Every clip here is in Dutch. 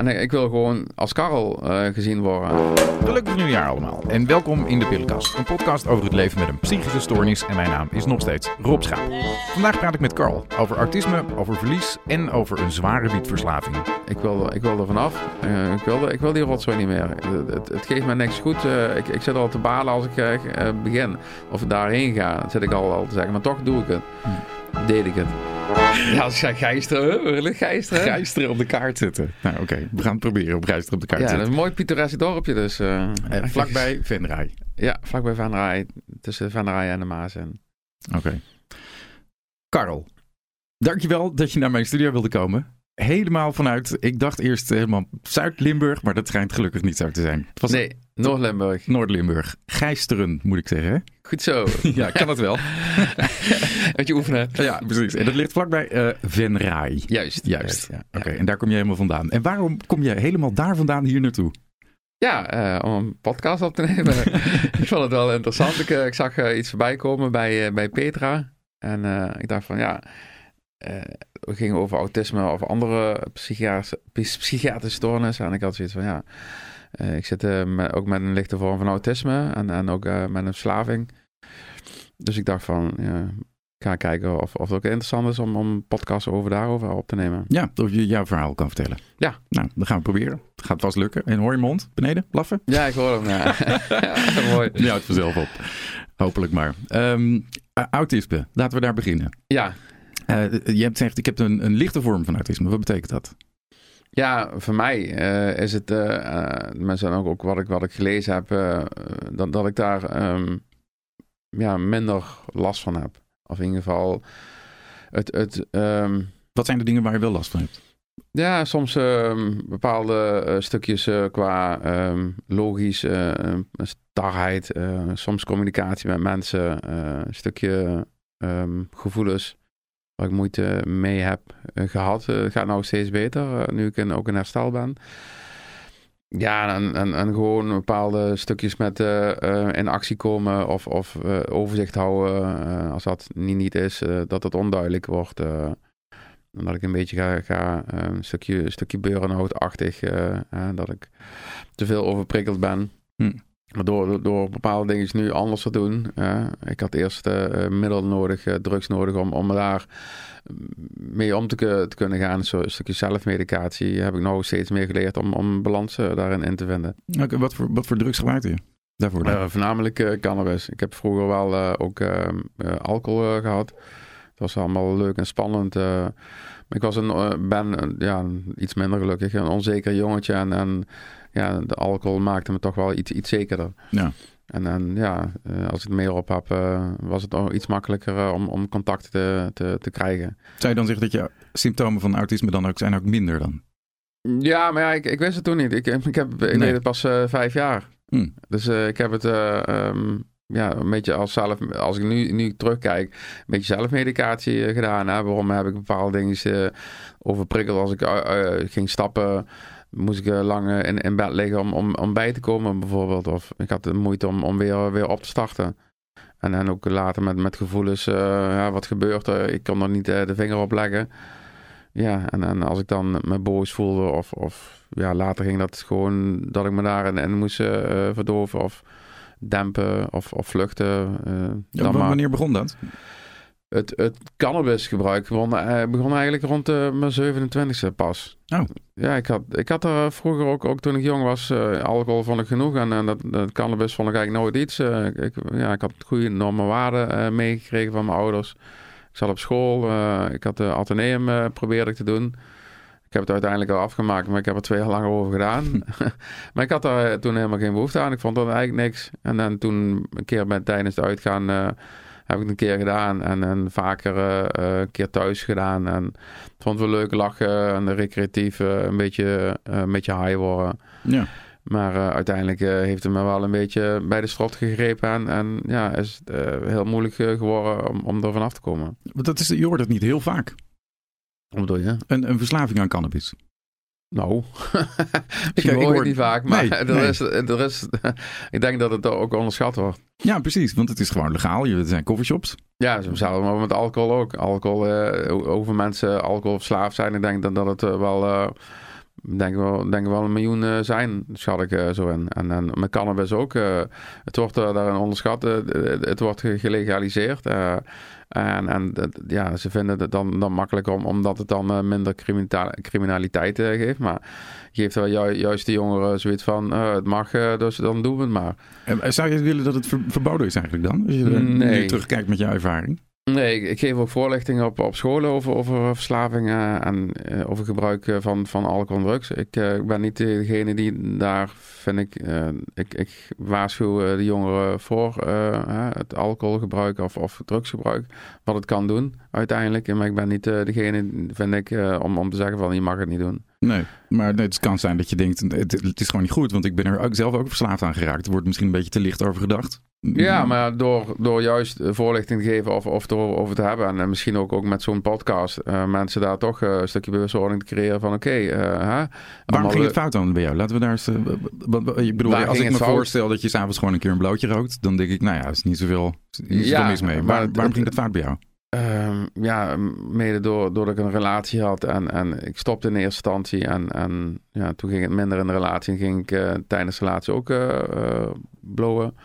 En ik, wil gewoon als Karel eh, gezien worden. Gelukkig nieuwjaar allemaal en welkom in de Pillenkast. Een podcast over het leven met een psychische stoornis en mijn naam is nog steeds Rob Schaap. Vandaag praat ik met Carl over autisme, over verlies en over een zware wietverslaving. Ik wil, ik wil er vanaf. Eh, ik, wil, ik wil die rotzooi niet meer. Het, het, het geeft me niks goed. Eh, ik, ik zit al te balen als ik begin. Of daarheen ga, zit ik al, al te zeggen. Maar toch doe ik het. Deed ik het. Ja, als ik gijsteren, huh? wil ik gijsteren? Gijsteren op de kaart zetten. Nou oké, we gaan het proberen op Gijsteren op de kaart Ja, zetten. een mooi pittoresk dorpje dus. eh. Eh, vlakbij Venray. Ja, vlakbij Van Rij. Tussen Van Rij en de Maas. En... Oké. Karel, dankjewel dat je naar mijn studio wilde komen. Helemaal vanuit, ik dacht eerst helemaal Zuid-Limburg, maar dat schijnt gelukkig niet zo te zijn. Het was Nee, Noord-Limburg. Noord-Limburg. Gijsteren, moet ik zeggen. Goed zo. Ja, kan het wel. Met je oefenen. ja, precies. En dat ligt vlakbij eh Venray. Juist. Juist. ja. Oké, en daar kom je helemaal vandaan. En waarom kom je helemaal daar vandaan hier naartoe? Ja, eh, om een podcast op te nemen. ik vond het wel interessant. Ik, eh, ik zag iets voorbij komen bij, bij Petra. En ik dacht van ja, we gingen over autisme of andere psychiatrische, psy- psychiatrische stoornissen. En ik had zoiets van ja, ik zit met- ook met een lichte vorm van autisme en, en ook met een verslaving. Dus ik dacht van ja, ik ga kijken of, of het ook interessant is om, om podcasts over daarover op te nemen. Ja, of je jouw verhaal kan vertellen. Ja. Nou, dan gaan we proberen. Het gaat vast lukken. En hoor je mijn hond beneden blaffen? Ja, ik hoor hem. Ja, ja mooi. Je houdt vanzelf op. Hopelijk maar. Ehm, autisme, laten we daar beginnen. Ja, Eh, je hebt gezegd, ik heb een, een lichte vorm van autisme. Wat betekent dat? Ja, voor mij eh, is het, eh mensen ook, ook wat ik, wat ik gelezen heb, dat, dat ik daar ehm, ja, minder last van heb. Of in ieder geval, het, het, ehm, Wat zijn de dingen waar je wel last van hebt? ja, soms ehm, bepaalde eh, stukjes eh, qua ehm, logisch, eh, starheid, soms communicatie met mensen, een stukje gevoelens waar ik moeite mee heb eh, gehad. Eh, gaat nou steeds beter, nu ik in, ook in herstel ben. Ja, en, en, en gewoon bepaalde stukjes met eh, eh, in actie komen of, of eh, overzicht houden. als dat niet, niet is, dat het onduidelijk wordt. eh omdat ik een beetje ga, ga een stukje, stukje burn-out-achtig. dat ik te veel overprikkeld ben. Hm. Maar door, door, bepaalde dingen nu anders te doen. ik had eerst eh, eh, middel nodig, eh, drugs nodig om, om daar mee om te, ku- te kunnen gaan. Zo, een stukje zelfmedicatie heb ik nou steeds meer geleerd om, om balans eh, daarin in te vinden. Wat, voor, wat voor drugs gebruikte je daarvoor? voornamelijk cannabis. Ik heb vroeger wel ook eh, eh, alcohol eh, gehad. Het was allemaal leuk en spannend. maar ik was een, ben ja, iets minder gelukkig. Een onzeker jongetje. En, en ja, de alcohol maakte me toch wel iets, iets zekerder. Ja. En, en ja, eh, als ik het meer op heb, was het ook iets makkelijker eh, om, om contact te, te, te krijgen. Zou je dan zeggen dat je symptomen van autisme dan ook zijn ook minder dan? Ja, maar ja, ik, ik wist het toen niet. Ik, ik, heb, ik Nee. het pas eh, vijf jaar. Hm. Dus ik heb het eh, ehm, ja, een beetje als zelf, als ik nu, nu terugkijk, een beetje zelfmedicatie gedaan. Hè? Waarom heb ik bepaalde dingen overprikkeld als ik ging stappen? Moest ik eh, lang in, in bed liggen om, om, om bij te komen bijvoorbeeld. Of ik had de moeite om, om weer, weer op te starten. En, en ook later met, met gevoelens, eh, ja, wat gebeurt er? Ik kon er niet eh, de vinger op leggen. Ja, en, en als ik dan me boos voelde of, of ja, later ging dat gewoon dat ik me daarin in moest verdoven of dempen of, of vluchten. Ja, dan maar. wanneer begon dat? Het, het cannabisgebruik begon, eh, begon eigenlijk rond eh, mijn 27e pas. Oh. Ja, ik had, ik had er vroeger ook, ook toen ik jong was, eh, alcohol vond ik genoeg. En, en dat, dat cannabis vond ik eigenlijk nooit iets. Eh, ik, ja, ik had goede normen waarden eh, meegekregen van mijn ouders. Ik zat op school, eh, ik had de ateneum eh, probeerde ik te doen. Ik heb het uiteindelijk al afgemaakt, maar ik heb er twee jaar lang over gedaan. maar ik had daar toen helemaal geen behoefte aan. Ik vond dat eigenlijk niks. En dan toen een keer met, tijdens het uitgaan eh, heb ik het een keer gedaan. En, en vaker eh, eh, een keer thuis gedaan. En vond het wel leuk lachen en recreatief eh, een, beetje, een beetje high worden. Ja. Maar uiteindelijk heeft het me wel een beetje bij de strot gegrepen. En, en ja, is het heel moeilijk geworden om, om er vanaf te komen. Want dat is, je hoort het niet heel vaak. Wat bedoel je? Een, een verslaving aan cannabis. Nou, Ik- hoor het niet vaak, maar Nee, er, nee. Is, er is, ik denk dat het ook onderschat wordt. Ja, precies. Want het is gewoon legaal. Je- Er zijn coffeeshops. Ja, zo maar met alcohol ook. Alcohol, eh, over mensen alcohol verslaafd zijn. Ik denk dat, dat het eh, wel eh, denk wel, denk wel een miljoen uh, zijn, schat ik uh, zo in. En, en met cannabis ook. Uh, het wordt daarin onderschat. het wordt gelegaliseerd. En en ja, ze vinden het dan, dan makkelijk om, omdat het dan minder criminaliteit geeft. Maar geeft wel ju juist de jongeren zoiets van: het mag, dus dan doen we het maar. En zou je willen dat het verboden is eigenlijk dan? Als je nee. nu terugkijkt met je ervaring? Nee, ik, geef ook voorlichtingen op, op scholen over, over verslavingen en uh, over gebruik eh, van, van alcohol en drugs. Ik, ben niet degene die daar, vind ik, ik, ik waarschuw de jongeren voor het alcoholgebruik of, of drugsgebruik, wat het kan doen uiteindelijk. Maar ik ben niet degene, vind ik, om, om te zeggen van je mag het niet doen. Nee, maar het kan zijn dat je denkt, het, het, is gewoon niet goed. Want ik ben er ook zelf ook verslaafd aan geraakt. Er wordt misschien een beetje te licht over gedacht. Ja, maar door, door juist voorlichting te geven of, of erover te hebben... en misschien ook, ook met zo'n podcast... Uh, mensen daar toch uh, een stukje bewustwording te creëren van... oké, okay, uh, Waarom ging het fout dan bij jou? Laten we daar eens... ik bedoel, als ik me voorstel dat je s'avonds gewoon een keer een blootje rookt... dan denk ik, nou ja, is niet zoveel, niet zoveel mis mee. Maar, waarom ging het fout bij jou? Um, ja, mede door, doordat ik een relatie had en, en ik stopte in eerste instantie en, en ja, toen ging het minder in de relatie en ging ik uh, tijdens de relatie ook uh, blowen.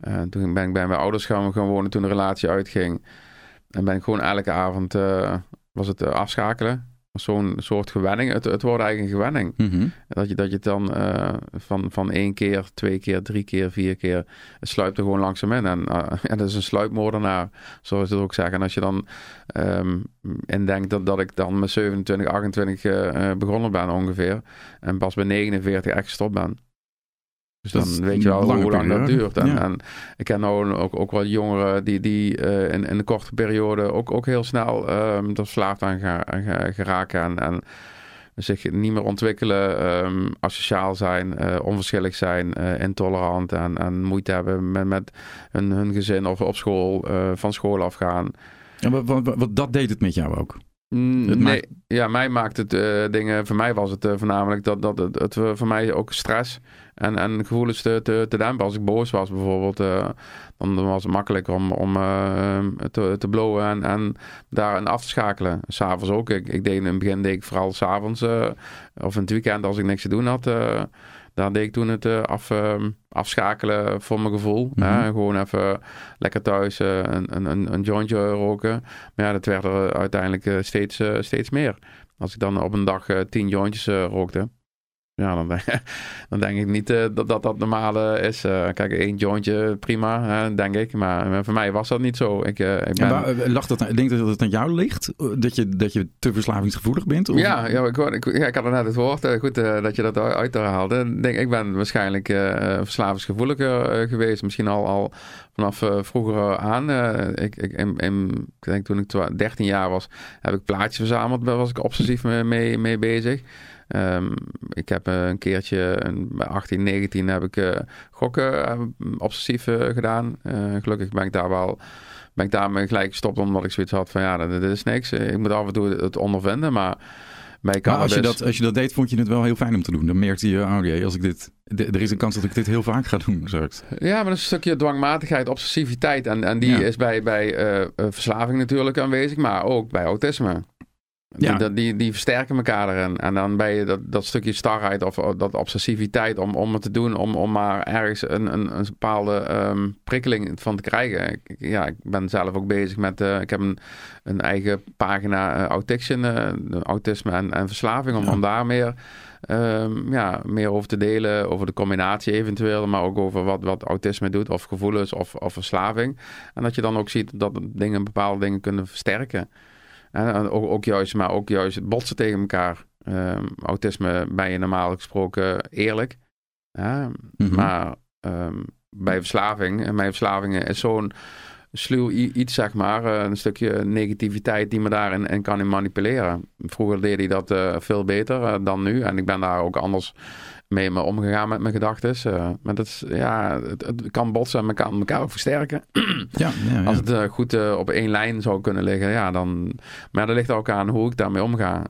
En toen ben ik bij mijn ouders gaan, gaan wonen toen de relatie uitging. En ben ik gewoon elke avond, was het afschakelen zo'n soort gewenning. Het, het wordt eigenlijk een gewenning. Mhm. dat, je, dat je het dan uh, van, van één keer, twee keer, drie keer, vier keer... Het sluipt er gewoon langzaam in. En, uh, dat is een sluipmoordenaar, zoals ze het ook zeggen. En als je dan um, indenkt dat, dat ik dan met 27, 28 uh, begonnen ben ongeveer... en pas bij 49 echt gestopt ben... Dus dan weet je wel hoe lang dat duurt. En, en, ik ken nou ook, ook wel jongeren die, die uh, in, in een korte periode ook, ook heel snel um, er verslaafd aan, ga, geraken. En, en zich niet meer ontwikkelen, um, asociaal zijn, uh, onverschillig zijn, uh, intolerant en, en moeite hebben met, met hun, hun gezin of op school, van school afgaan. Ja, wat, wat, wat, dat deed het met jou ook? Mm, nee, ja, mij maakt het dingen. Voor mij was het voornamelijk dat, dat het, het, voor mij ook stress en, en gevoelens te, te, te dempen. Als ik boos was bijvoorbeeld, uh, dan, was het makkelijker om, om uh, te, te blowen en, en daarin af te schakelen. S'avonds ook. Ik, ik deed in het begin deed ik vooral s'avonds uh, of in het weekend als ik niks te doen had. daar deed ik toen het af, ehm, afschakelen voor mijn gevoel. Mm Gewoon even lekker thuis een, een, een jointje roken. Maar ja, dat werd er uiteindelijk steeds, steeds meer. Als ik dan op een dag tien jointjes rookte ja, dan denk, dan denk ik niet uh, dat, dat dat normale is. Uh, kijk, één jointje, prima, hè, denk ik. Maar voor mij was dat niet zo. Ik, uh, ik ben... lag dat, denk dat het aan jou ligt? Dat je, dat je te verslavingsgevoelig bent? Of? Ja, ja, ik, ik, ja, ik had er net het woord. goed dat je dat uithaalde. Denk, ik ben waarschijnlijk verslavingsgevoeliger geweest. Misschien al, al vanaf vroeger aan. ik, ik, in, denk toen ik 13 jaar was, heb ik plaatjes verzameld. Daar was ik obsessief mee, mee bezig. Um, ik heb een keertje, bij 18, 19 heb ik uh, gokken uh, obsessief gedaan. gelukkig ben ik daar wel ben ik daarmee gelijk gestopt omdat ik zoiets had van ja, dit, is niks. Ik moet af en toe het ondervinden, maar maar als je, dat, als je dat deed, vond je het wel heel fijn om te doen. Dan merkte je, oh jee, als ik dit, er is een kans dat ik dit heel vaak ga doen. Straks. Ja, maar dat is een stukje dwangmatigheid, obsessiviteit. En, en die is bij, bij verslaving natuurlijk aanwezig, maar ook bij autisme. Ja. Die, die, die versterken elkaar erin. En dan ben je dat, dat stukje starheid of dat obsessiviteit om, om het te doen, om, om maar ergens een, een, een bepaalde um, prikkeling van te krijgen. Ik, ja, ik ben zelf ook bezig met, uh, ik heb een, een eigen pagina uh, uh, autisme en, en verslaving, om, om daar meer, um, ja, meer over te delen, over de combinatie eventueel, maar ook over wat, wat autisme doet, of gevoelens of, of verslaving. En dat je dan ook ziet dat dingen, bepaalde dingen kunnen versterken. En ook, ook, juist, maar ook juist het botsen tegen elkaar. Um, autisme ben je normaal gesproken eerlijk. Mhm. Maar um, bij verslaving, en mijn verslavingen is zo'n sluw iets, zeg maar. Eh, een stukje negativiteit die me daarin en kan in manipuleren. Vroeger deed hij dat uh, veel beter uh, dan nu. En ik ben daar ook anders mee me omgegaan met mijn gedachten. Uh, maar dat is, ja, het, het, kan botsen en elkaar, elkaar ook versterken. Ja, ja, ja. Als het uh, goed uh, op één lijn zou kunnen liggen, ja, dan... Maar dat ligt ook aan hoe ik daarmee omga.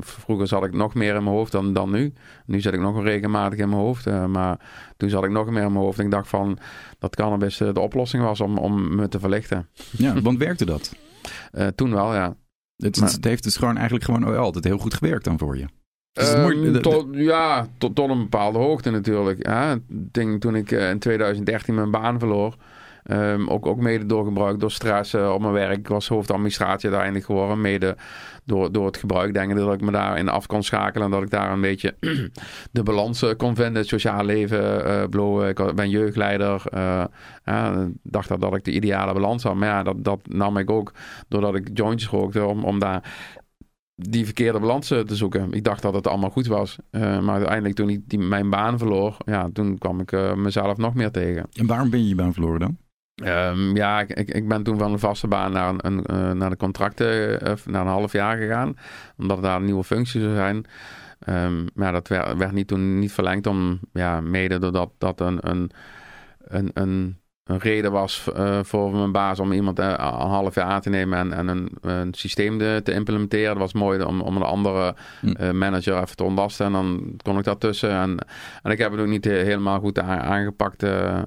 vroeger zat ik nog meer in mijn hoofd dan, dan nu. Nu zit ik nog regelmatig in mijn hoofd. maar toen zat ik nog meer in mijn hoofd. En ik dacht van, dat cannabis de oplossing was om, om me te verlichten. Ja, want werkte dat? toen wel, ja. Het, het, heeft dus gewoon eigenlijk gewoon altijd heel goed gewerkt dan voor je. Ehm, tot, ja, tot, tot een bepaalde hoogte natuurlijk. Hè. Denk toen ik eh, in 2013 mijn baan verloor. ehm, ook, ook mede door gebruik, door stress eh, op mijn werk. Ik was hoofdadministratie uiteindelijk geworden. Mede door, door het gebruik. Denk dat ik me daarin af kon schakelen. En dat ik daar een beetje de balans eh, kon vinden. Het sociaal leven, blowen. Ik ben jeugdleider. ik dacht dat, dat ik de ideale balans had. Maar ja, dat, dat nam ik ook doordat ik jointjes rookte. Om, om daar die verkeerde balans te zoeken. Ik dacht dat het allemaal goed was. Eh, maar uiteindelijk toen ik die, mijn baan verloor, ja, toen kwam ik eh, mezelf nog meer tegen. En waarom ben je je baan verloren dan? Ehm, ja, ik, ik, ben toen van een vaste baan naar, een, een, eh, naar de contracten, naar een half jaar gegaan. Omdat daar een nieuwe functie zou zijn. Ehm, maar dat werd, werd niet, toen niet verlengd om, ja, mede doordat dat een, een, een, een, een reden was eh, voor mijn baas om iemand eh, een half jaar aan te nemen en, en een, een systeem te, te implementeren. Dat was mooi om, om een andere Hm. eh, manager even te ontlasten. En dan kon ik daartussen. En, en ik heb het ook niet helemaal goed aangepakt.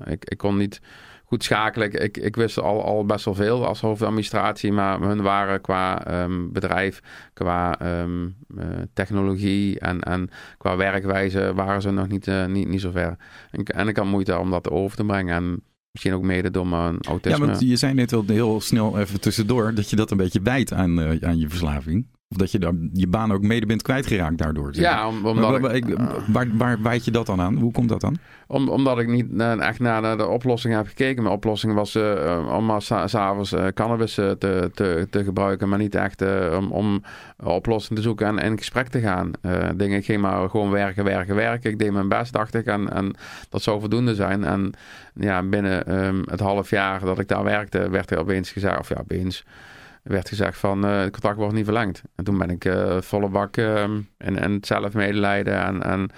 ik, ik kon niet goed schakelen. Ik, ik, wist al, al best wel veel als hoofdadministratie. Maar hun waren qua ehm, bedrijf, qua ehm, eh, technologie en, en qua werkwijze waren ze nog niet, eh, niet, niet zo ver. En, ik- en ik had moeite om dat over te brengen. En misschien ook mede door mijn Ja, autisme. want je zei net al heel snel even tussendoor dat je dat een beetje wijt aan, eh, aan je verslaving. Of dat je daar je baan ook mede bent kwijtgeraakt daardoor. zeg ja, om- omdat waar, waar- ik, waar, waar wijt je dat dan aan? Hoe komt dat dan? Om, omdat ik niet echt naar, naar de oplossing heb gekeken. Mijn oplossing was eh, eh, om maar sa- s'avonds eh, cannabis te, te, te gebruiken. Maar niet echt om, om oplossing te zoeken en in gesprek te gaan. Dingen, ik ging maar gewoon werken, werken, werken. Ik deed mijn best, dacht ik. En, en dat zou voldoende zijn. En ja, binnen ehm, het half jaar dat ik daar werkte, werd er opeens gezegd... Of ja, opeens werd gezegd van eh, het contract wordt niet verlengd. En toen ben ik eh, volle bak ehm, en, en zelf medelijden en... en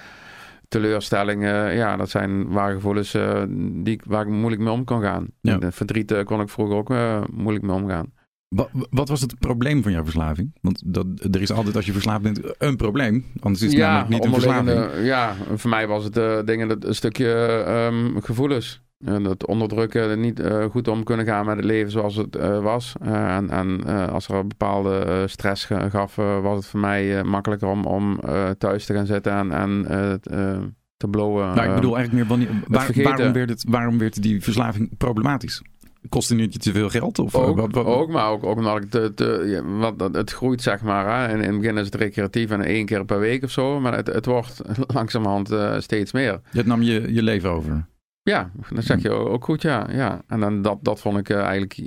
teleurstellingen, ja, dat zijn waar gevoelens eh, die, waar ik moeilijk mee om kan gaan. Ja. En Verdriet kon ik vroeger ook moeilijk mee omgaan. Wa- Wat was het probleem van jouw verslaving? Want dat, er is altijd als je verslaafd bent een probleem. Anders is het namelijk niet een verslaving. Ja, voor mij was het dingen, dat, een stukje ehm, gevoelens. En dat onderdrukken, niet eh, goed om kunnen gaan met het leven zoals het eh, was. Eh, en en eh, als er een bepaalde eh, stress ge- gaf, eh, was het voor mij eh, makkelijker om, om eh, thuis te gaan zitten en, en eh, eh, te blowen. Maar ik eh. bedoel eigenlijk meer, wanneer, waar- waarom, werd het, waarom werd die verslaving problematisch? Kostte het je te veel geld? Of, eh, Ook, wat, wat- ook, maar ook, ook omdat ik te, te, ja, wat, het groeit, zeg maar. Hè. In, in het begin is het recreatief en één keer per week of zo. Maar het, het wordt langzamerhand eh, steeds meer. Het nam je, je leven over. Ja, dat zeg je ook goed, ja. ja. En dan, dat, dat vond ik eh, eigenlijk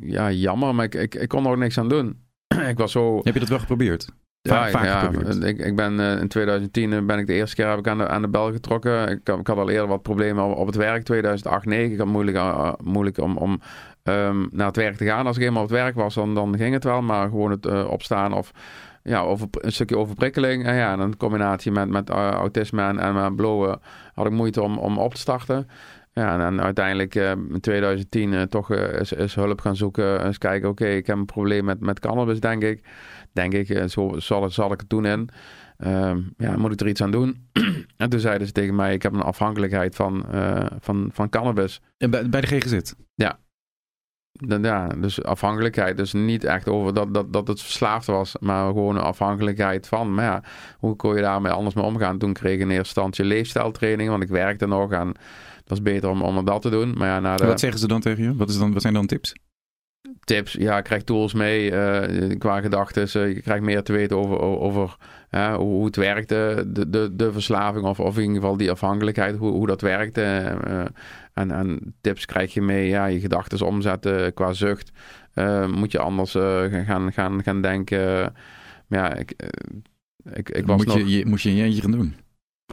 ja, jammer, maar ik, ik, ik kon er ook niks aan doen. ik was zo... Heb je dat wel geprobeerd? Va- vaak geprobeerd. ik, ik ben eh, in 2010 eh, ben ik de eerste keer heb ik aan de, aan de bel getrokken. Ik, had- ik had al eerder wat problemen op, op het werk, 2008, 2009. Ik had moeilijk, moeilijk om, om ehm, naar het werk te gaan. Als ik eenmaal op het werk was, dan, dan ging het wel. Maar gewoon het opstaan of ja, over, een stukje overprikkeling. En ja, en een combinatie met, met eh, autisme en, en met blowen had ik moeite om, om op te starten. Ja, en, en uiteindelijk eh, in 2010 eh, toch eh, is, is hulp gaan zoeken. Eens kijken, oké, ik heb een probleem met, met cannabis, denk ik. Denk ik, eh, zo zal, zal ik het doen in. Ehm, ja, moet ik er iets aan doen? en toen zeiden ze tegen mij, ik heb een afhankelijkheid van, eh, van, van cannabis. En bij, bij de GGZ? Dan, ja, dus afhankelijkheid. Dus niet echt over dat, dat, dat het verslaafd was, maar gewoon een afhankelijkheid van. Maar ja, hoe kon je daarmee anders mee omgaan? Toen kreeg ik in eerste instantie leefstijltraining, want ik werkte nog en dat is beter om, om dat te doen. Maar ja, na de Wat zeggen ze dan tegen je? Wat, is dan, wat zijn dan tips? tips, ja, ik krijg tools mee eh, qua gedachten. Eh, je krijgt meer te weten over, over hoe, het werkt, eh, de, de, de verslaving of, of in ieder geval die afhankelijkheid, hoe, hoe dat werkt. En, en tips krijg je mee, ja, je gedachten omzetten qua zucht. Eh, moet je anders eh, gaan, gaan, gaan denken. Maar ja, ik, eh, ik, ik was moet, nog... je, je, moest je in je eentje gaan doen?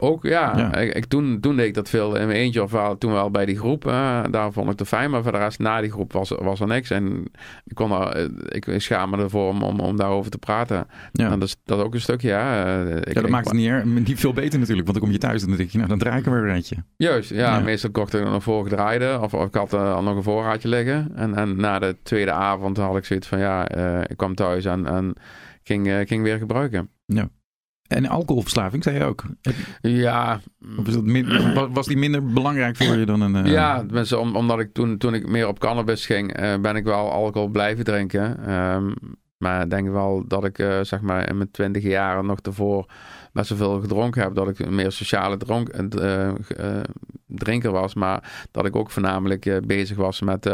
Ook, ja. Ja. Ik, ik- toen, toen deed ik dat veel in mijn eentje of wel, toen wel bij die groep. eh, daar vond ik het fijn, maar voor de rest na die groep was, was er niks. En ik, kon er, eh, ik schaam me ervoor om, om, om daarover te praten. Ja. En dat is, dat is ook een stukje, ja. Eh, ik- ja, dat ik- maakt het niet, er- niet veel beter natuurlijk. Want dan kom je thuis en dan denk je, nou dan draai ik er weer een rijtje. Juist, ja, Ja. Meestal kocht ik er nog voor gedraaide. Of, of ik had eh, al nog een voorraadje liggen. En, en na de tweede avond had ik zoiets van, ja, ik kwam thuis en, en ging, ging weer gebruiken. En alcoholverslaving, zei je ook. Ja, dat min- wa- was die minder belangrijk voor je dan een... eh, Ja, om, omdat ik toen, toen ik meer op cannabis ging, eh, ben ik wel alcohol blijven drinken. Ehm, maar ik denk wel dat ik, eh, zeg maar, in mijn twintig jaren nog ervoor best wel veel gedronken heb, dat ik een meer sociale dronk, uh, drinker was. Maar dat ik ook voornamelijk bezig was met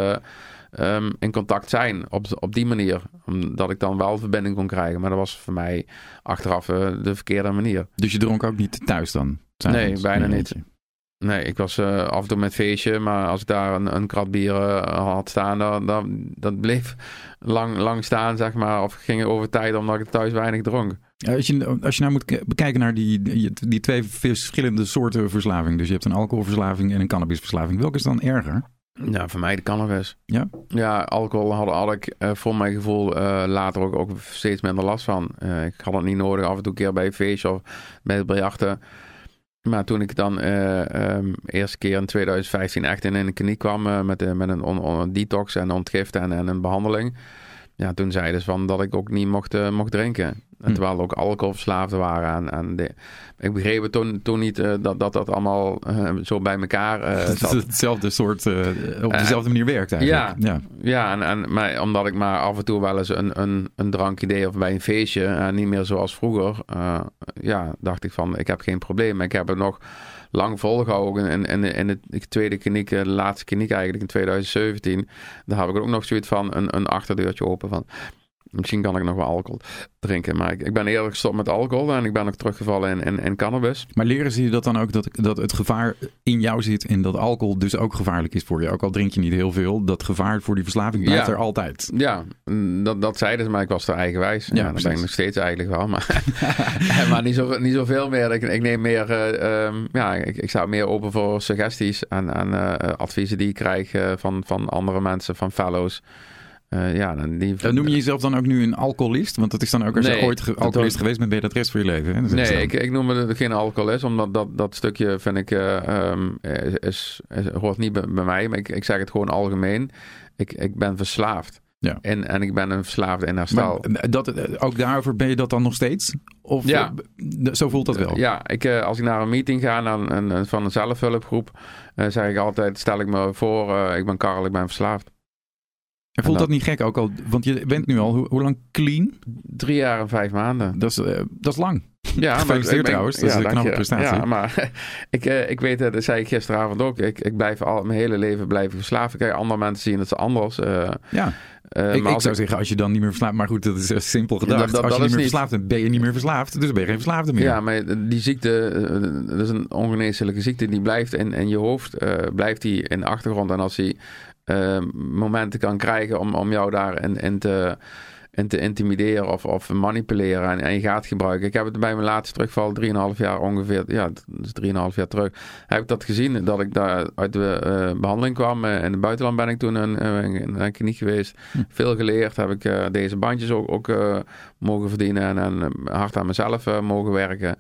um, in contact zijn op, op die manier. Omdat ik dan wel verbinding kon krijgen. Maar dat was voor mij achteraf de verkeerde manier. Dus je dronk ook niet thuis dan? Nee, bijna niet. Nee, ik was uh, af en toe met feestje, maar als ik daar een, een krat bier uh, had staan, dan, dan, dat bleef lang, lang staan, zeg maar. Of ging over tijd omdat ik thuis weinig dronk. Als je, als je nou moet bekijken naar die, die, die twee verschillende soorten verslaving. Dus je hebt een alcoholverslaving en een cannabisverslaving. Welke is dan erger? Ja, voor mij de cannabis. Ja? Ja, alcohol had, had ik uh, voor mijn gevoel uh, later ook, ook steeds minder last van. Uh, ik had het niet nodig, af en toe een keer bij een feestje of bij het biljarten. Maar toen ik dan um, eerste keer in 2015 echt in een kliniek kwam met, met een, on, on, detox en ontgift en, en een behandeling. Ja, toen zeiden ze van dat ik ook niet mocht, mocht drinken. Hm. Terwijl ook alcoholverslaafden waren. En, en de, ik begreep het toen, toen niet uh, dat, dat dat allemaal uh, zo bij elkaar zat. hetzelfde soort, op dezelfde manier werkt eigenlijk. Ja, ja. ja en, en maar, omdat ik maar af en toe wel eens een, een, een drankje deed of bij een feestje. En niet meer zoals vroeger. ja, dacht ik van, ik heb geen probleem. Ik heb het nog lang volgehouden. En, en, en de tweede kliniek, de laatste kliniek eigenlijk in 2017. Daar heb ik ook nog zoiets van een, een achterdeurtje open van. Misschien kan ik nog wel alcohol drinken. Maar ik, ik ben eerlijk gestopt met alcohol en ik ben ook teruggevallen in, in, in cannabis. Maar leren ze je dat dan ook dat, dat het gevaar in jou zit en dat alcohol dus ook gevaarlijk is voor je? Ook al drink je niet heel veel, dat gevaar voor die verslaving blijft er altijd. Ja, dat, dat zeiden ze, maar ik was er eigenwijs. Ja, ja dat ben ik nog steeds eigenlijk wel. Maar, maar niet, zo, niet zoveel meer. Ik, ik neem meer, uh, um, ja, ik, ik sta meer open voor suggesties en, en uh, adviezen die ik krijg uh, van, van andere mensen, van fellows. Uh, ja, dan die... Dan noem je jezelf dan ook nu een alcoholist? Want dat is dan ook als je ooit alcoholist geweest bent, ben je dat rest van je leven. Hè? nee, ik, ik, noem me geen alcoholist, omdat dat, dat stukje vind ik, uh, um, is, is, hoort niet bij, bij, mij. Maar ik, ik zeg het gewoon algemeen. Ik, ik ben verslaafd. Ja. En, en ik ben een verslaafde in herstel. Maar dat, ook daarover ben je dat dan nog steeds? Of ja. zo voelt dat wel? Ja, ik, als ik naar een meeting ga naar een, van een zelfhulpgroep, zeg ik altijd, stel ik me voor, ik ben Karel, ik ben verslaafd. En voelt dat niet gek ook al? Want je bent nu al, hoe, hoe lang clean? Drie jaar en vijf maanden. Dat is, uh, dat is lang. Ja, maar ik, trouwens. Dat ja, is een knappe prestatie. Ja, maar ik, uh, ik weet, dat zei ik gisteravond ook. Ik, ik blijf al mijn hele leven blijven verslaafd. Kijk, andere mensen zien het ze anders. Uh, ja. Uh, ik, maar ik zou zeggen, als je dan niet meer verslaafd... Maar goed, dat is simpel gedacht. dat, als je niet meer verslaafd bent, ben je niet meer verslaafd. Dus ben je geen verslaafde meer. Ja, maar die ziekte, dat is een ongeneeslijke ziekte. Die blijft in, in je hoofd, blijft die in de achtergrond. En als die momenten kan krijgen om, om jou daarin in te, in te intimideren of, of manipuleren en, en, je gaat gebruiken. Ik heb het bij mijn laatste terugval, 3,5 jaar ongeveer, ja, dus 3,5 jaar terug, heb ik dat gezien, dat ik daar uit de uh, behandeling kwam. Uh, in het buitenland ben ik toen een, een, een kliniek geweest. Hm. Veel geleerd, heb ik uh, deze bandjes ook, ook mogen verdienen en, en hard aan mezelf mogen werken.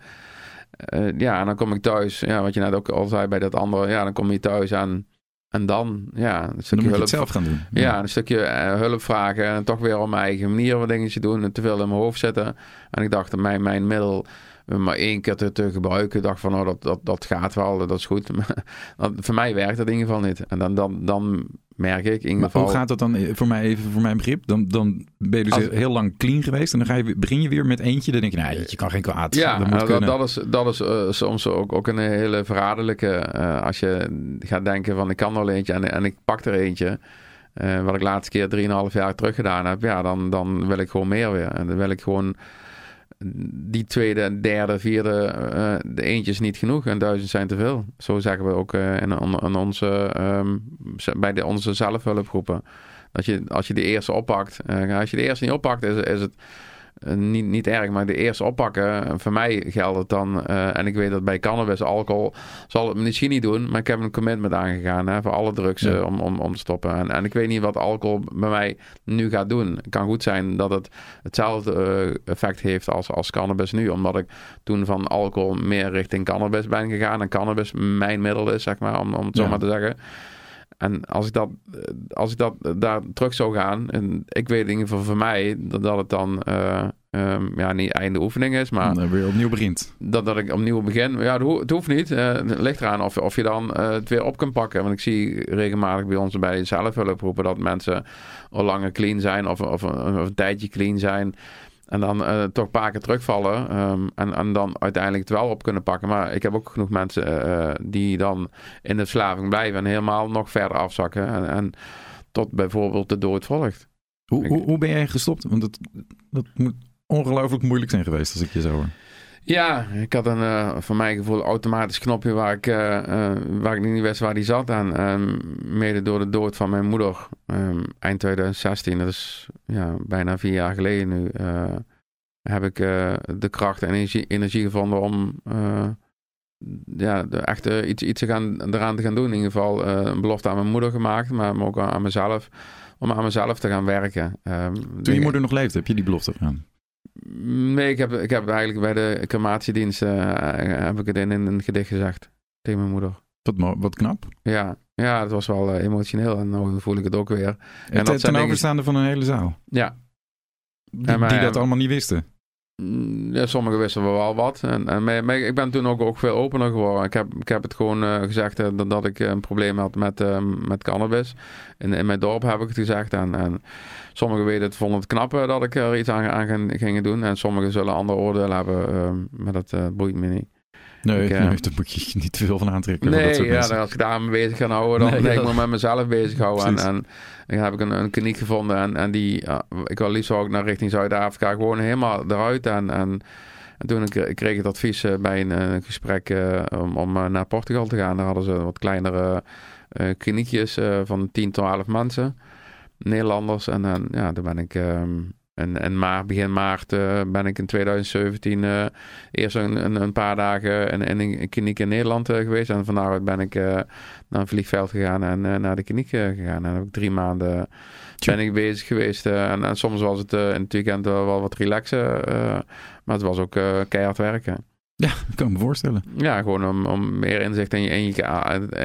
ja, en dan kom ik thuis, ja, wat je net ook al zei bij dat andere, ja, dan kom je thuis en en dan, ja, een stukje hulp. zelf gaan doen. Ja, een stukje uh, hulp vragen. En toch weer op mijn eigen manier wat dingetjes doen. En te veel in mijn hoofd zetten. En ik dacht, mijn, mijn middel maar één keer te, te gebruiken. Ik dacht van, oh, dat, dat, dat gaat wel, dat is goed. Maar voor mij werkt dat in ieder geval niet. En dan, dan, dan merk ik in ieder geval... hoe gaat dat dan voor mij even, voor mijn begrip? Dan, dan ben je dus heel lang clean geweest en dan ga je, begin je weer met eentje. Dan denk je, nou, je kan geen kwaad. Ja, dat, moet dat, dat, is, dat is uh, soms ook, ook een hele verraderlijke... Uh, als je gaat denken van, ik kan er eentje en, en ik pak er eentje... Uh, wat ik laatste keer 3,5 jaar terug gedaan heb, ja, dan, dan wil ik gewoon meer weer. En dan wil ik gewoon die tweede, derde, vierde, uh, de eentjes niet genoeg en duizend zijn te veel. Zo zeggen we ook uh, in, onze, um, bij de, onze zelfhulpgroepen. Dat je, als je de eerste oppakt, uh, als je de eerste niet oppakt, is, is het eh, niet, niet erg, maar de eerste oppakken. Voor mij geldt het dan, uh, en ik weet dat bij cannabis, alcohol, zal het misschien niet doen, maar ik heb een commitment aangegaan hè, voor alle drugs ja. om, om, om te stoppen. En, en ik weet niet wat alcohol bij mij nu gaat doen. Het kan goed zijn dat het hetzelfde effect heeft als, als cannabis nu, omdat ik toen van alcohol meer richting cannabis ben gegaan en cannabis mijn middel is, zeg maar, om, om het zo maar te zeggen. En als ik dat, als ik dat daar terug zou gaan, en ik weet in ieder geval voor mij dat, dat het dan uh, um, ja, niet einde oefening is, maar. Dan weer opnieuw begint. Dat, dat ik opnieuw begin. Ja, het hoeft niet. Uh, het ligt eraan of, of je dan uh, het weer op kan pakken. Want ik zie regelmatig bij ons bij zelfhulproepen dat mensen al langer clean zijn of, of, of, een tijdje clean zijn. En dan uh, toch een paar keer terugvallen. Um, en, en dan uiteindelijk het wel op kunnen pakken. Maar ik heb ook genoeg mensen uh, die dan in de verslaving blijven. En helemaal nog verder afzakken. En, en tot bijvoorbeeld de dood volgt. Hoe, hoe, hoe ben jij gestopt? Want dat, dat moet ongelooflijk moeilijk zijn geweest als ik je zo hoor. Ja, ik had een uh, voor mijn gevoel automatisch knopje waar ik, uh, uh, waar ik niet wist waar die zat. En um, mede door de dood van mijn moeder um, eind 2016, dat is ja, bijna vier jaar geleden nu, heb ik de kracht en energie, energie gevonden om ja, echt iets, iets te gaan, eraan te gaan doen. In ieder geval een belofte aan mijn moeder gemaakt, maar ook aan mezelf. Om aan mezelf te gaan werken. Um, Toen je moeder nog leefde, heb je die belofte gedaan? Nee, ik heb, ik heb eigenlijk bij de crematiedienst uh, heb ik het in, in een gedicht gezegd tegen mijn moeder. Wat, wat knap. Ja, ja, het was wel uh, emotioneel en nu voel ik het ook weer. En dat ten overstaande van een hele zaal. Ja. Die, maar, die dat allemaal niet wisten. Mm, ja, sommigen wisten wel wat. En, en maar, maar ik ben toen ook, ook veel opener geworden. Ik heb, ik heb het gewoon uh, gezegd uh, dat, dat ik een probleem had met, met cannabis. In, in mijn dorp heb ik het gezegd. En, en sommigen weten het, vonden het knap dat ik er iets aan, aan ging doen. En sommigen zullen andere oordeel hebben. maar dat boeit me niet. Nee, ik, nee, daar moet je niet te veel van aantrekken. Nee, dat ja, als ik daar mee bezig ga houden, dan nee, denk ik me met mezelf bezighouden. En, en, dan heb ik een, een kliniek gevonden en, en die, ik wil liefst ook naar richting Zuid-Afrika, gewoon helemaal eruit. En, en, en toen ik, kreeg ik het advies bij een, een gesprek uh, om, om naar Portugal te gaan. Daar hadden ze wat kleinere uh, kliniekjes uh, van 10, 12 mensen, Nederlanders. En, en ja, daar ben ik... Um, en, en maar, begin maart uh, ben ik in 2017 uh, eerst een, een, een, paar dagen in, in een kliniek in Nederland uh, geweest. En van daaruit ben ik naar een vliegveld gegaan en naar de kliniek gegaan. En heb ik drie maanden ben ik bezig geweest. En, en, soms was het in het weekend wel wat relaxen. maar het was ook keihard werken. Ja, dat kan ik me voorstellen. Ja, gewoon om, om meer inzicht in je, in, je,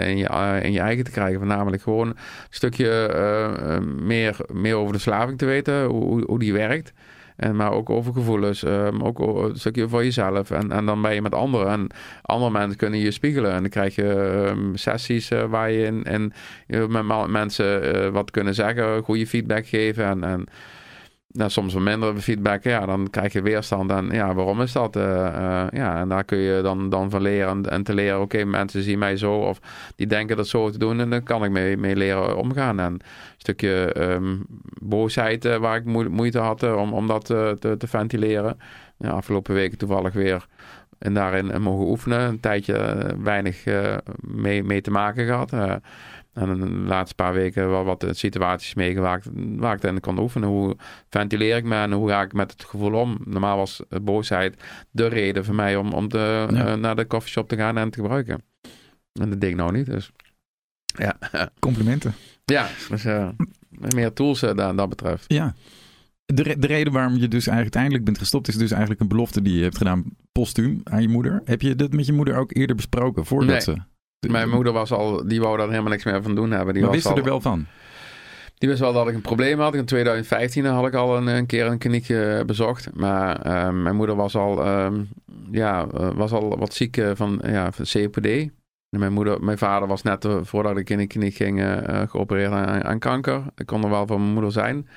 in, je, in je eigen te krijgen. Voornamelijk gewoon een stukje uh, meer, meer over de verslaving te weten, hoe, hoe die werkt. En, maar ook over gevoelens, um, ook een stukje voor jezelf. En, en dan ben je met anderen. En andere mensen kunnen je spiegelen. En dan krijg je um, sessies uh, waar je in, en met mensen wat kunnen zeggen, goede feedback geven. En, en nou, soms wat minder feedback, ja, dan krijg je weerstand. En ja, waarom is dat? Uh, uh, ja, en daar kun je dan, dan van leren en, te leren, oké, mensen zien mij zo of die denken dat zo te doen en dan kan ik mee, mee leren omgaan. En een stukje um, boosheid uh, waar ik moeite had om, om dat te, te ventileren. Ja, afgelopen weken toevallig weer en daarin mogen oefenen. Een tijdje weinig mee, mee te maken gehad. En de laatste paar weken wel wat situaties meegemaakt waar ik dan kan oefenen. Hoe ventileer ik me en hoe ga ik met het gevoel om? Normaal was boosheid de reden voor mij om, om te, uh, naar de coffeeshop te gaan en te gebruiken. En dat deed ik nou niet, dus ja. Complimenten. Ja, dus uh, meer tools uh, daar, dat betreft. Ja. De, de reden waarom je dus uiteindelijk bent gestopt is dus eigenlijk een belofte die je hebt gedaan postuum aan je moeder. Heb je dat met je moeder ook eerder besproken voordat nee. ze... Mijn moeder was al, die wou daar helemaal niks meer van doen hebben. Die maar wist al, er wel van? Die wist wel dat ik een probleem had. In 2015 had ik al een, een keer een kliniek bezocht. Maar uh, mijn moeder was al, uh, ja, was al wat ziek van, ja, van COPD. En mijn, moeder, mijn vader was net voordat ik in de kliniek ging geopereerd aan, aan, kanker. Ik kon er wel van mijn moeder zijn.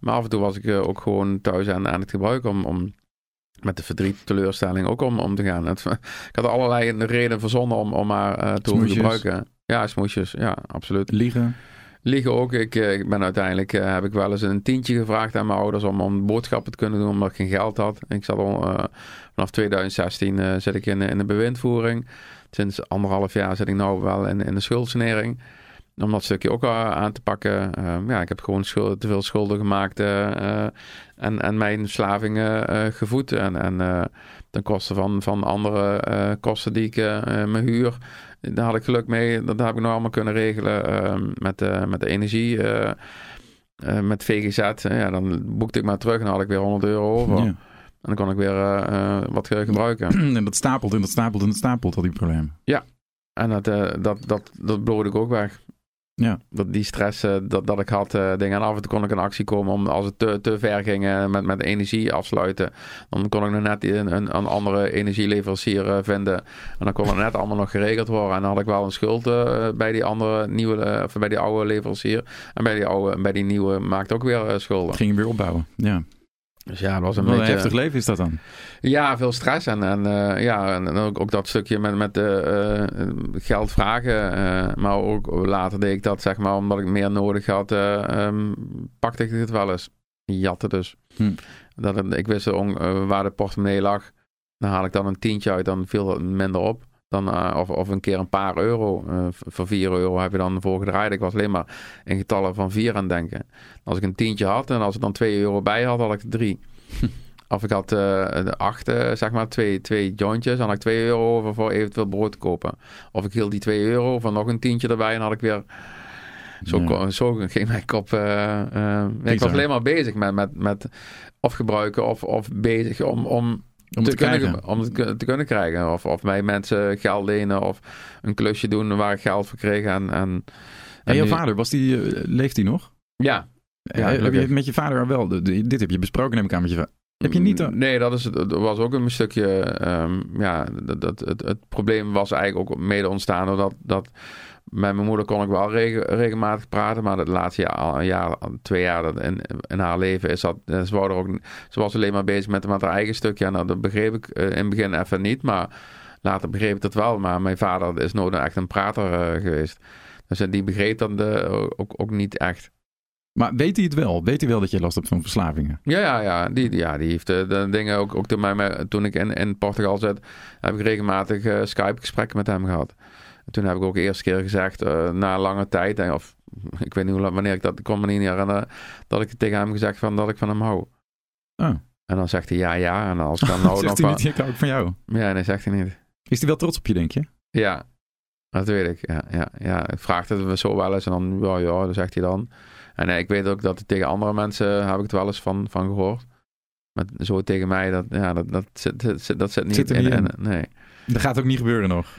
Maar af en toe was ik ook gewoon thuis aan, aan het gebruiken om, om met de verdriet, teleurstelling ook om, om te gaan. Het, ik had allerlei redenen verzonnen om, om maar uh, te hoeven gebruiken. Ja, smoesjes. Ja, absoluut. Liegen? Liegen ook. Ik, ik ben uiteindelijk, uh, heb ik wel eens een tientje gevraagd aan mijn ouders om, om boodschappen te kunnen doen, omdat ik geen geld had. Ik zat al, uh, vanaf 2016 zit ik in, in de bewindvoering. Sinds anderhalf jaar zit ik nou wel in, in de schuldsanering om dat stukje ook aan te pakken. Uh, ja, ik heb gewoon schuld, te veel schulden gemaakt uh, en, en mijn verslavingen uh, gevoed. En, en ten koste van, van andere kosten die ik mijn huur. Daar had ik geluk mee. Dat heb ik nog allemaal kunnen regelen ehm, met, met de energie. met VGZ. ja, dan boekte ik maar terug en dan had ik weer 100 euro over. Ja. En dan kon ik weer wat gebruiken. En dat stapelt en dat stapelt en dat stapelt al die problemen. Ja, en dat, dat, dat, dat bloed ik ook weg. Ja. Dat die stress uh, dat, dat ik had, uh, dingen. En af en toe kon ik in actie komen om als het te, te ver ging uh, met, met energie afsluiten. Dan kon ik nog net een, een, een andere energieleverancier vinden. En dan kon het net allemaal nog geregeld worden. En dan had ik wel een schuld bij die andere nieuwe, of bij die oude leverancier. En bij die oude, bij die nieuwe maakte ook weer schulden. Ging je weer opbouwen, ja. Dus ja, dat was een Wat een beetje... heftig leven is dat dan. Ja, veel stress en, en, eh, ja, en ook, ook dat stukje met, met eh, geld vragen. maar ook later deed ik dat, zeg maar, omdat ik meer nodig had, eh, ehm, pakte ik het wel eens. Jatten dus. Hm. Dat ik wist on- waar de portemonnee lag. Dan haal ik dan een tientje uit, dan viel het minder op. Dan, eh, of, of een keer een paar euro. V- voor 4 euro heb je dan voor gedraaid. Ik was alleen maar in getallen van 4 aan het denken. Als ik een tientje had en als ik dan 2 euro bij had, had ik er 3. Of ik had eh, de acht, eh, zeg maar, twee, twee jointjes. En had ik 2 euro over voor eventueel brood te kopen. Of ik hield die 2 euro van nog een tientje erbij en had ik weer... Zo, Ja. zo ging mijn kop... ik was alleen maar bezig met, met, met of gebruiken of, of bezig om, om, Om te, kunnen, krijgen. om het te kunnen krijgen. Of, of mij mensen geld lenen of een klusje doen waar ik geld voor kreeg. En, en, En jouw nu- vader, was die, eh, leeft hij nog? Ja. Ja, Eh, heb je met je vader wel, dit heb je besproken neem ik aan met je vader. Heb je niet... dan- Nee, dat, is, dat was ook een stukje. ehm, ja, dat, dat, het, het probleem was eigenlijk ook mede ontstaan doordat dat met mijn moeder kon ik wel reg- regelmatig praten, maar het laatste jaar, al een jaar, twee jaar dat in, in haar leven is dat. Ze, wou er ook, ze was alleen maar bezig met, met haar eigen stukje en dat begreep ik eh, in het begin even niet, maar later begreep ik het wel. Maar mijn vader is nooit echt een prater eh, geweest. Dus die begreep dat eh, ook, ook niet echt. Maar weet hij het wel? Weet hij wel dat je last hebt van verslavingen? Ja, ja, ja. Die, ja, die heeft eh, de dingen ook, ook toen, mij, mij- toen ik in, in Portugal zat, heb ik regelmatig eh, Skype-gesprekken met hem gehad. En toen heb ik ook de eerste keer gezegd, eh, na lange tijd, en- of ik weet niet hoe lang, wanneer ik dat, ik kon me niet herinneren, dat ik tegen hem gezegd van dat ik van hem hou. Oh. En dan zegt hij ja, ja. En als ik dan nou Zegt hij niet, ik hou ook van jou. Ja, nee, zegt hij niet. Is hij wel trots op je, denk je? Ja, dat weet ik. Ja, ja, ja. Ik vraag het zo wel eens en dan, ja, ja, dan zegt hij dan. En eh, ik weet ook dat tegen andere mensen heb ik het wel eens van, van gehoord. Maar zo tegen mij, dat, ja, dat, dat, zit, dat, zit, dat zit niet Zit er in. niet in. nee. Dat gaat ook niet gebeuren nog.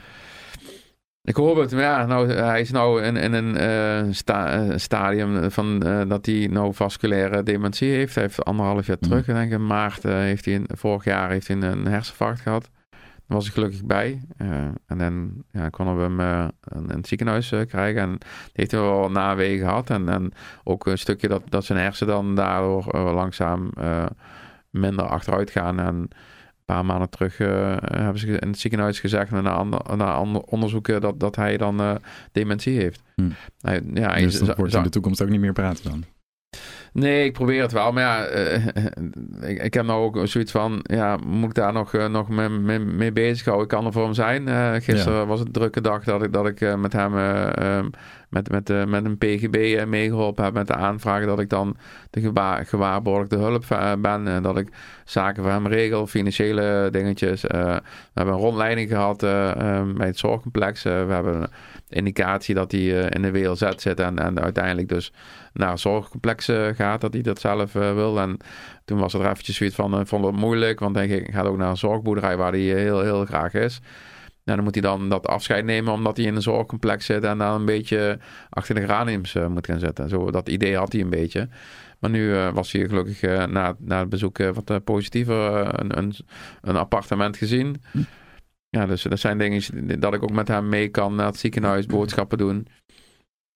Ik hoor het, maar ja, nou, hij is nou in, in een eh, sta- eh, stadium van eh, dat hij nou vasculaire dementie heeft. Hij heeft anderhalf jaar Mhm. terug, ik denk in maart, heeft hij, een- vorig jaar heeft hij een hersenvacht gehad. Daar was ik gelukkig bij. En dan ja, konden we hem in, in het ziekenhuis krijgen. En die heeft hij wel nawegen gehad. En, en ook een stukje dat, dat zijn hersen dan daardoor langzaam minder achteruit gaan. En paar maanden terug eh, hebben ze in het ziekenhuis gezegd na, na onderzoeken dat, dat hij dan eh, dementie heeft. Hm. Hij, ja, hij Dus wordt in de toekomst ook niet meer praten dan. Nee, ik probeer het wel. Maar ja, eh, ik, ik heb nou ook zoiets van... Ja, moet ik daar nog, nog mee, mee, mee bezig houden? Ik kan er voor hem zijn. Gisteren was het een drukke dag dat ik, dat ik met hem... met, met, eh, met een PGB eh, meegeholpen heb met de aanvraag... dat ik dan de gewaar, gewaarborgde hulp eh, ben. En dat ik zaken voor hem regel, financiële dingetjes. We hebben een rondleiding gehad eh, eh, bij het zorgcomplex. We hebben een indicatie dat hij in de WLZ zit... en, uiteindelijk dus naar een zorgcomplex eh, gaat, dat hij dat zelf wil. En toen was het er eventjes zoiets van, vond het moeilijk, want hij gaat ook naar een zorgboerderij waar hij heel, heel graag is. En dan moet hij dan dat afscheid nemen omdat hij in een zorgcomplex zit en dan een beetje achter de geraniums eh, moet gaan zitten. Zo, dat idee had hij een beetje. Maar nu eh, was hij gelukkig eh, na, na het bezoek wat positiever een, een, een appartement gezien. Hm. Ja, dus dat zijn dingen dat ik ook met hem mee kan naar het ziekenhuis, boodschappen doen.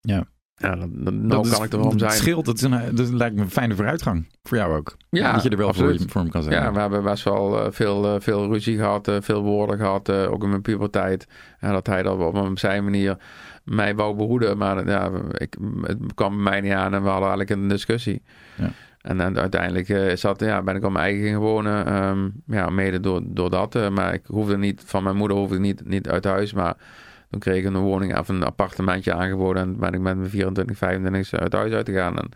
Ja. Ja, dan, dan, dat is- kan ik er wel om zijn. Het scheelt, dat, is een, dat lijkt me een fijne vooruitgang. Voor jou ook. Ja, dat je er wel voor, voor hem kan zijn. Ja, we hebben best wel eh, veel, eh, veel ruzie gehad, eh, veel woorden gehad, eh, ook in mijn puberteit. En dat hij dat op zijn manier mij wou behoeden, maar ja, ik, het kwam bij mij niet aan en we hadden eigenlijk een discussie. Ja. En, uiteindelijk dat, ja, ben ik op mijn eigen gaan wonen, ehm, ja, mede door, door dat. maar ik hoefde niet, van mijn moeder hoefde ik niet, niet uit huis, maar toen kreeg ik een woning of een appartementje aangeboden en ben ik met mijn 24, 25 uit huis uit te gaan. En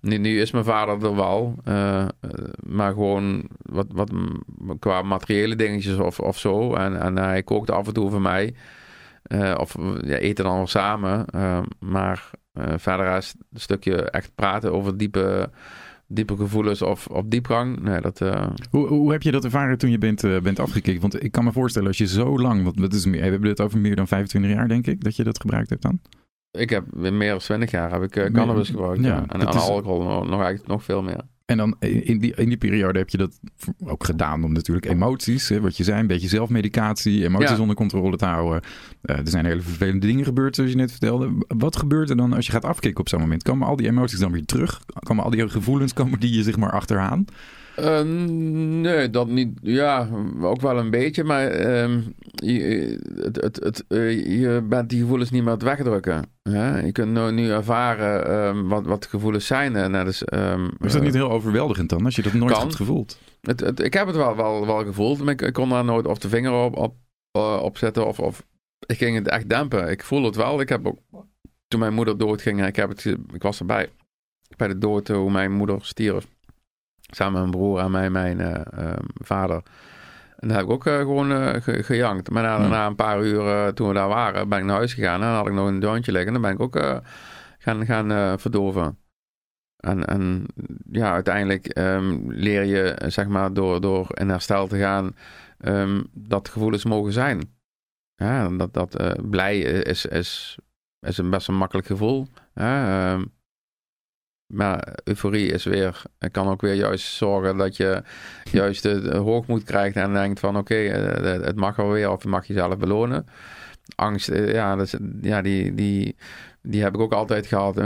nu, is mijn vader er wel, eh, maar gewoon wat, wat qua materiële dingetjes of, of zo. En, en hij kookt af en toe voor mij. Eh, of ja, eten dan samen. Eh, maar verder is het stukje echt praten over diepe, diepe gevoelens of, of diepgang. Nee, dat, eh, Hoe, hoe heb je dat ervaren toen je bent, eh, bent afgekikt? Want ik kan me voorstellen als je zo lang, want dat is meer, we hebben het over meer dan 25 jaar denk ik, dat je dat gebruikt hebt dan? ik heb meer dan 20 jaar heb ik eh, cannabis gebruikt. ja, Ja, En is- alcohol nog, nog eigenlijk nog veel meer. En dan in die, in die periode heb je dat ook gedaan om natuurlijk emoties, hè, wat je zei, een beetje zelfmedicatie, emoties Ja. onder controle te houden. Eh, er zijn hele vervelende dingen gebeurd, zoals je net vertelde. Wat gebeurt er dan als je gaat afkicken op zo'n moment? Komen al die emoties dan weer terug? Komen al die gevoelens, komen die je zeg maar achteraan? Uh, nee, dat niet. Ja, ook wel een beetje. Maar ehm, je, het, het, het, uh, je bent die gevoelens niet meer het wegdrukken. Hè? Je kunt nu, nu ervaren um, wat, wat gevoelens zijn. En dat is, is dat niet heel overweldigend dan, als je dat nooit kan. hebt gevoeld? Ik heb het wel, wel, wel gevoeld, maar ik, ik kon daar nooit of de vinger op, op, uh, op zetten of, of ik ging het echt dempen. Ik voel het wel. Ik heb ook, toen mijn moeder doodging, ik, heb het, ik was erbij bij de dood hoe mijn moeder stierf. Samen met mijn broer en mij, mijn uh, vader. En daar heb ik ook uh, gewoon uh, ge gejankt. Maar na, hmm. na, een paar uur toen we daar waren, ben ik naar huis gegaan. En dan had ik nog een doontje liggen. En dan ben ik ook gaan, gaan verdoven. En, en ja, uiteindelijk um, leer je, zeg maar, door, door in herstel te gaan, um, dat gevoelens mogen zijn. Ja, dat, dat blij is, is, is een best een makkelijk gevoel. Ja, um, maar euforie is weer, kan ook weer juist zorgen dat je juist de, hoogmoed krijgt en denkt van oké, okay, het mag wel weer of je mag jezelf belonen. Angst, eh, ja, is, ja die, die, die heb ik ook altijd gehad.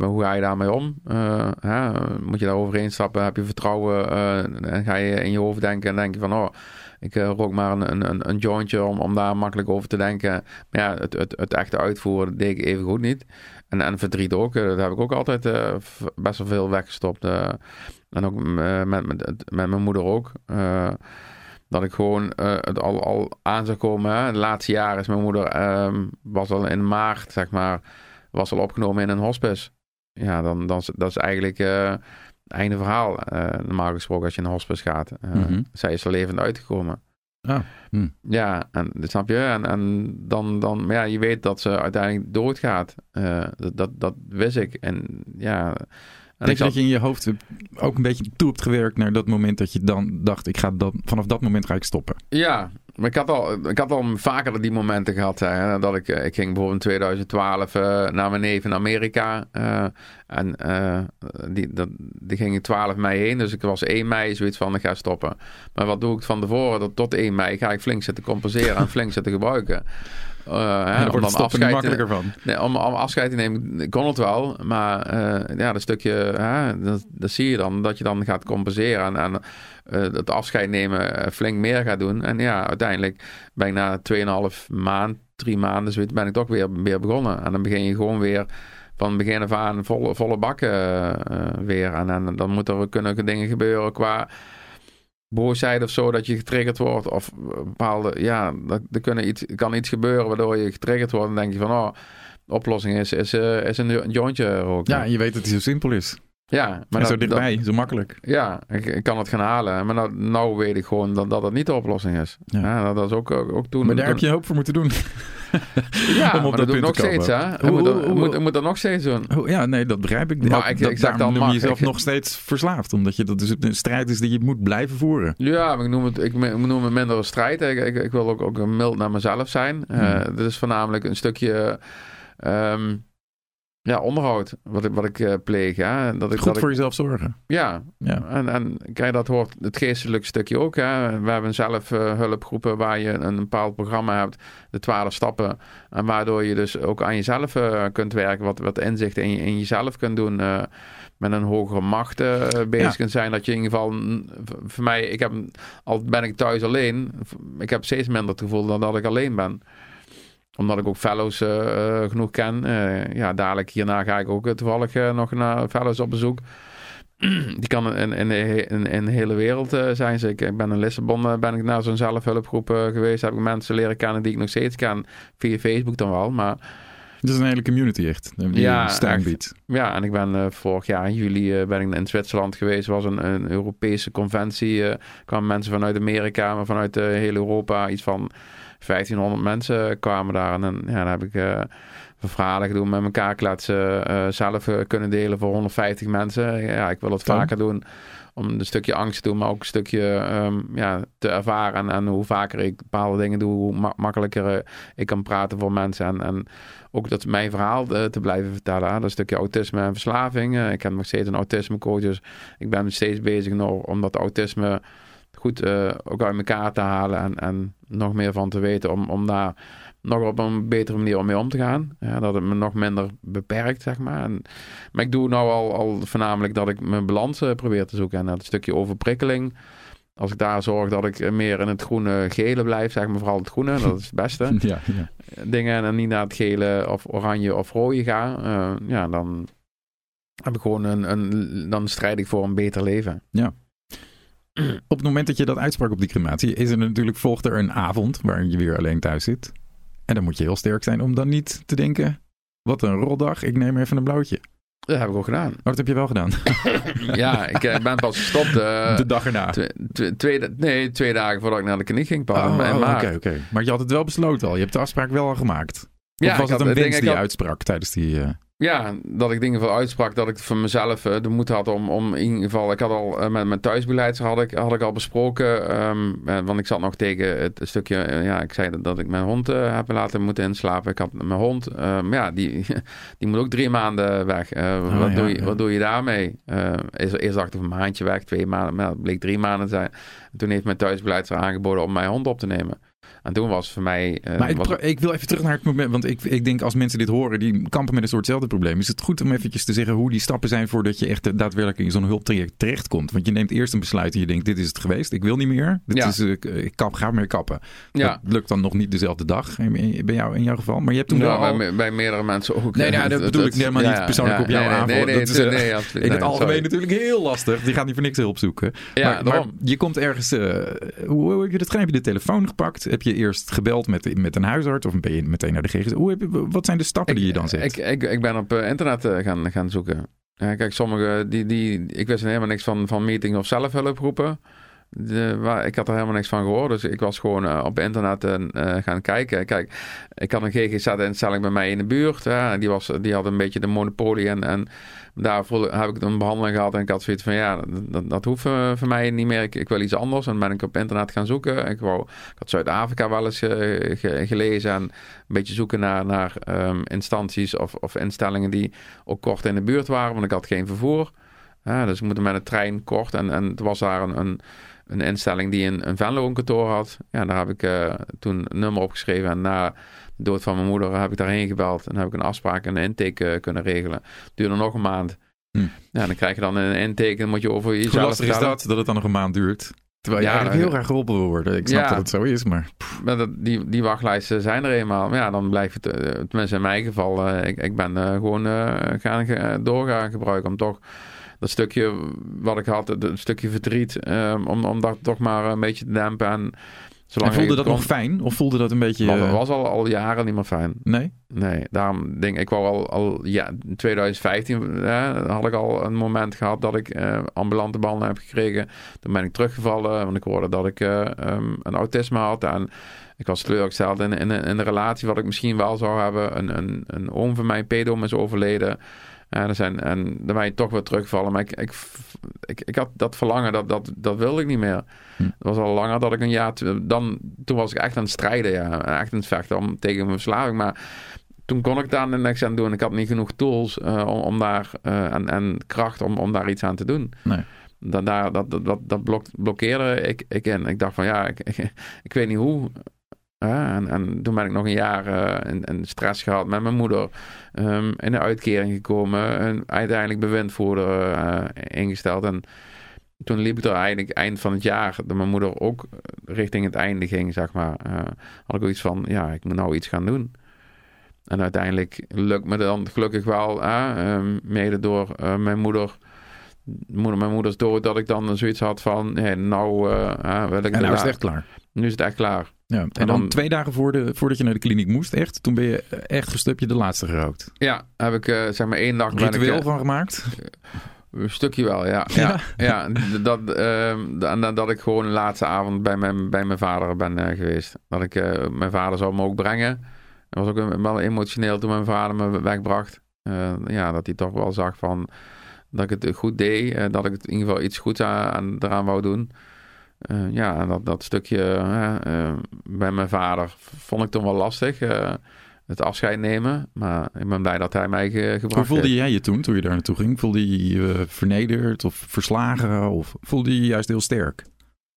Hoe ga je daarmee om? Uh, hè? Moet je daar overheen stappen? Heb je vertrouwen? En ga je in je hoofd denken en denk je van oh, ik rook maar een, een, een jointje om, om daar makkelijk over te denken. Maar ja, het, het, het echte uitvoeren deed ik even goed niet. En, en verdriet ook. Eh, dat heb ik ook altijd uh, best wel veel weggestopt. Uh, en ook met, met, met, mijn moeder ook. dat ik gewoon het al, al aan zou komen. Hè. De laatste jaren is mijn moeder... Um, was al in maart, zeg maar... Was al opgenomen in een hospice. Ja, dan, dan dat is eigenlijk... einde verhaal, normaal gesproken, als je in een hospice gaat. Mm -hmm. Zij is er levend uitgekomen. Ah, hm. Ja, en snap je? En, en dan, dan, maar ja, je weet dat ze uiteindelijk doodgaat. Uh, dat, dat, dat wist ik. En ja. En Denk je dat je in je hoofd ook een beetje toe hebt gewerkt naar dat moment dat je dan dacht, ik ga dan, vanaf dat moment ga ik stoppen? Ja, maar ik had al, ik had al vaker die momenten gehad. Hè, dat ik, eh, ik ging bijvoorbeeld in 2012 uh, naar mijn neef in Amerika. Uh, en uh, die, dat, die ging 12 mei heen. Dus ik was 1 mei zoiets van, ik ga stoppen. Maar wat doe ik van tevoren? Dat tot 1 mei ga ik flink zitten compenseren en flink zitten gebruiken. Uh, hè, om dan afscheid makkelijker van. Nee, om, om, afscheid te nemen kon het wel. Maar uh, ja, dat stukje, hè, dat, dat, zie je dan. Dat je dan gaat compenseren. En, en uh, het afscheid nemen flink meer gaat doen. En ja, uiteindelijk ben ik na 2,5 maand, drie maanden, zoiets, ben ik toch weer, weer begonnen. En dan begin je gewoon weer van begin af aan volle, volle bakken weer. En, en dan moeten er kunnen dingen gebeuren qua boosheid of zo, dat je getriggerd wordt. Of bepaalde, ja, er kunnen iets, kan iets gebeuren waardoor je getriggerd wordt. En denk je van, oh, de oplossing is, is, is een jointje roken. Ja, je weet dat het zo simpel is. Ja, maar zo dichtbij, zo makkelijk. Ja, ik, ik, kan het gaan halen. Maar nou, nou weet ik gewoon dat, dat niet de oplossing is. Ja. ja dat is ook, ook toen... Maar daar heb je hoop voor moeten doen. ja, Om op maar dat doe ik nog steeds, hè. Ik moet, dat, moet, moet dat nog steeds doen. ja, nee, dat begrijp ik. Maar ik, dat, ik zeg dan noem je jezelf nog steeds verslaafd. Omdat je, dat dus een strijd is die je moet blijven voeren. Ja, maar ik noem het, ik noem het minder een strijd. Ik, ik, ik wil ook, ook mild naar mezelf zijn. Hmm. Uh, dit is voornamelijk een stukje... Um, ja, onderhoud, wat ik, wat ik uh, pleeg. Hè? Dat ik, Goed dat voor ik, jezelf zorgen. Ja, ja. En, en kijk, dat hoort het geestelijke stukje ook. Hè? We hebben zelf uh, hulpgroepen waar je een, een, bepaald programma hebt, de twaalf stappen. En waardoor je dus ook aan jezelf uh, kunt werken, wat, wat inzicht in, in jezelf kunt doen. met een hogere macht bezig ja. kunt zijn. Dat je in ieder geval, voor mij, ik heb, al ben ik thuis alleen, ik heb steeds minder het gevoel dan dat ik alleen ben omdat ik ook fellows uh, genoeg ken. Uh, ja, dadelijk hierna ga ik ook toevallig nog naar fellows op bezoek. Die kan in, in, in, in de hele wereld zijn. Ik, ben in Lissabon ben ik naar zo'n zelfhulpgroep geweest. Heb ik mensen leren kennen die ik nog steeds ken. Via Facebook dan wel, maar... Het is een hele community echt, die ja, steun biedt. Ja, en ik ben vorig jaar in juli ben ik in Zwitserland geweest. was een, een Europese conventie. Er kwamen mensen vanuit Amerika, maar vanuit heel Europa. Iets van 1500 mensen kwamen daar. En dan, ja, dan heb ik uh, verhalen gedaan met elkaar kletsen. Uh, zelf uh, kunnen delen voor 150 mensen. Ja, ik wil het vaker doen. Om een stukje angst te doen, maar ook een stukje um, ja, te ervaren. En, en, hoe vaker ik bepaalde dingen doe, hoe ma makkelijker ik kan praten voor mensen. En, en ook dat mijn verhaal te blijven vertellen. Dat stukje autisme en verslaving. ik heb nog steeds een autisme Dus ik ben steeds bezig nog om dat autisme goed uh, ook uit elkaar te halen en, en nog meer van te weten om, om daar nog op een betere manier om mee om te gaan. Ja, dat het me nog minder beperkt, zeg maar. En, maar ik doe nou al, al voornamelijk dat ik mijn balans uh, probeer te zoeken. En dat stukje overprikkeling. Als ik daar zorg dat ik meer in het groene gele blijf, zeg maar vooral het groene, dat is het beste. ja, ja. Dingen en niet naar het gele of oranje of rode ga, uh, ja, dan heb ik gewoon een, een, dan strijd ik voor een beter leven. Ja. Op het moment dat je dat uitsprak op die crematie, is er natuurlijk volgt er een avond waarin je weer alleen thuis zit. En dan moet je heel sterk zijn om dan niet te denken: wat een rotdag, ik neem even een blauwtje. Dat heb ik ook gedaan. Oh, dat heb je wel gedaan? ja, ik, ik, ben pas gestopt. Uh, de dag erna? Twee, twee, nee, twee dagen voordat ik naar de kliniek ging. Pas oh, oké, oké. Okay, Maar je had het wel besloten al. Je hebt de afspraak wel al gemaakt. Ja, of was het een wens die je uitsprak tijdens die... Uh... Ja, dat ik dingen voor uitsprak, dat ik voor mezelf uh, de moed had om, om in ieder geval... Ik had al uh, met mijn thuisbeleidster had ik, had ik al besproken, um, want ik zat nog tegen het stukje... Uh, ja, ik zei dat, dat ik mijn hond heb laten moeten inslapen. Ik had mijn hond, um, ja, die, die moet ook drie maanden weg. Oh, wat, ja, doe je, ja. wat doe je daarmee? eerst, eerst dacht ik een maandje weg, twee maanden, maar het bleek drie maanden te zijn. toen heeft mijn thuisbeleidster aangeboden om mijn hond op te nemen. En toen was voor mij. Uh, maar ik, was... ik, wil even terug naar het moment. Want ik, ik denk als mensen dit horen, die kampen met een soortzelfde probleem. Is het goed om eventjes te zeggen hoe die stappen zijn voordat je echt daadwerkelijk in zo'n hulptraject terechtkomt? Want je neemt eerst een besluit en je denkt: dit is het geweest. Ik wil niet meer. Dit ja. is, uh, ik kap, ga meer kappen. Ja. Dat lukt dan nog niet dezelfde dag. Bij jou, in jouw geval. Maar je hebt toen ja, wel. Bij, al... bij, meerdere mensen ook. Nee, nou, dat bedoel ik helemaal niet persoonlijk op jouw aanval. Nee, nee, dat is uh, nee, in het algemeen natuurlijk heel lastig. Die gaan niet voor niks hulp zoeken. Ja, maar, je komt ergens. hoe, hoe heb je dat gedaan? Heb je de telefoon gepakt? Heb je eerst gebeld met, met een huisarts of ben je meteen naar de GGZ? Hoe heb je, wat zijn de stappen ik, die je dan zet? Ik, ik, ik ben op internet gaan, gaan zoeken. Ja, kijk, sommige, die, die, ik wist helemaal niks van, van meeting of zelfhulpgroepen. De, waar, ik had er helemaal niks van gehoord. Dus ik was gewoon uh, op internet uh, gaan kijken. Kijk, ik had een GGZ-instelling bij mij in de buurt. Uh, die, was, die had een beetje de monopolie. En, en daarvoor heb ik een behandeling gehad. En ik had zoiets van, ja, dat, dat hoeft voor mij niet meer. Ik, wil iets anders. En ben ik op internet gaan zoeken. Ik, wou, ik had Zuid-Afrika wel eens ge, gelezen. En een beetje zoeken naar, naar um, instanties of, of instellingen die ook kort in de buurt waren. Want ik had geen vervoer. dus ik moet met een trein kort. En, en was daar een... een een instelling die een, een Venlo een kantoor had. Ja, daar heb ik uh, toen een nummer opgeschreven. En na de dood van mijn moeder heb ik daarheen gebeld. En heb ik een afspraak en een intake uh, kunnen regelen. Duurde nog een maand. Hm. Ja, dan krijg je dan een intake en moet je over jezelf Hoe lastig is dat, dat het dan nog een maand duurt? Terwijl je ja, eigenlijk heel graag geholpen wil worden. Ik snap ja, dat het zo is, maar... maar dat, die, die wachtlijsten zijn er eenmaal. Maar ja, dan blijft het, tenminste in mijn geval... Uh, ik, ik ben gewoon gaan doorgaan gebruiken om toch dat stukje wat ik had, een stukje verdriet, um, om, om dat toch maar een beetje te dempen. En, en voelde dat kon, nog fijn? Of voelde dat een beetje... Dat uh... was al, al jaren niet meer fijn. Nee? Nee, daarom denk ik, ik wou al, al ja, in 2015 eh, had ik al een moment gehad dat ik uh, ambulante behandeling heb gekregen. Toen ben ik teruggevallen, want ik hoorde dat ik uh, um, een autisme had. En ik was teleurgesteld in, in, in, een relatie wat ik misschien wel zou hebben. Een, een, een oom van mij, pedom, is overleden. Ja, er zijn, en dan ben je toch weer terugvallen. Maar ik, ik, ik, ik, had dat verlangen, dat, dat, dat wilde ik niet meer. Hm. Het was al langer dat ik een jaar... Dan, toen was ik echt aan het strijden, ja. Echt aan het vechten om, tegen mijn verslaving. Maar toen kon ik daar niks aan doen. Ik had niet genoeg tools uh, om, om, daar... Uh, en, en kracht om, om daar iets aan te doen. Nee. Dat, daar, dat, dat, dat blok, blokkeerde ik, ik in. Ik dacht van ja, ik, ik, ik weet niet hoe... Ja, en, en, toen ben ik nog een jaar uh, in, in, stress gehad met mijn moeder. Um, in de uitkering gekomen. En uiteindelijk bewindvoerder uh, ingesteld. En toen liep het er eigenlijk eind van het jaar. Dat mijn moeder ook richting het einde ging, zeg maar. Uh, had ik ook iets van, ja, ik moet nou iets gaan doen. En uiteindelijk lukt me dan gelukkig wel. Um, mede door mijn moeder moeder, mijn moeder is dood, dat ik dan zoiets had van, hey, nou uh, wil ik... En nou is het echt klaar. Nu is het echt klaar. Ja, en, en dan, dan, twee dagen voor de, voordat je naar de kliniek moest, echt, toen ben je echt gestupje de laatste gerookt. Ja, heb ik uh, zeg maar één dag... Ritueel ik, van gemaakt? Een stukje wel, ja. Ja, ja, ja dat, uh, dat ik gewoon de laatste avond bij mijn, bij mijn vader ben uh, geweest. Dat ik, uh, mijn vader zou me ook brengen. Dat was ook wel emotioneel toen mijn vader me wegbracht. ja, dat hij toch wel zag van dat ik het goed deed. Dat ik het in ieder geval iets goeds aan, aan, eraan wou doen. Uh, ja, dat, dat stukje uh, bij mijn vader vond ik toen wel lastig. het afscheid nemen. Maar ik ben blij dat hij mij ge gebracht Hoe voelde jij je toen, toen je daar naartoe ging? Voelde je je vernederd of verslagen? Of voelde je je juist heel sterk?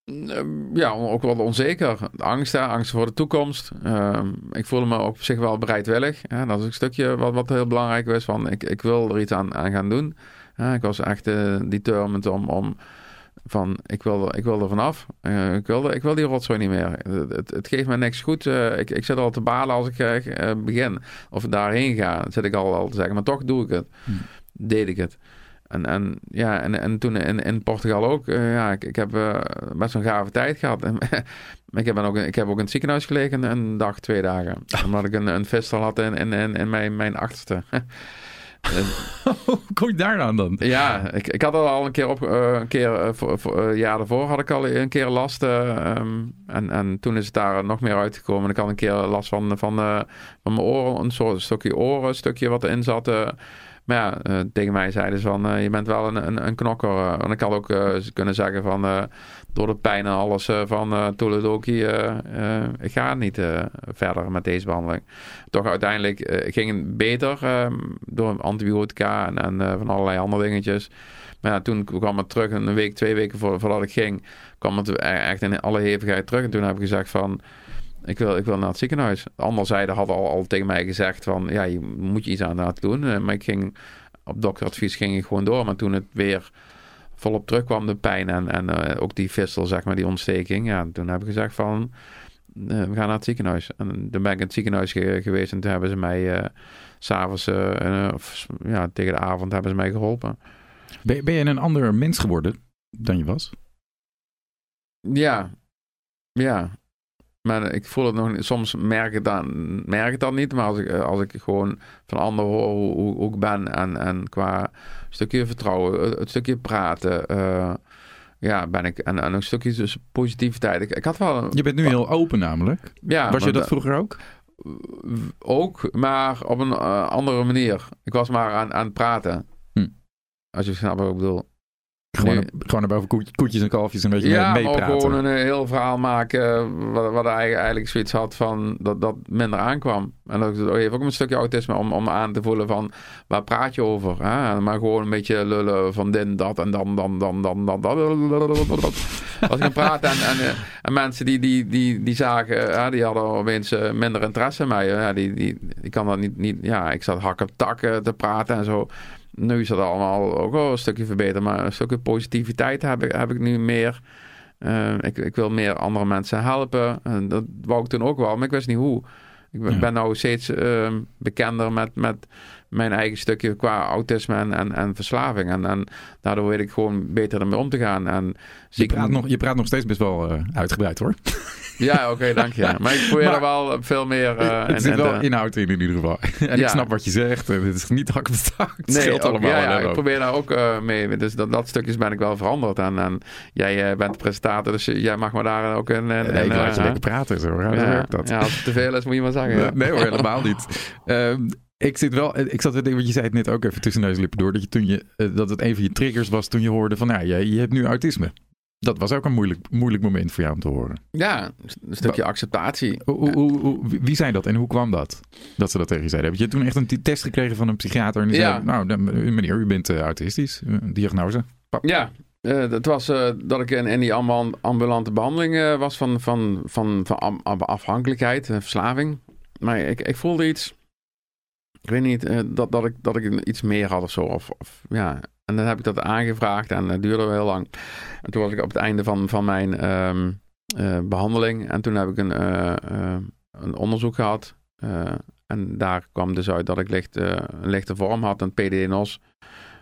Ehm, ja, ook wel onzeker. Angst, hè? angst voor de toekomst. Ehm, ik voelde me op zich wel bereidwillig. Hè? Dat is een stukje wat, wat heel belangrijk was. Van, ik, ik wil er iets aan, aan gaan doen. ik was echt uh, determined om, om van ik wil, ik wil er vanaf. Uh, ik, wil, ik wil die rotzooi niet meer. Het, het, geeft me niks goed. Uh, ik, ik zit al te balen als ik uh, begin. Of daarheen ga. Dat zit ik al, al te zeggen. Maar toch doe ik het. Hm. Deed ik het. En, en, ja, en, en toen in, in Portugal ook. ja, ik, ik heb best een gave tijd gehad. ik, heb ook, ik heb ook in het ziekenhuis gelegen een dag, twee dagen. Omdat ik een, een vistel had in, in, in, in mijn, mijn achterste. Hoe kom je daar dan? Ja, ik, ik had al een keer op uh, een keer uh, voor, voor, uh, jaar daarvoor had ik al een keer last. Um, en, en toen is het daar nog meer uitgekomen. Ik had een keer last van, van, van mijn oren, een soort stukje oren, een stukje wat erin zat. Maar ja, tegen mij zeiden ze van, je bent wel een, een, een knokker. en ik had ook kunnen zeggen van, door de pijn en alles van uh, Toledoki, ik ga niet verder met deze behandeling. Toch uiteindelijk ging het beter ehm, door antibiotica en, van allerlei andere dingetjes. Maar ja, toen kwam het terug, een week, twee weken voor, voordat ik ging, kwam het e-, echt in alle hevigheid terug. En toen heb ik gezegd van, ik wil, ik wil naar het ziekenhuis. De andere zijde had al, al tegen mij gezegd van, ja, je moet je iets aan laten doen. maar ik ging, op dokteradvies ging ik gewoon door. Maar toen het weer volop terugkwam, de pijn en, en uh, ook die vistel, zeg maar, die ontsteking. Ja, toen heb ik gezegd van, uh, we gaan naar het ziekenhuis. En toen ben ik in het ziekenhuis ge geweest en toen hebben ze mij uh, s'avonds, of ja, tegen de avond hebben ze mij geholpen. Ben, ben je een ander mens geworden dan je was? Ja, ja. Maar ik voel het nog niet. Soms merk ik, dan, merk ik dat niet. Maar als ik, als ik gewoon van anderen hoor hoe, hoe, hoe ik ben. En, en qua stukje vertrouwen, het stukje praten. Uh, ja, ben ik. En, en een stukje dus positiviteit. Ik, ik had wel. je bent nu heel open, namelijk. Ja. Was je dat vroeger ook? Ook, maar op een uh, andere manier. Ik was maar aan, aan het praten. Hm. Als je snapt wat ik bedoel. Gewoon, nee. gewoon boven koetjes en kalfjes een beetje ja, mee, meepraten. Ja, gewoon een heel verhaal maken wat, wat eigenlijk zoiets had van dat dat minder aankwam. En dat heeft ook een stukje autisme om, om aan te voelen van waar praat je over? Hè? Maar gewoon een beetje lullen van dit, dat en dan, dan, dan, dan, dan, dat. Als ik praat en, en, en, mensen die, die, die, die zagen, die hadden opeens minder interesse in mij. Ja, die, die, die kan dat niet, niet, ja, ik zat hak op takken te praten en zo nu is dat allemaal ook wel een stukje verbeterd, maar een stukje positiviteit heb ik, heb ik nu meer. Uh, ik, ik wil meer andere mensen helpen. En dat wou ik toen ook wel, maar ik wist niet hoe. Ik ben nou steeds uh, bekender met, met mijn eigen stukje qua autisme en, en, en verslaving. En, en daardoor weet ik gewoon beter ermee om te gaan. En je, praat nog, je praat nog steeds best wel uh, uitgebreid hoor. Ja, oké, dank je. Maar ik probeer er wel veel meer... Uh, er zit wel inhoud in in ieder geval. En ik snap wat je zegt. Het is niet hak Het nee, ook, allemaal. Ja, ja ik probeer daar ook uh, mee. Dus dat, dat stukjes ben ik wel veranderd. En, en jij bent de presentator, dus jij mag me daar ook in... in nee, ik laat je lekker praten. Zo. Ja, ja, dat. ja, als het te veel is, moet je maar zeggen. Nee hoor, helemaal niet. Ik zit wel, ik zat te denken, want je zei het net ook even tussen neus lippen door, dat je toen je, dat het een van je triggers was toen je hoorde van, nou, ja, je, je hebt nu autisme. Dat was ook een moeilijk, moeilijk moment voor jou om te horen. Ja, een stukje acceptatie. Hoe, hoe, hoe, wie zei dat en hoe kwam dat? Dat ze dat tegen je zeiden. Heb je toen echt een test gekregen van een psychiater? En die ja. zei, nou meneer, u bent uh, autistisch. Diagnose. Pap. Ja, uh, dat was dat ik in, in die ambulante behandeling was van, van, van, van afhankelijkheid, verslaving. Maar ik, ik voelde iets ik weet niet, dat, dat, ik, dat ik iets meer had of zo. Of, of ja, en dan heb ik dat aangevraagd en dat duurde wel heel lang. En toen was ik op het einde van, van mijn ehm, eh, behandeling. En toen heb ik een, uh, een onderzoek gehad. en daar kwam dus uit dat ik licht, een lichte vorm had, een PDNOS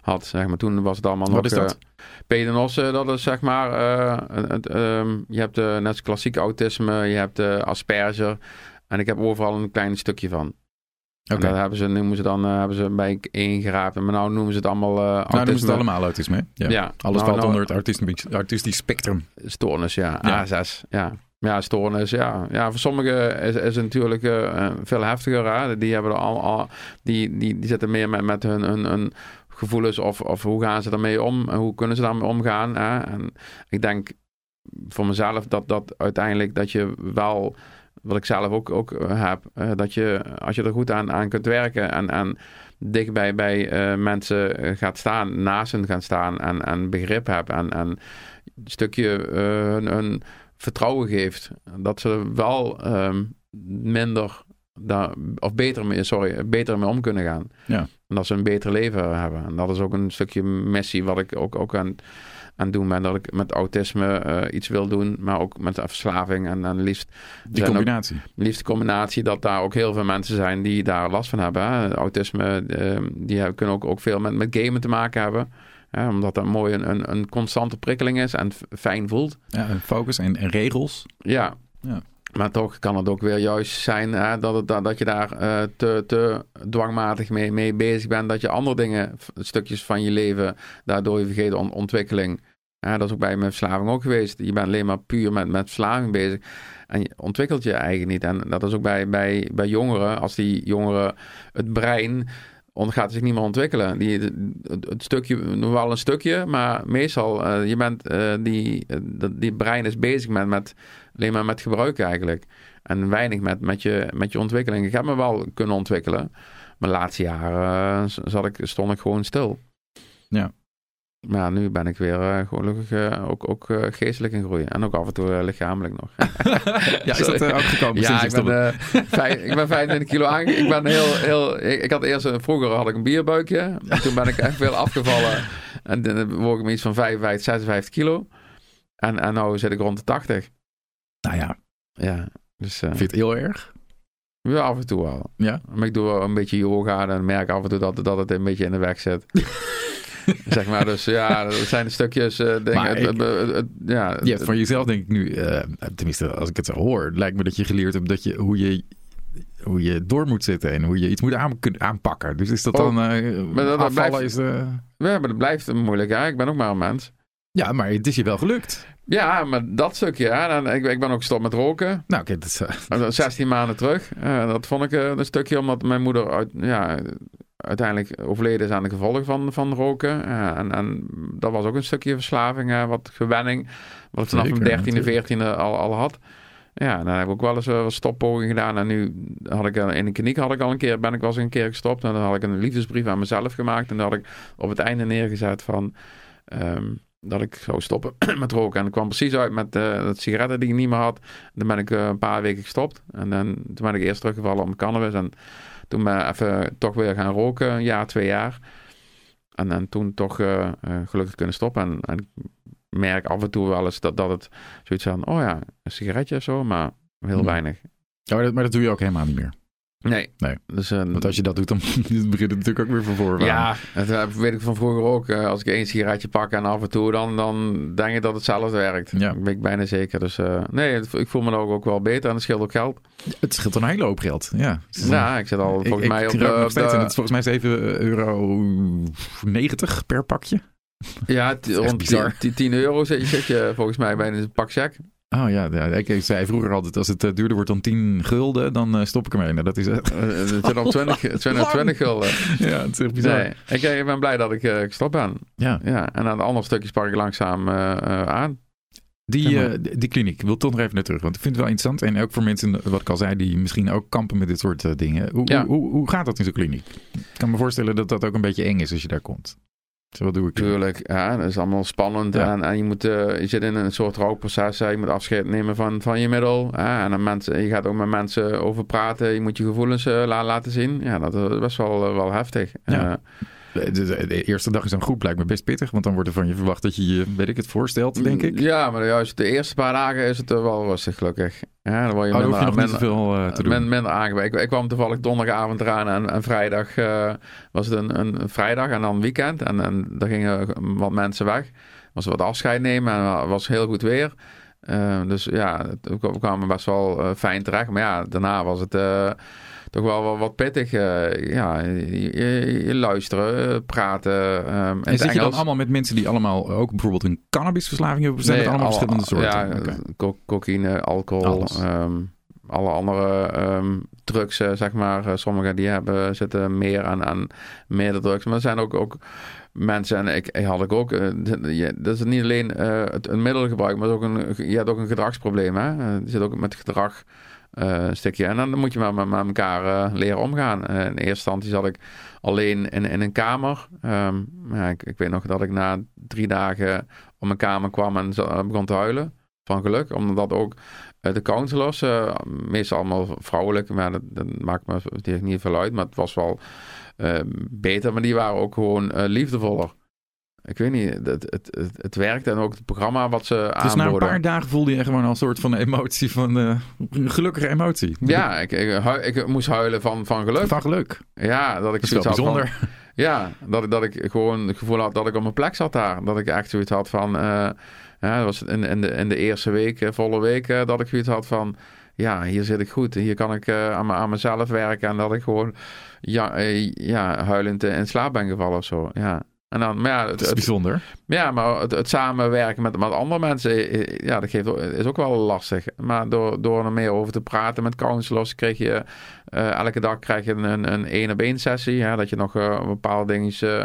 had. Zeg maar. Toen was het allemaal Wat nog... Wat is dat? PDNOS, dat is zeg maar... Um, je hebt net als klassiek autisme, je hebt Asperger. En ik heb overal een klein stukje van. Okay. hebben ze, noemen ze dan, uh, hebben ze bij ingeraapt. Maar nou noemen ze het allemaal uh, Nou noemen ze het allemaal autisme. Ja. ja. Alles nou, valt nou, onder het autistisch, autistisch spectrum. Stoornis, ja. ja. ASS, ja. Ja, stoornis, ja. Ja, voor sommigen is, is het natuurlijk uh, veel heftiger. Hè? Die, hebben er al, al, die, die, die zitten meer met, met hun, hun, hun gevoelens of, of hoe gaan ze daarmee om? Hoe kunnen ze daarmee omgaan? Hè? En ik denk voor mezelf dat, dat uiteindelijk dat je wel wat ik zelf ook, ook heb, dat je als je er goed aan, aan kunt werken en, en dichtbij bij mensen gaat staan, naast hen gaan staan en, en begrip hebt en, en een stukje hun, hun, vertrouwen geeft, dat ze wel ehm, minder daar, of beter mee, sorry, beter mee om kunnen gaan. Ja. En dat ze een beter leven hebben. En dat is ook een stukje missie wat ik ook, ook aan, aan doen ben. Dat ik met autisme uh, iets wil doen, maar ook met verslaving. En, en liefst... Die combinatie. Ook, liefst combinatie dat daar ook heel veel mensen zijn die daar last van hebben. Hè. Autisme, uh, die hebben, kunnen ook, ook veel met, met gamen te maken hebben. Ja, omdat dat mooi een, een, een, constante prikkeling is en fijn voelt. Ja, en focus en, en regels. Ja. ja. Maar toch kan het ook weer juist zijn hè, dat, het, dat, dat je daar uh, te, te dwangmatig mee, mee bezig bent. Dat je andere dingen, stukjes van je leven, daardoor je vergeet on, ontwikkeling. Ja, dat is ook bij mijn verslaving ook geweest. Je bent alleen maar puur met, met verslaving bezig. En je ontwikkelt je eigen niet. En dat is ook bij, bij, bij jongeren. Als die jongeren het brein gaat zich niet meer ontwikkelen. Die, het, stukje, nog wel een stukje, maar meestal, uh, je bent, uh, die, die brein is bezig met, met alleen maar met gebruik eigenlijk. En weinig met, met, je, met je ontwikkeling. Ik heb me wel kunnen ontwikkelen. Maar de laatste jaren uh, zat ik, stond ik gewoon stil. Ja. Maar nu ben ik weer uh, gelukkig uh, ook, ook uh, geestelijk in groeien. En ook af en toe lichamelijk nog. ja, is dat ook gekomen? Ja, ik ben, vijf, ik ben 25 kilo aan. Ik ben heel, heel... Ik, ik had eerst... vroeger had ik een bierbuikje. En toen ben ik echt veel afgevallen. En dan woog ik me iets van 55, 56 kilo. En, en nu zit ik rond de 80. Nou ja. Ja. Dus, Vind je het heel erg? Ja, af en toe wel. Ja? Maar ik doe wel een beetje yoga en merk af en toe dat, dat het een beetje in de weg zit. zeg maar, dus ja, dat zijn de stukjes uh, dingen. Ik, het, het, het, ja, je hebt van jezelf denk ik nu, uh, tenminste als ik het zo hoor, lijkt me dat je geleerd hebt dat je, hoe je hoe je door moet zitten en hoe je iets moet aan, aanpakken. Dus is dat dan uh, maar dat, dat blijft, is, uh... Ja, maar dat blijft moeilijk. Ja. Ik ben ook maar een mens. Ja, maar het is je wel gelukt. Ja, maar dat stukje, ja. Ik, ik ben ook gestopt met roken. Nou, oké, okay, dat is... 16 maanden terug. Dat vond ik een stukje omdat mijn moeder uit, ja, uiteindelijk overleden is aan de gevolgen van, van roken. Uh, en, en dat was ook een stukje verslaving, uh, wat gewenning, wat ik vanaf mijn dertiende, veertiende al, al had. Ja, dan heb ik ook wel eens wat stoppogingen gedaan. En nu had ik in de kliniek had ik al een keer, ben ik wel eens een keer gestopt. En dan had ik een liefdesbrief aan mezelf gemaakt. En dan had ik op het einde neergezet van... Um, dat ik zou stoppen met roken. En ik kwam precies uit met uh, de sigaretten die ik niet meer had. Dan ben ik uh, een paar weken gestopt. En dan, toen ben ik eerst teruggevallen op cannabis. En toen ben ik even toch weer gaan roken, een jaar, twee jaar. En, en toen toch uh, gelukkig kunnen stoppen. En, en, ik merk af en toe wel eens dat, dat het zoiets van... Oh ja, een sigaretje of zo, maar heel hmm. weinig. Maar, dat, maar dat doe je ook helemaal niet meer? Nee. nee. Dus, uh, Want als je dat doet, dan begint het natuurlijk ook weer van voor. Ja, dat weet ik van vroeger ook. Uh, als ik één sigaretje pak en af en toe, dan, dan denk ik dat hetzelfde werkt. Ja. Dat ben ik bijna zeker. Dus uh, nee, het, ik voel me ook, ook wel beter en het scheelt ook geld. Het scheelt een hele hoop geld, ja. Ja, ik zit al volgens ik, mij ik op... nog steeds, de, het is volgens mij 7 euro 90 per pakje. Ja, rond 10, 10 euro zit je, zit je volgens mij bij een pak check. Oh ja, ja, ik zei vroeger altijd, als het duurder wordt dan 10 gulden, dan stop ik ermee. Nou, dat is het. Het zijn al 20, 20, 20 gulden. Ja, het is echt bizar. Nee, ik, ik, ben blij dat ik uh, gestopt ben. Ja. ja. En aan de andere stukjes pak ik langzaam aan. Die, die kliniek, ik wil toch nog even naar terug, want ik vind het wel interessant. En ook voor mensen, wat ik al zei, die misschien ook kampen met dit soort dingen. Hoe, ja. hoe, hoe, gaat dat in zo'n kliniek? Ik kan me voorstellen dat dat ook een beetje eng is als je daar komt. Wat doe ik? Tuurlijk, ja, dat is allemaal spannend. Ja. En, en je, moet, uh, je zit in een soort rouwproces. Hè. Je moet afscheid nemen van, van je middel. Hè. En dan mensen, je gaat ook met mensen over praten. Je moet je gevoelens uh, la laten zien. Ja, dat is best wel, wel heftig. Ja. De, eerste dag is dan goed, lijkt me best pittig. Want dan wordt er van je verwacht dat je je, weet ik het, voorstelt, denk ik. Ja, maar juist de eerste paar dagen is het wel rustig, gelukkig. Ja, dan word je, oh, minder, je nog niet veel uh, te doen. Minder, minder aangewezen. Ik, ik, kwam toevallig donderdagavond eraan en, en vrijdag uh, was het een, een, vrijdag en dan weekend. En, en daar gingen wat mensen weg. Was wat afscheid nemen en was heel goed weer. Uh, dus ja, we kwamen best wel fijn terecht. Maar ja, daarna was het toch wel wat, wat pittig. Uh, ja, je, je luisteren, praten. Um, en zit Engels. je dan allemaal met mensen die allemaal ook bijvoorbeeld een cannabisverslaving hebben? Zijn nee, allemaal al, verschillende soorten? Ja, okay. cocaïne, alcohol, um, alle andere um, drugs, uh, zeg maar. Uh, sommige die hebben, zitten meer aan, aan meerdere drugs. Maar er zijn ook, ook mensen, en ik, had ik ook, dat is niet alleen uh, het, een middelgebruik, maar ook een, je hebt ook een gedragsprobleem. Hè? Je zit ook met gedrag eh, stukje. En dan moet je maar met, met elkaar eh, leren omgaan. Eh, in eerste instantie zat ik alleen in, in een kamer. Ehm, ik, ik weet nog dat ik na drie dagen op mijn kamer kwam en begon te huilen. Van geluk, omdat ook de counselors, meestal allemaal vrouwelijk, maar dat, dat maakt me niet veel uit. Maar het was wel beter, maar die waren ook gewoon liefdevoller. Ik weet niet, het, het, het, het werkte en ook het programma wat ze Dus na een aanboden. paar dagen voelde je gewoon al een soort van emotie van eh, een gelukkige emotie. Ja, ik, ik, hu- ik moest huilen van, van geluk. Van geluk. Ja, dat ik Dat zoiets had van- bijzonder. Ja, dat, ik- dat ik gewoon het gevoel had dat ik op mijn plek zat daar. Dat ik echt zoiets had van... eh, ja, dat was in, in, de, in de eerste week, eh, volle week, eh, dat ik zoiets had van... Ja, hier zit ik goed. Hier kan ik eh, aan, aan mezelf werken. En dat ik gewoon ja, eh, ja, huilend eh, in slaap ben gevallen of zo. Ja. En dan, maar ja, het, Dat is het- bijzonder. ja, maar het, het samenwerken met, met andere mensen, eh, ja, dat geeft, is ook wel lastig. Maar door, door er meer over te praten met counselors, kreeg je eh, elke dag krijg je een een één op één sessie. Dat je nog eh, bepaalde dingen, eh,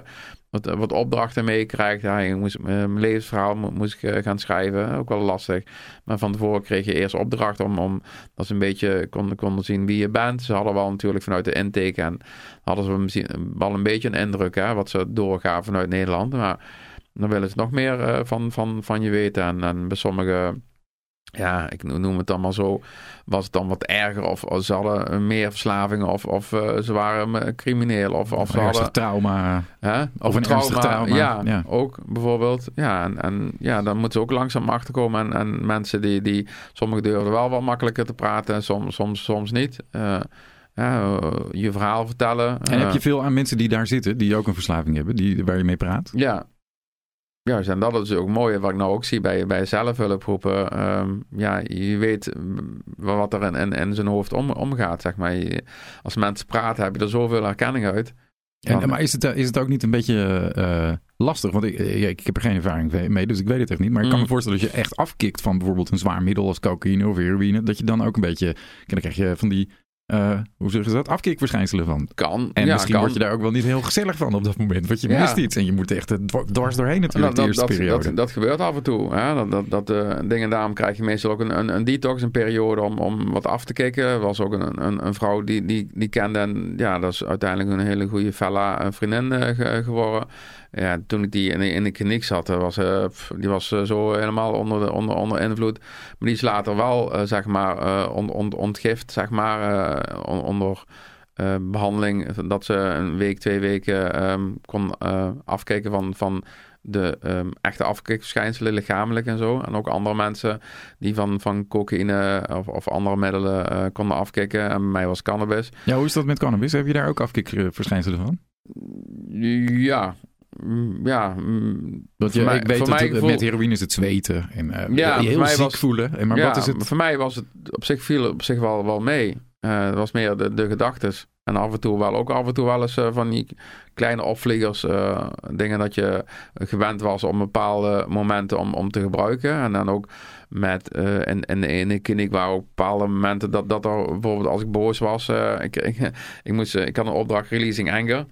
wat, wat opdrachten meekrijgt. Ja, moest, eh, mijn levensverhaal mo- moest ik eh, gaan schrijven, ook wel lastig. Maar van tevoren kreeg je eerst opdracht om, om dat ze een beetje konden, konden zien wie je bent. Ze hadden wel natuurlijk vanuit de intake en hadden ze misschien wel een beetje een indruk, hè, wat ze doorgaven vanuit Nederland. Maar dan willen ze nog meer eh, van, van, van je weten. En, en bij sommige, ja, ik noem het dan maar zo, was het dan wat erger. Of, of ze hadden meer verslavingen, of, of eh, ze waren crimineel, of, of ze hadden... trauma. Hè? Of een trauma, Ja, ja. ook bijvoorbeeld. Ja, en, en ja, dan moeten ze ook langzaam achterkomen. En, en mensen die, die, sommigen durven wel wat makkelijker te praten, en soms, soms, soms niet. Eh, ja, eh, je verhaal vertellen. En heb je veel aan mensen die daar zitten, die ook een verslaving hebben, die, waar je mee praat? Ja. Juist, en dat is ook mooi wat ik nou ook zie bij, bij zelfhulpgroepen. Ehm, ja, je weet mm, wat er in, in, in zijn hoofd om, omgaat, zeg maar. Je- als mensen praten, heb je er zoveel herkenning uit. En, maar is het, eh, is het ook niet een beetje eh, lastig? Want ik, ik, ik heb er geen ervaring mee, dus ik weet het echt niet. Maar ik kan Mm. me voorstellen dat je echt afkikt van bijvoorbeeld een zwaar middel als cocaïne of heroïne. Dat je dan ook een beetje, dan krijg je van die, eh, hoe zeggen ze dat, afkikverschijnselen van. Kan. En ja, misschien kan. word je daar ook wel niet heel gezellig van op dat moment. Want je Ja. mist iets en je moet echt dwa- dwars doorheen natuurlijk dat, de eerste dat, periode. dat, dat gebeurt af en toe. Hè? Dat, dat, dat eh, dingen, daarom krijg je meestal ook een, een, een detox, een periode om, om wat af te kicken. Er was ook een, een, een vrouw die, die, die kende en ja, dat is uiteindelijk een hele goede fella een vriendin eh, ge- geworden. Ja, toen ik die in, de- in de kliniek zat, eh, was, eh, die was eh, zo helemaal onder, de, onder, onder invloed. Maar die is later wel, zeg maar, on, on, ontgift, zeg maar, on- onder eh, behandeling. Dat ze een week, twee weken ehm, kon afkijken van, van de ehm, echte afkikverschijnselen, lichamelijk en zo. En ook andere mensen die van, van cocaïne of, of andere middelen konden afkicken. En bij mij was cannabis. Ja, hoe is dat met cannabis? Heb je daar ook afkikverschijnselen van? Ja, ja. mm, Want je, mij- ik weet voor dat mij het- met heroïne is het zweten en eh, Ja, heel mij ziek was- voelen. En, maar ja, wat is het? Voor mij was het op zich viel op zich wel, wel mee. Eh, het was meer de, de gedachtes. En af en toe wel ook af en toe wel eens eh, van die kleine opvliegers. dingen dat je gewend was op bepaalde momenten om, om te gebruiken. En dan ook met eh in, de kliniek waren ook bepaalde momenten dat, dat er bijvoorbeeld als ik boos was. ik, ik, ik, moest, ik had een opdracht releasing anger.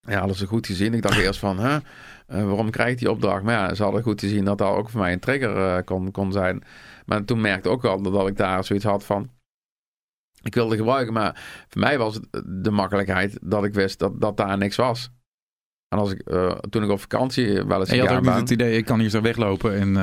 Ja, hadden ze goed gezien. Ik dacht eerst van, hè, eh, waarom krijg ik die opdracht? Maar ja, ze hadden goed gezien dat dat ook voor mij een trigger eh, kon, kon zijn. Maar toen merkte ik ook wel dat ik daar zoiets had van... Ik wilde gebruiken, maar voor mij was het de makkelijkheid dat ik wist dat, dat daar niks was. En als ik, eh, toen ik op vakantie wel eens En je had ook niet het idee, ik kan hier zo weglopen en...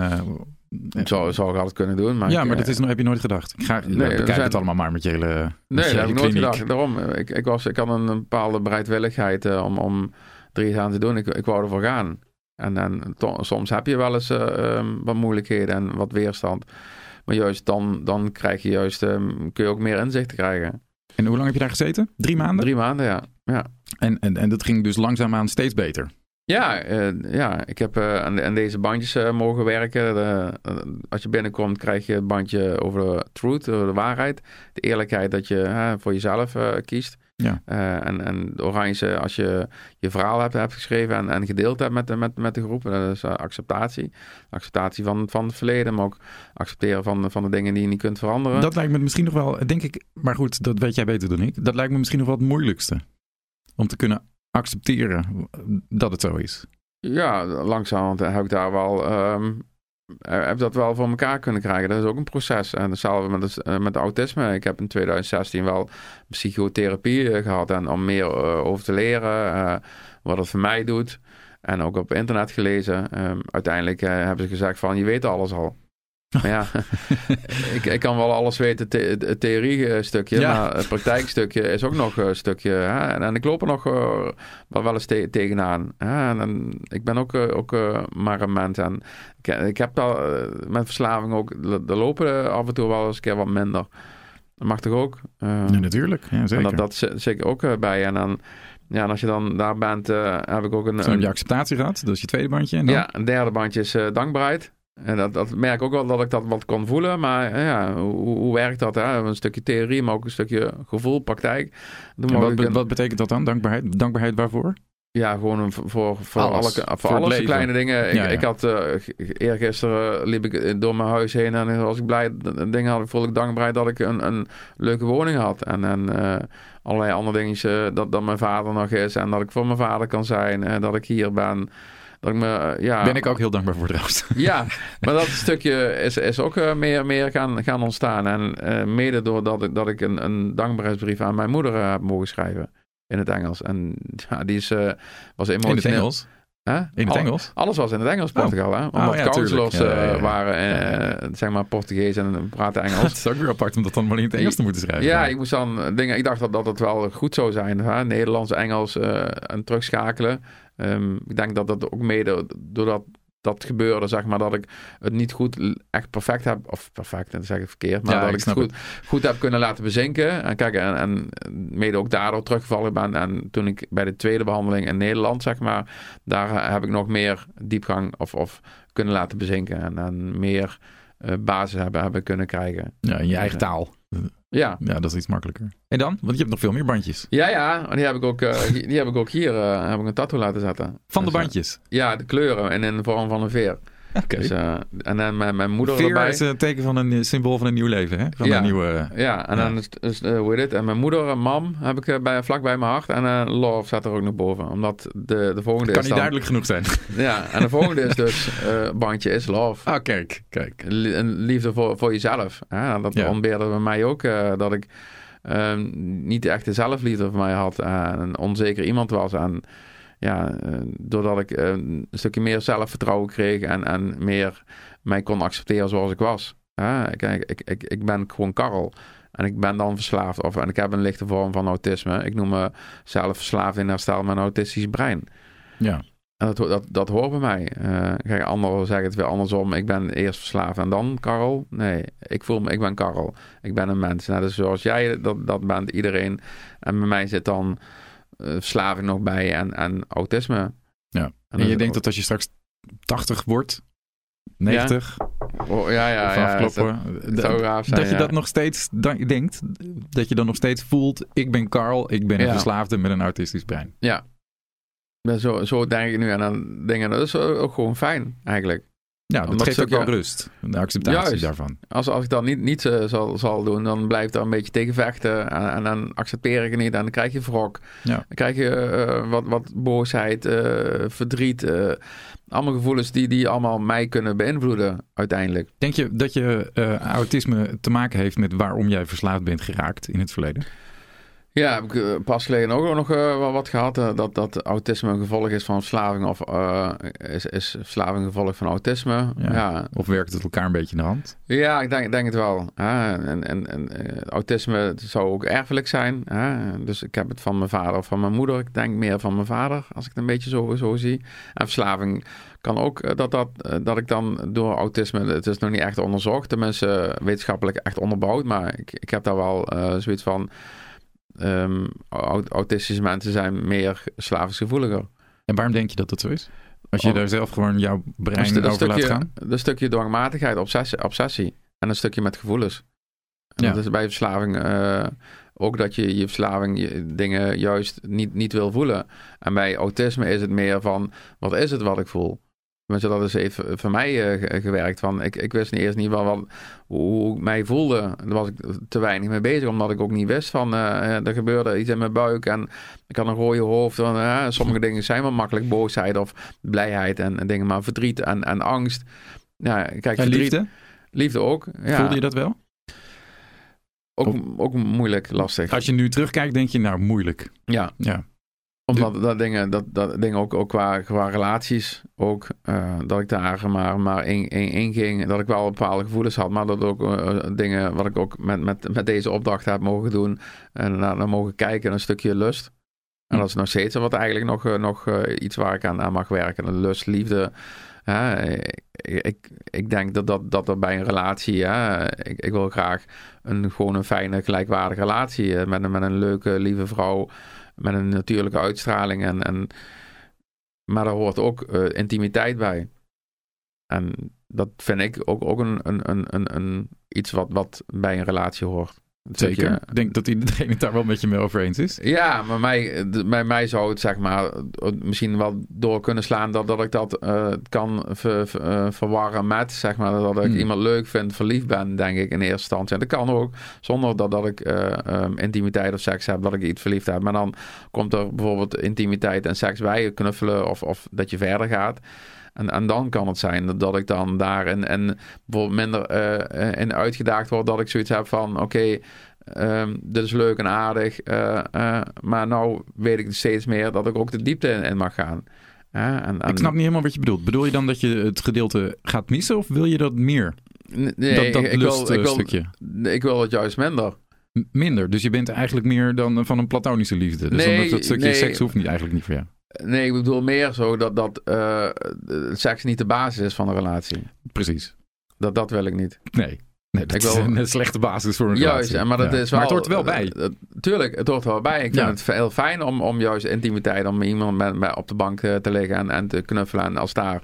Zo zou ik altijd kunnen doen. Maar ja, ik, maar eh, dat is, heb je nooit gedacht. Ik ga, Nee, bekijk zijn- het allemaal maar met je hele, met Nee, je dat hele heb ik nooit gedacht. Daarom, eh, ik, ik, was, ik had een bepaalde bereidwilligheid eh, om, om er iets aan te doen. Ik, ik wou ervoor gaan. En, en to- soms heb je wel eens eh, ehm, wat moeilijkheden en wat weerstand. Maar juist dan, dan krijg je juist, ehm, kun je ook meer inzicht krijgen. En hoe lang heb je daar gezeten? Drie maanden? Drie maanden, ja. ja. En, en, en dat ging dus langzaamaan steeds beter. Ja, eh, ja, ik heb eh, aan, aan deze bandjes eh, mogen werken. Als je binnenkomt krijg je het bandje over de truth, over de waarheid. De eerlijkheid dat je voor jezelf kiest. Ja. En, en de oranje als je je verhaal hebt, hebt geschreven en, en gedeeld hebt met, de- met, met de groep. Dat is acceptatie. Acceptatie van, van het verleden, maar ook accepteren van, van de dingen die je niet kunt veranderen. Dat lijkt me misschien nog wel, denk ik, maar goed, dat weet jij beter dan ik. Dat lijkt me misschien nog wel het moeilijkste. Om te kunnen accepteren dat het zo is. Ja, langzaam heb ik daar wel ehm, eh, heb dat wel voor elkaar kunnen krijgen. Dat is ook een proces. En hetzelfde met, eh, met autisme. Ik heb in 2016 wel psychotherapie eh, gehad. En om meer over te leren, wat het voor mij doet. En ook op internet gelezen. Ehm, uiteindelijk hebben ze gezegd van, je weet alles al. Maar ja, ik, ik kan wel alles weten, the- het theorie-stukje, Ja. maar het praktijkstukje is ook nog een stukje. Hè? En, en ik loop er nog eh, wel, wel eens te- tegenaan. Hè? En, en ik ben ook, eh, ook eh, maar een mens. En ik, ik heb eh, met verslaving ook, er lopen af en toe wel eens een keer wat minder. Dat mag toch ook? Eh, Ja, natuurlijk. Ja, en zeker. dat, dat zit zit ik ook eh, bij. En dan, ja, en als je dan daar bent, eh, heb ik ook een, Toen heb je acceptatie gehad. Dat is je tweede bandje. En dan? ja, een derde bandje is eh, dankbaarheid. En dat, dat merk ik ook wel dat ik dat wat kon voelen. Maar eh, ja, hoe, hoe werkt dat? Hè? Een stukje theorie, maar ook een stukje gevoel, praktijk. Wat, ik be- een- wat betekent dat dan? Dankbaarheid, dankbaarheid waarvoor? ja, gewoon een, voor, voor, Alles. alle, voor, Voor alles kleine dingen. Ik, Ja, ja. ik had uh, eergisteren liep ik door mijn huis heen en was ik blij. Dingen had voelde ik dankbaar dat ik een, een leuke woning had. En, en eh, allerlei andere dingen. Dat, dat mijn vader nog is en dat ik voor mijn vader kan zijn. En dat ik hier ben. Dat ik me, eh, ja, Ben ik ook heel dankbaar voor trouwens. Ja, maar dat stukje is, is ook eh, meer, meer gaan, gaan ontstaan. En eh, mede doordat ik, dat ik een, een dankbaarheidsbrief aan mijn moeder heb mogen schrijven. In het Engels. En ja, die is, was emotioneel. In het Engels? Hè? In het Engels? Alles was in het Engels, Portugal. Hè? Omdat ja, counselors tuurlijk. Ja, ja, ja. eh, waren, eh, zeg maar, Portugees en praten Het Engels. is ook weer apart om dat dan maar in het Engels te moeten schrijven. Ja, ik moest dan eh, dingen. Ik dacht dat, dat het wel goed zou zijn. Hè? Nederlands, Engels eh, en terugschakelen. Ehm, ik denk dat dat ook mede doordat dat gebeurde, zeg maar, dat ik het niet goed echt perfect heb. Of perfect, dat zeg ik verkeerd. Maar Ja, dat ik het goed, goed heb kunnen laten bezinken. En kijk, en, en mede ook daardoor teruggevallen ben. En toen ik bij de tweede behandeling in Nederland, zeg maar, daar heb ik nog meer diepgang of, of kunnen laten bezinken. En, en meer eh, basis hebben, hebben kunnen krijgen. Ja, in je eigen taal. Ja, Ja, dat is iets makkelijker. En dan? Want je hebt nog veel meer bandjes. Ja, ja, die heb ik ook, eh, die heb ik ook hier eh, heb ik een tattoo laten zetten. Van de Dus, eh, bandjes. ja, de kleuren en in de vorm van een veer. Oké. Dus, eh, en dan mijn, mijn moeder Veer erbij. is een teken van een eh, symbool van een nieuw leven, hè? Van Ja. een nieuwe... Ja, en Ja. dan is, eh, hoe heet het? En mijn moeder, en mam, heb ik eh, bij, vlak bij mijn hart. En eh, love staat er ook nog boven. Omdat de, de volgende Kan is niet dan... duidelijk genoeg zijn. Ja, en de volgende is dus eh, bandje is love. Ah, kijk, kijk. Een liefde voor, voor jezelf. Dat Ja. ontbeerde bij mij ook. eh, dat ik ehm, niet echt de zelfliefde voor mij had. en een onzeker iemand was. En ja, eh, doordat ik eh, een stukje meer zelfvertrouwen kreeg. En, en meer mij kon accepteren zoals ik was. Ja, kijk, ik, ik, ik ben gewoon Karel. En ik ben dan verslaafd. Of, en ik heb een lichte vorm van autisme. Ik noem me zelf verslaafd in herstel met een autistisch brein. Ja. En dat, dat, dat hoort bij mij. Eh kijk, anderen zeggen het weer andersom. Ik ben eerst verslaafd en dan Karel. Nee, ik voel me, ik ben Karel. Ik ben een mens. Net zoals jij dat, dat bent, iedereen. En bij mij zit dan verslaving nog bij en, en autisme. Ja. En, En je denkt dat als je straks 80 wordt, 90, Oh, ja, ja, ja. afkloppen, dat- zou zijn, dat je dat nog steeds denkt, dat je dan nog steeds voelt, ik ben Carl, ik ben een verslaafde met een autistisch brein. Ja. Zo, zo denk ik nu aan aan dingen. Dat is ook gewoon fijn, eigenlijk. Ja, dat Omdat geeft ook wel rust, de acceptatie Juist. daarvan. Als, als ik dat niet, niet eh, zal, zal doen, dan blijft er een beetje tegen vechten. En, en dan accepteer ik het niet. En dan krijg je wrok. Ja. Dan krijg je eh, wat, wat boosheid, eh, verdriet. allemaal gevoelens die, die allemaal mij kunnen beïnvloeden uiteindelijk. Denk je dat je autisme te maken heeft met waarom jij verslaafd bent geraakt in het verleden? Ja, heb ik eh, pas geleden ook nog wel wat gehad. eh, dat, dat autisme een gevolg is van verslaving. Of is, is verslaving een gevolg van autisme. Ja. ja, Of werkt het elkaar een beetje in de hand? Ja, ik denk, denk het wel. hè. En, en, en autisme zou ook erfelijk zijn. hè. Dus ik heb het van mijn vader of van mijn moeder. Ik denk meer van mijn vader, als ik het een beetje zo, zo zie. En verslaving kan ook dat, dat, dat ik dan door autisme... Het is nog niet echt onderzocht, tenminste wetenschappelijk echt onderbouwd. Maar ik, ik heb daar wel zoiets van... ehm, aut- autistische mensen zijn meer slavingsgevoeliger. En waarom denk je dat dat zo is? Als je Oh. daar zelf gewoon jouw brein Dus over laat stukje, gaan? dat stukje dwangmatigheid, obsessie, obsessie. En een stukje met gevoelens. En Ja. Dat is bij verslaving eh, ook dat je je verslaving je dingen juist niet, niet wil voelen. En bij autisme is het meer van, wat is het wat ik voel? Tenminste, dat is even voor mij eh, ge- gewerkt. Van, ik, ik wist niet eerst niet wel wat, hoe ik mij voelde. Daar was ik te weinig mee bezig, omdat ik ook niet wist van... eh, er gebeurde iets in mijn buik en ik had een rode hoofd. Van, eh, sommige dingen zijn wel makkelijk boosheid of blijheid en, en dingen. Maar verdriet en, en angst, ja, kijk, En verdriet- liefde? liefde ook. Ja, Voelde je dat wel? ook, ook moeilijk, lastig. Als je nu terugkijkt, denk je, nou, moeilijk. Ja, Ja. Omdat dat dingen, dat, dat dingen ook, ook qua, qua relaties, ook eh, dat ik daar maar, maar in, in, in ging. Dat ik wel bepaalde gevoelens had, maar dat ook eh, dingen wat ik ook met, met, met deze opdracht heb mogen doen. En naar, naar mogen kijken, een stukje lust. En Hm. dat is nog steeds wat eigenlijk nog, eh, nog eh, iets waar ik aan, aan mag werken. Een lust, liefde. Hè, ik, ik, ik denk dat, dat, dat er bij een relatie, hè, ik, ik wil graag een, gewoon een fijne, gelijkwaardige relatie eh, met, een- met een leuke, lieve vrouw, met een natuurlijke uitstraling. En, en, maar daar hoort ook eh, intimiteit bij. En dat vind ik ook, ook een, een, een, een, een, iets wat, wat bij een relatie hoort. Zeker. Ik denk dat iedereen het daar wel met je mee over eens is. ja, maar mij, bij mij zou het zeg maar eh, misschien wel door kunnen slaan dat, dat ik dat eh, kan ver- ver- eh, verwarren met zeg maar dat ik Hmm. iemand leuk vind, verliefd ben, denk ik in eerste instantie. En dat kan ook zonder dat, dat ik eh, ehm, intimiteit of seks heb, dat ik iets verliefd heb. Maar dan komt er bijvoorbeeld intimiteit en seks bij, knuffelen of, of dat je verder gaat. En, en dan kan het zijn dat, dat ik dan daarin en bijvoorbeeld minder in uitgedaagd word dat ik zoiets heb van oké, Ehm, dit is leuk en aardig. eh, eh, maar nou weet ik steeds meer dat ik ook de diepte in, in mag gaan. En, en- Ik snap niet helemaal wat je bedoelt. Bedoel je dan dat je het gedeelte gaat missen of wil je dat meer? Nee, dat dat ik, ik wil, lust, ik, wil, stukje. ik wil het juist minder. M- Minder. Dus je bent eigenlijk meer dan van een platonische liefde. Dus Nee, dat, dat stukje nee. seks hoeft niet eigenlijk niet voor jou. Nee, ik bedoel meer zo dat, dat eh, seks niet de basis is van een relatie. Precies. Dat, dat wil ik niet. Nee. Nee, dat Ik is een slechte basis voor een Juist, relatie. maar dat Ja. is wel... Maar het hoort wel bij. eh, eh, tuurlijk, het hoort er wel bij. Ik vind Ja. het heel fijn om, om juist intimiteit, om iemand met, met op de bank te liggen en, en te knuffelen. En als daar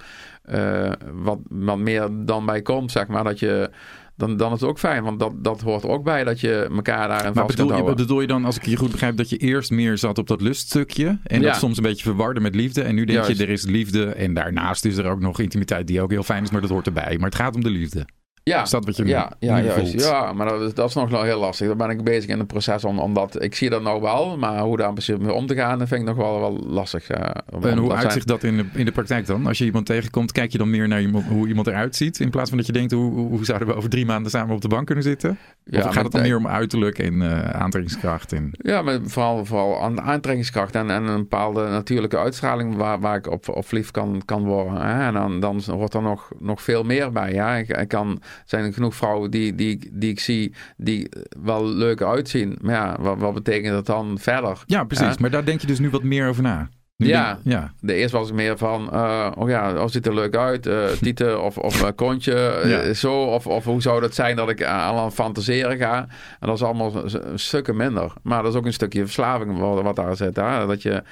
wat, wat meer dan bij komt, zeg maar, dat je... Dan, dan is het ook fijn, want dat, dat hoort er ook bij dat je elkaar daarin Maar vast bedoel kunt houden. bedoel je dan, als ik je goed begrijp, dat je eerst meer zat op dat luststukje en Ja. dat soms een beetje verwarde met liefde. En nu denk Juist. je, er is liefde en daarnaast is er ook nog intimiteit die ook heel fijn is, maar dat hoort erbij. Maar het gaat om de liefde. Ja, Is dat wat je nu- ja, ja, nu juist. voelt? Ja, maar dat is, dat is nog wel heel lastig. Daar ben ik bezig in het proces om, omdat ik zie dat nou wel, maar hoe daar precies mee om te gaan, dat vind ik nog wel, wel lastig. eh, om- En om- hoe dat uitzicht dat in de, in de praktijk dan? Als je iemand tegenkomt, kijk je dan meer naar iemand- hoe iemand eruit ziet? In plaats van dat je denkt, hoe, hoe zouden we over drie maanden samen op de bank kunnen zitten? of maar gaat het dan meer om uiterlijk en eh, aantrekkingskracht? En... Ja, maar vooral, vooral aan de aantrekkingskracht en, en een bepaalde natuurlijke uitstraling waar, waar ik op, op verliefd kan, kan worden. Hè? En dan, dan hoort er nog, nog veel meer bij. Ja? Ik, ik kan, er zijn genoeg vrouwen die, die, die ik zie die wel leuk uitzien. Maar ja, wat, wat betekent dat dan verder? Ja, precies. Ja. Maar daar denk je dus nu wat meer over na. Nu Ja. denk- ja. De eerste was ik meer van, eh, oh ja, oh, ziet er leuk uit, eh tieten of, of eh, kontje, Ja. zo. Of, of hoe zou dat zijn dat ik aan aan het fantaseren ga. En dat is allemaal s- stukken minder. Maar dat is ook een stukje verslaving wat, wat daar zit. Hè? Dat je,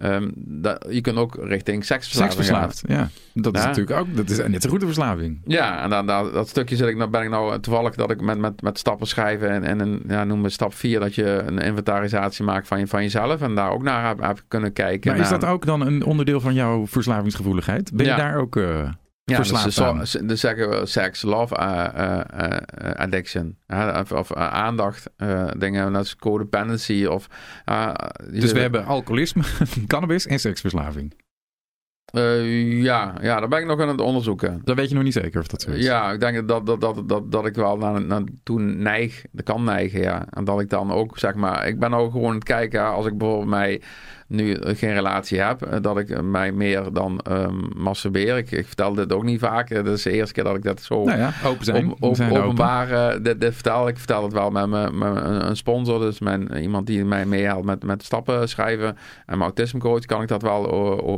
ehm, dat, je kunt ook richting seksverslaving Seksverslaafd. Ja. Dat is natuurlijk ook dat is net een verslaving. gaan. Ja, en dan, dan- dat stukje zit ik, nou ben ik nou toevallig dat ik met, met, met stappen schrijven en, en een, ja, noem het stap 4, dat je een inventarisatie maakt van, je, van jezelf en daar ook naar heb, heb kunnen kijken. Maar is dat ook dan een onderdeel van jouw verslavingsgevoeligheid? Ben je Ja. daar ook... eh, Ja, verslaafd dus, aan. dus zeggen we seks, love, eh, eh, eh, addiction. Of of aandacht, dingen als codependency. Of, Dus we hebben alcoholisme, cannabis en seksverslaving. ja, ja, daar ben ik nog aan het onderzoeken. Dat weet je nog niet zeker of dat zo is. Ja, ik denk dat, dat, dat, dat, dat ik wel naar, naar toe neig, dat kan neigen, ja. En dat ik dan ook, zeg maar, ik ben ook gewoon aan het kijken, als ik bijvoorbeeld mij nu geen relatie heb, eh, dat ik mij meer dan ehm masturbeer. Ik, ik vertel dit ook niet vaak, eh, dat is de eerste keer dat ik dat zo Nou ja, open zijn. op, zijn open. openbaar eh, dit, dit vertel. Ik vertel het wel met, mijn- met een sponsor. Dus mijn, iemand die mij meehelpt met, met stappen schrijven. En mijn autismecoach kan ik dat wel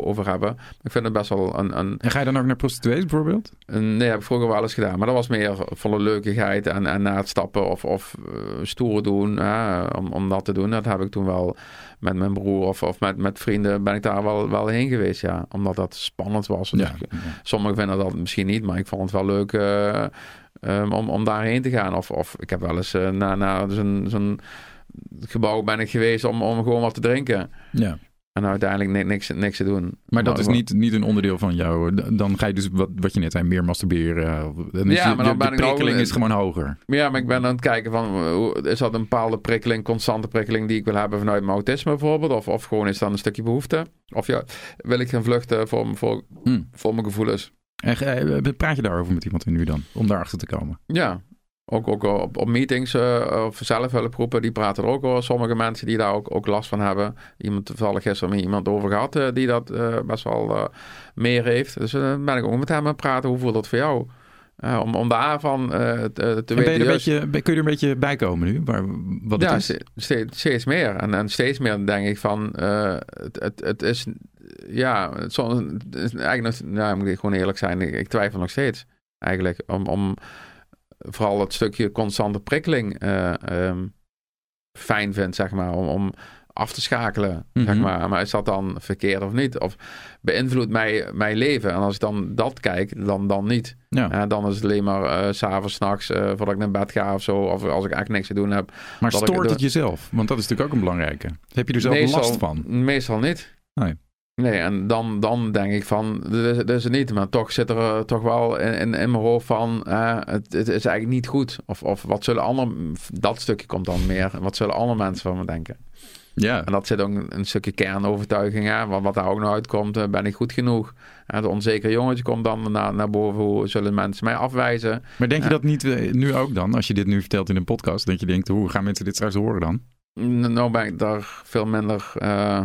over hebben. Ik vind het best wel een... een, En ga je dan ook naar prostituees bijvoorbeeld? nee, heb ik vroeger wel eens gedaan. Maar dat was meer volle leukigheid en, en na het stappen of, of eh, stoer doen. hè, om, om dat te doen. Dat heb ik toen wel met mijn broer of, of met, met vrienden ben ik daar wel, wel heen geweest. Ja. Omdat dat spannend was. Dus Sommigen vinden dat misschien niet, maar ik vond het wel leuk eh, ehm, om, om daarheen te gaan. Of, of ik heb wel eens uh, naar, naar zo'n, zo'n gebouw ben ik geweest om, om gewoon wat te drinken. ja. En uiteindelijk ni- niks, niks te doen. Maar dat Nou, is niet, niet een onderdeel van jou. Dan ga je dus, wat, wat je net zei, meer masturberen. Dan is Ja, je- maar dan de, ben de ik nou- prikkeling is gewoon hoger. Ja, maar ik ben aan het kijken van, eh, hoe- is dat een bepaalde prikkeling, constante prikkeling die ik wil hebben vanuit mijn autisme bijvoorbeeld? Of, of gewoon is dat een stukje behoefte? Of ja, wil ik gaan vluchten voor, voor, Hm. voor mijn gevoelens? En eh, praat je daarover met iemand nu dan, om daarachter te komen? Ja, ook, ook op, op meetings uh, of zelfhulproepen, die praten er ook over. Sommige mensen die daar ook, ook last van hebben. Iemand toevallig gisteren met iemand over gehad uh, die dat uh, best wel meer heeft. Dus dan ben ik ook met hem aan het praten. Hoe voelt dat voor jou? om, om daarvan te, te weten. Beetje, kun je er een beetje bij komen nu? Waar, wat ja, het is? Steeds, steeds meer. En, en steeds meer denk ik van, het, het, het is, ja, het is eigenlijk, nou, moet ik gewoon eerlijk zijn, ik, ik twijfel nog steeds eigenlijk om, om vooral het stukje constante prikkeling uh, um, fijn vind, zeg maar, om, om af te schakelen, zeg Mhm. maar. Maar is dat dan verkeerd of niet? Of beïnvloedt mij, mijn leven? En als ik dan dat kijk, dan, dan niet. Ja. Uh, dan is het alleen maar uh, s'avonds, s'nachts, uh, voordat ik naar bed ga of zo. Of als ik eigenlijk niks te doen heb. Maar dat stoort het jezelf? Want dat is natuurlijk ook een belangrijke. Heb je er zelf meestal, last van? Meestal niet. Nee. Nee, en dan, dan denk ik van, dat is, het niet. Maar toch zit er uh, toch wel in, in, in, mijn hoofd van, uh, het, het, is eigenlijk niet goed. Of, of wat zullen andere, dat stukje komt dan meer. Wat zullen andere mensen van me denken? Ja. En dat zit ook een, stukje kernovertuiging. Hè? Wat, wat daar ook nog uitkomt, uh, ben ik goed genoeg? Het onzekere jongetje komt dan naar, naar boven. Hoe zullen mensen mij afwijzen? Maar denk je dat niet nu ook dan, als je dit nu vertelt in een podcast, dat je denkt, hoe gaan mensen dit straks horen dan? Nou ben ik daar veel minder uh,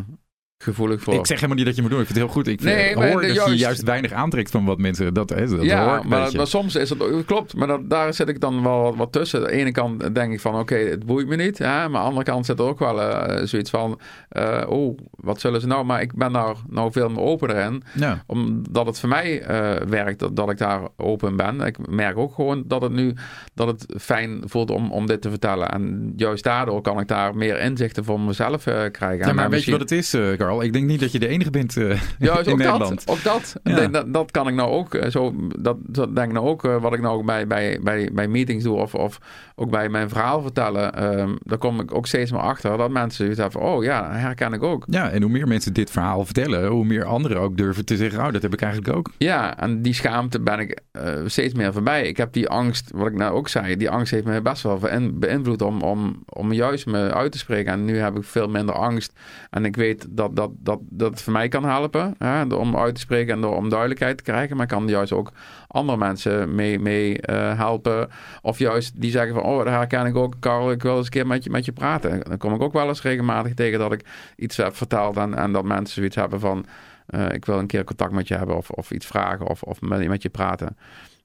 gevoelig voor. Ik zeg helemaal niet dat je moet doen. Ik vind het heel goed. Ik vind, nee, hoor dat juist... je juist weinig aantrekt van wat mensen... Dat, hè, dat ja, hoor maar, maar, soms is het... Klopt, maar dat, daar zit ik dan wel wat, wat tussen. Aan de ene kant denk ik van... Oké, okay, het boeit me niet. Ja, maar aan de andere kant zit er ook wel uh, zoiets van... Uh, oh, wat zullen ze nou... Maar ik ben daar nou veel meer open in. Ja. Omdat het voor mij uh, werkt dat, dat ik daar open ben. Ik merk ook gewoon dat het nu... Dat het fijn voelt om, om dit te vertellen. En juist daardoor kan ik daar meer inzichten voor mezelf uh, krijgen. Ja, maar weet je wat het is, uh, Carl? Ik denk niet dat je de enige bent uh, Juist, in ook Nederland. Dat, ook dat. Ja. dat. Dat kan ik nou ook. uh, Zo, dat, dat denk ik nou ook. Uh, wat ik nou bij, bij, bij, bij meetings doe. Of, of ook bij mijn verhaal vertellen. Um, daar kom ik ook steeds meer achter. Dat mensen zoiets hebben van, oh ja, herken ik ook. Ja, en hoe meer mensen dit verhaal vertellen. Hoe meer anderen ook durven te zeggen, oh, dat heb ik eigenlijk ook. Ja, en die schaamte ben ik uh, steeds meer voorbij. Ik heb die angst, wat ik nou ook zei. Die angst heeft me best wel beïnvloed om, om, om juist me uit te spreken. En nu heb ik veel minder angst. En ik weet dat dat, dat, dat voor mij kan helpen. Hè, om uit te spreken en door, om duidelijkheid te krijgen. Maar kan juist ook andere mensen mee, mee uh, helpen. Of juist die zeggen van, oh, daar herken ik ook. Karel, ik wil eens een keer met je, met je praten. Dan kom ik ook wel eens regelmatig tegen dat ik iets heb verteld. En, en dat mensen zoiets hebben van, uh, ik wil een keer contact met je hebben. Of, of iets vragen of, of met, met je praten.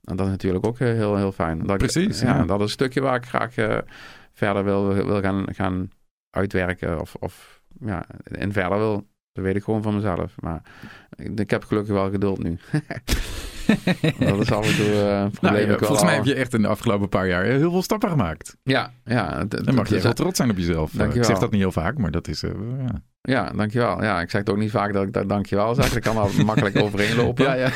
En dat is natuurlijk ook heel, heel fijn. Dat Precies. Ik, ja, ja, dat is een stukje waar ik graag uh, verder wil, wil gaan, gaan uitwerken. Of, of ja, in verder wil. Dat weet ik gewoon van mezelf. Maar ik, heb gelukkig wel geduld nu. dat is af en toe uh, nou, ja, Volgens mij heb je echt in de afgelopen paar jaar heel veel stappen gemaakt. Ja, ja. Dan mag je echt wel trots zijn op jezelf. Dankjewel. Ik zeg dat niet heel vaak, maar dat is... Uh, ja. Ja, dankjewel. Ja, ik zeg het ook niet vaak dat ik dat dankjewel zeg. Ik kan al makkelijk overheen lopen. Ja, ja.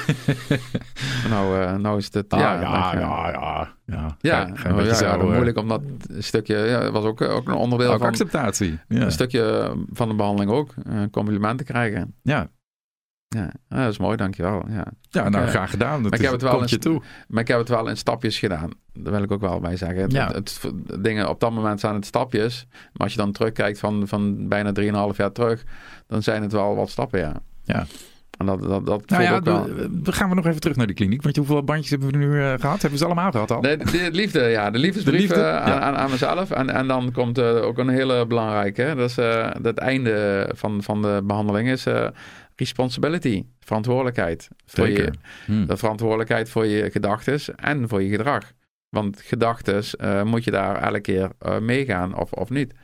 nou, uh, nou is het... Ah, ja, ja, ja, ja, ja. Ja, ja, zo, ja moeilijk om dat stukje... Ja, dat was ook, ook een onderdeel ook van... acceptatie. Een stukje van de behandeling ook. Complimenten krijgen. Ja. Ja, ah, dat is mooi, dankjewel. Ja, ja nou, ik, graag gedaan. Dat maar ik is, heb het wel je toe. Maar ik heb het wel in stapjes gedaan. Daar wil ik ook wel bij zeggen. Ja. Het, het, dingen op dat moment zijn het stapjes. Maar als je dan terugkijkt van, van bijna 3,5 jaar terug, dan zijn het wel wat stappen, ja. Ja. En dat, dat, dat nou ja, ook wel. We gaan we nog even terug naar de kliniek. Want hoeveel bandjes hebben we nu uh, gehad? Hebben we ze allemaal gehad al? De, de, de liefde, ja. De liefdesbrief de liefde, uh, ja. aan, aan, mezelf. En, en dan komt uh, ook een hele belangrijke. Dat is het einde van, van de behandeling is responsibility. Verantwoordelijkheid. Voor je, hmm. De verantwoordelijkheid voor je gedachten en voor je gedrag. Want gedachten moet je daar elke keer meegaan of, of niet.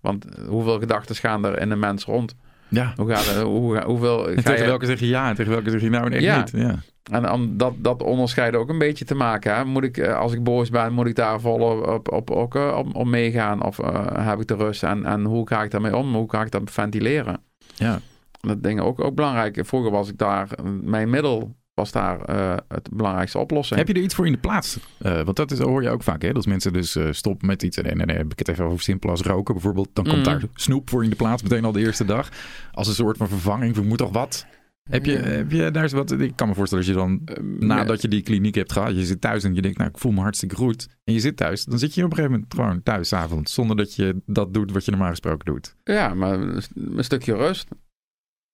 Want hoeveel gedachten gaan er in een mens rond? Ja. Hoe gaat hoe, hoeveel, en tegen je... welke zeg je ja en tegen welke zeg je nou echt ja. niet? Ja. En om dat, dat onderscheiden ook een beetje te maken. Hè? Moet ik, eh, als ik boos ben, moet ik daar vol op, op, op, op, op meegaan? Of uh, heb ik de rust? En, en hoe ga ik daarmee om? Hoe ga ik dat ventileren? Ja. Dat dingen ook, ook belangrijk. Vroeger was ik daar, mijn middel was daar uh, het belangrijkste oplossing. Heb je er iets voor in de plaats? Uh, want dat is, hoor je ook vaak, hè? Dat mensen dus uh, stoppen met iets. En dan heb ik het even over simpel als roken bijvoorbeeld. Dan komt Mm. daar snoep voor in de plaats, meteen al de eerste dag. Als een soort van vervanging. Ik moet toch wat? Heb je, heb je daar eens wat? Ik kan me voorstellen als je dan, nadat je die kliniek hebt gehad, je zit thuis en je denkt, nou, ik voel me hartstikke goed. En je zit thuis, dan zit je op een gegeven moment gewoon thuis avond, zonder dat je dat doet wat je normaal gesproken doet. Ja, maar een stukje rust.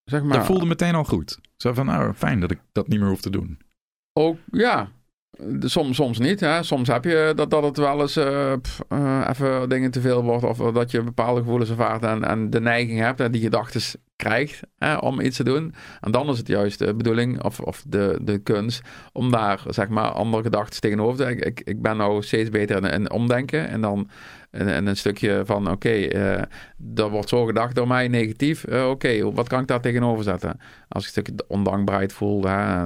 Zeg maar. Dat voelde meteen al goed. Zo van, nou, fijn dat ik dat niet meer hoef te doen. Ook, ja. Soms, soms niet. Hè. Soms heb je dat, dat het wel eens eh, pff, eh, even dingen te veel wordt. Of dat je bepaalde gevoelens ervaart en, en de neiging hebt en die gedachten krijgt hè, om iets te doen. En dan is het juist de bedoeling of, of de, de kunst om daar zeg maar andere gedachten tegenover te ik, ik, ik ben nou steeds beter in, in omdenken. En dan en, en een stukje van oké, eh er wordt zo gedacht door mij negatief. Eh, oké, wat kan ik daar tegenover zetten? Als ik een stukje ondankbaarheid voel, hè,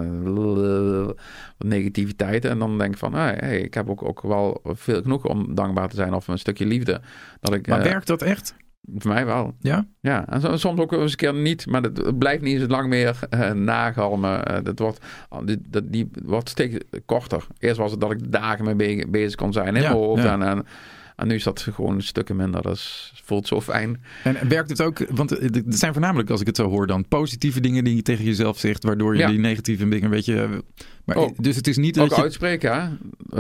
wat negativiteit. En dan denk ik van, hey, hey, ik heb ook, ook wel veel genoeg om dankbaar te zijn. Of een stukje liefde. Dat ik, Maar eh, werkt dat echt? voor mij wel. Ja? Ja, en so- soms ook eens een keer niet, maar het, blijft niet zo lang meer eh, nagalmen. Eh, dat wordt, die, dat, die wordt steeds korter. Eerst was het dat ik dagen mee be- bezig kon zijn in Ja, mijn hoofd. ja. En, en, en nu is dat gewoon stukken minder. Dat is, voelt zo fijn. En werkt het ook, want het zijn voornamelijk, als ik het zo hoor, dan positieve dingen die je tegen jezelf zegt, waardoor je Ja. die negatieve dingen een beetje... Maar, Ook. dus het is niet dat Ook je, uitspreken, hè? ja,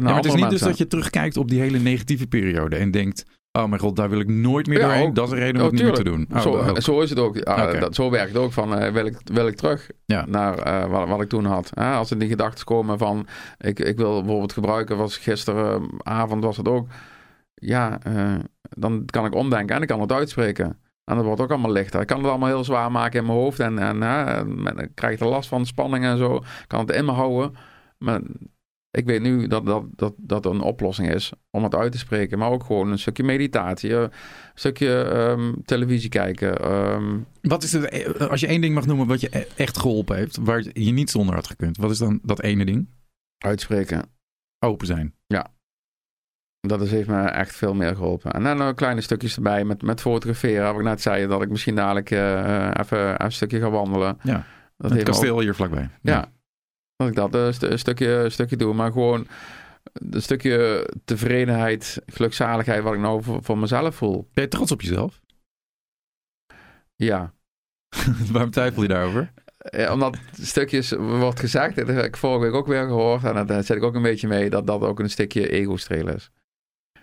maar het is niet dus dat je terugkijkt op die hele negatieve periode en denkt, oh mijn god, daar wil ik nooit meer Ja, doorheen. ook. dat is een reden om Oh, het niet meer te doen. Oh, zo, oh. zo is het ook. Ah, dat, zo werkt het ook. Van, eh, wil, ik, wil ik terug Ja. naar eh, wat, wat ik toen had. Hè, als er die gedachten komen van... Ik, ik wil bijvoorbeeld gebruiken... was gisteravond was het ook... Ja, eh, dan kan ik omdenken en ik kan het uitspreken. En dat wordt ook allemaal lichter. Ik kan het allemaal heel zwaar maken in mijn hoofd. En, en krijg ik er last van spanning en zo. Ik kan het in me houden. Maar ik weet nu dat dat, dat dat een oplossing is om het uit te spreken. Maar ook gewoon een stukje meditatie. Een stukje ehm, televisie kijken. ehm, Wat is het, eh, als je één ding mag noemen wat je e- echt geholpen heeft, waar je niet zonder had gekund, wat is dan dat ene ding? uitspreken. Open zijn. Dat is, heeft me echt veel meer geholpen. En dan nog kleine stukjes erbij met, met fotograferen. Wat ik net zei, dat ik misschien dadelijk eh, eh, even, een stukje ga wandelen. Ja. Dat het kasteel hier vlakbij. ja, dat ik dat een, stu- een stukje, stukje doe. Maar gewoon een stukje tevredenheid, gelukzaligheid... wat ik nou voor, voor mezelf voel. Ben je trots op jezelf? Ja. Waarom twijfel je daarover? Eh, omdat stukjes wordt gezegd, dat heb ik vorige week ook weer gehoord, en daar zit ik ook een beetje mee, dat dat ook een stukje ego-streel is.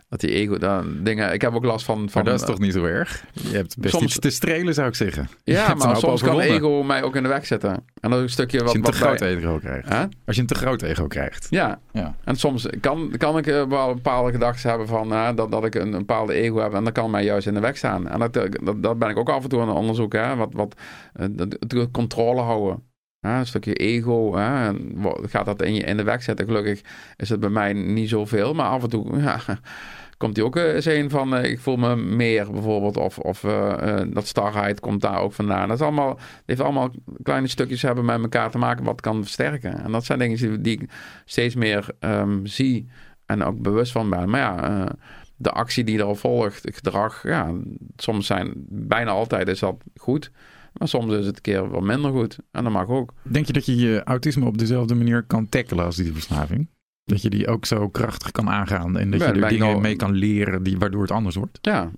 Dat die ego, dan dingen, ik heb ook last van... van Maar dat is toch niet zo erg? Je hebt best Soms- iets te strelen, zou ik zeggen. Ja, maar soms kan ego mij ook in de weg zetten. En dat is een stukje wat... Als je een te groot bij- ego krijgt. Als je een te groot ego krijgt. Ja. Ja. En soms kan, kan ik eh, wel bepaalde gedachten hebben van eh, dat, dat ik een, een bepaalde ego heb en dat kan mij juist in de weg staan. En dat, eh, dat, dat ben ik ook af en toe aan het onderzoeken. Hè? Wat, wat, eh, het controle houden. Een stukje ego. Hè? En gaat dat in je in de weg zetten? Gelukkig is het bij mij niet zoveel. Maar af en toe ja, komt die ook eh, eens een van eh, ik voel me meer bijvoorbeeld. Of, of eh, dat starheid komt daar ook vandaan. Dat is allemaal, heeft allemaal kleine stukjes hebben met elkaar te maken wat kan versterken. En dat zijn dingen die, die ik steeds meer ehm, zie en ook bewust van ben. Maar ja, de actie die erop volgt, het gedrag, ja, soms zijn, bijna altijd is dat goed. Maar soms is het een keer wat minder goed. En dat mag ook. Denk je dat je je autisme op dezelfde manier kan tackelen als die verslaving? Dat je die ook zo krachtig kan aangaan en dat Ja, je er ik dingen al- mee kan leren die, waardoor het anders wordt? Ja,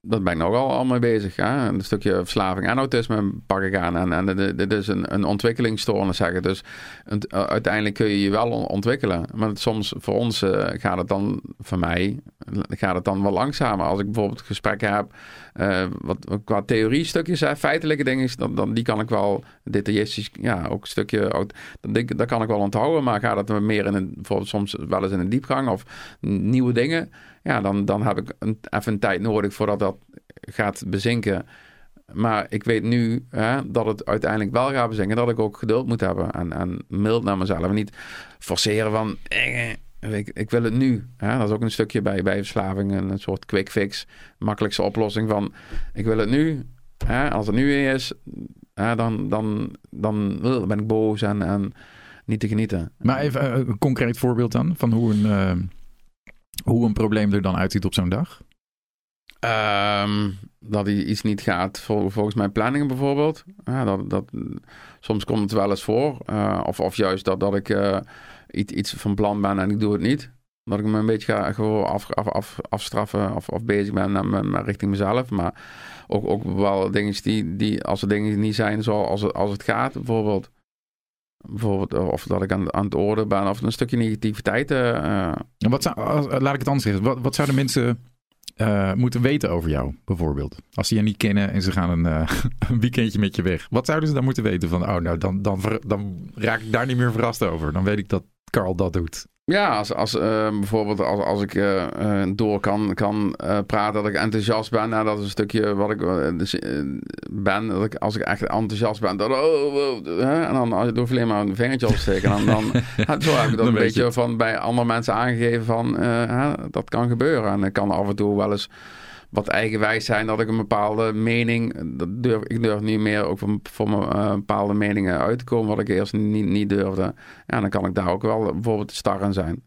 dat ben ik nog al, al mee bezig. Hè? Een stukje verslaving en autisme pak ik aan. En, en dit- is een, een ontwikkelingsstoornis, zeggen. Dus uh, uiteindelijk kun je je wel on- ontwikkelen. Maar soms voor ons eh, gaat het dan, voor mij, gaat het dan wel langzamer. Als ik bijvoorbeeld gesprekken heb, eh, wat, qua theorie stukjes, feitelijke dingen, dan, dan die kan ik wel detailistisch, ja, ook een stukje, oud- dat, denk- dat kan ik wel onthouden. Maar gaat het meer in een, bijvoorbeeld soms wel eens in een diepgang of nieuwe dingen, ja, dan, dan heb ik even een tijd nodig voordat dat gaat bezinken. Maar ik weet nu hè, dat het uiteindelijk wel gaat bezinken. Dat ik ook geduld moet hebben. En, mild naar mezelf. Niet forceren van... eh, ik, ik wil het nu. Hè. Dat is ook een stukje bij, bij verslaving. Een soort quick fix. Makkelijkste oplossing van... Ik wil het nu. Hè. Als het nu is... Hè, dan, dan, dan eh, ben ik boos en, en niet te genieten. Maar even eh, een concreet voorbeeld dan van hoe een, eh, hoe een probleem er dan uitziet op zo'n dag. Ehm, dat hij iets niet gaat vol- volgens mijn planningen bijvoorbeeld. Ja, dat, dat, soms komt het wel eens voor. Of, of juist dat, dat ik iets, iets van plan ben en ik doe het niet. Dat ik me een beetje ga gewoon af, af, af, afstraffen of, of bezig ben met, met richting mezelf. Maar ook, ook wel dingen die, die, als er dingen niet zijn zoals het, als het gaat bijvoorbeeld. Bijvoorbeeld, of dat ik aan, aan het orde ben of een stukje negativiteit. eh, eh, Wat zou, als- laat ik het anders zeggen. Wat, wat zouden mensen eh, moeten weten over jou, bijvoorbeeld? Als ze je niet kennen en ze gaan een, een weekendje met je weg. Wat zouden ze dan moeten weten van, oh nou, dan, dan, dan raak ik daar niet meer verrast over. Dan weet ik dat Carl dat doet. Ja, als, als uh, bijvoorbeeld als, als ik uh, door kan, kan praten dat ik enthousiast ben. Nou, dat is een stukje wat ik dus, ben. Dat ik, als ik echt enthousiast ben, dat, oh, oh, en dan als je door alleen maar een vingertje opsteken. Dan, dan, dan, zo heb ik dat een beetje van bij andere mensen aangegeven van dat kan gebeuren. En ik kan af en toe wel eens wat eigenwijs zijn dat ik een bepaalde mening. Dat durf, ik durf niet meer ook voor, voor mijn uh, bepaalde meningen uit te komen, wat ik eerst niet, niet durfde. Ja, dan kan ik daar ook wel bijvoorbeeld star in zijn.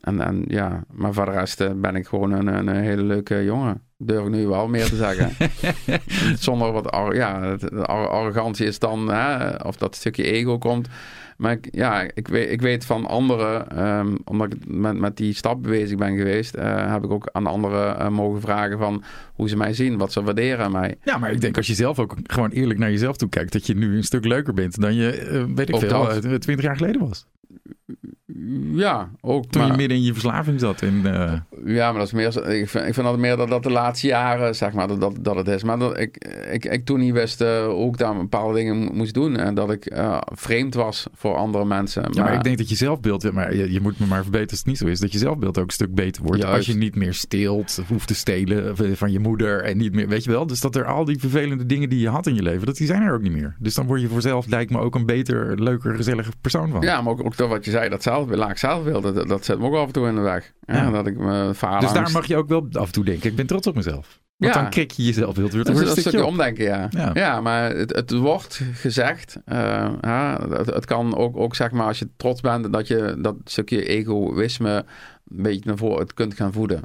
En, en ja, maar voor de rest uh, ben ik gewoon een, een, hele leuke jongen. Durf ik nu wel meer te zeggen. Zonder wat, ja, arrogantie is dan, hè, of dat stukje ego komt. Maar ik, ja, ik weet, ik weet van anderen, um, omdat ik met, met die stap bezig ben geweest, uh, heb ik ook aan anderen uh, mogen vragen van hoe ze mij zien, wat ze waarderen aan mij. Ja, maar ik denk als je zelf ook gewoon eerlijk naar jezelf toe kijkt, dat je nu een stuk leuker bent dan je, uh, weet ik ook veel, twintig jaar geleden was. Ja, ook. Toen je midden in je verslaving zat. In, uh... Ja, maar dat is meer. Ik vind, ik vind dat meer dat, dat de laatste jaren, zeg maar, dat, dat, het is. Maar dat ik, ik, ik toen niet wist uh, hoe ik daar bepaalde dingen moest doen. En dat ik uh, vreemd was voor andere mensen. Maar... Ja, maar ik denk dat je zelfbeeld, maar je, je moet me maar verbeteren als het niet zo is, dat je zelfbeeld ook een stuk beter wordt. Juist. Als je niet meer steelt, hoeft te stelen van je moeder en niet meer, weet je wel. Dus dat er al die vervelende dingen die je had in je leven, dat die zijn er ook niet meer. Dus dan word je voor zelf, lijkt me ook een beter, leuker, gezellige persoon van. Ja, maar ook, ook dat wat je zei, dat zelf, laag zelfbeeld, dat, dat zet me ook af en toe in de weg. Ja, ja. Dat ik me Dus daar mag je ook wel af en toe denken, ik ben trots op mezelf. Want ja. dan krik je jezelf heel weer Dat is een stukje omdenken, ja. ja. Ja, maar het, het wordt gezegd. Uh, ja, het, het, kan ook, ook, zeg maar, als je trots bent, dat je dat stukje egoïsme een beetje naar voren het kunt gaan voeden.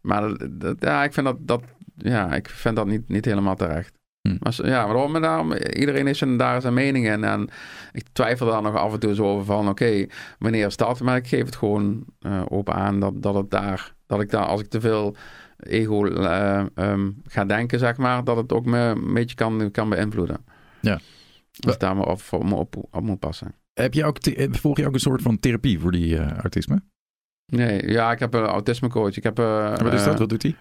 Maar dat, dat, ja, ik vind dat, dat, ja, ik vind dat niet, niet helemaal terecht. Hm. Maar, ja, waarom? Daarom, iedereen heeft zijn, daar zijn mening in. En ik twijfel daar nog af en toe zo over van... oké, wanneer is dat? Maar ik geef het gewoon uh, open aan dat, dat het daar... dat ik daar, als ik te veel ego uh, um, ga denken, zeg maar... dat het ook me een beetje kan, kan beïnvloeden. Ja. Dus daar maar op, op, op, op moet passen. Heb je ook volg je ook een soort van therapie voor die uh, autisme? Nee, ja, ik heb een autismecoach. Ik heb, Wat is dat? Wat doet hij?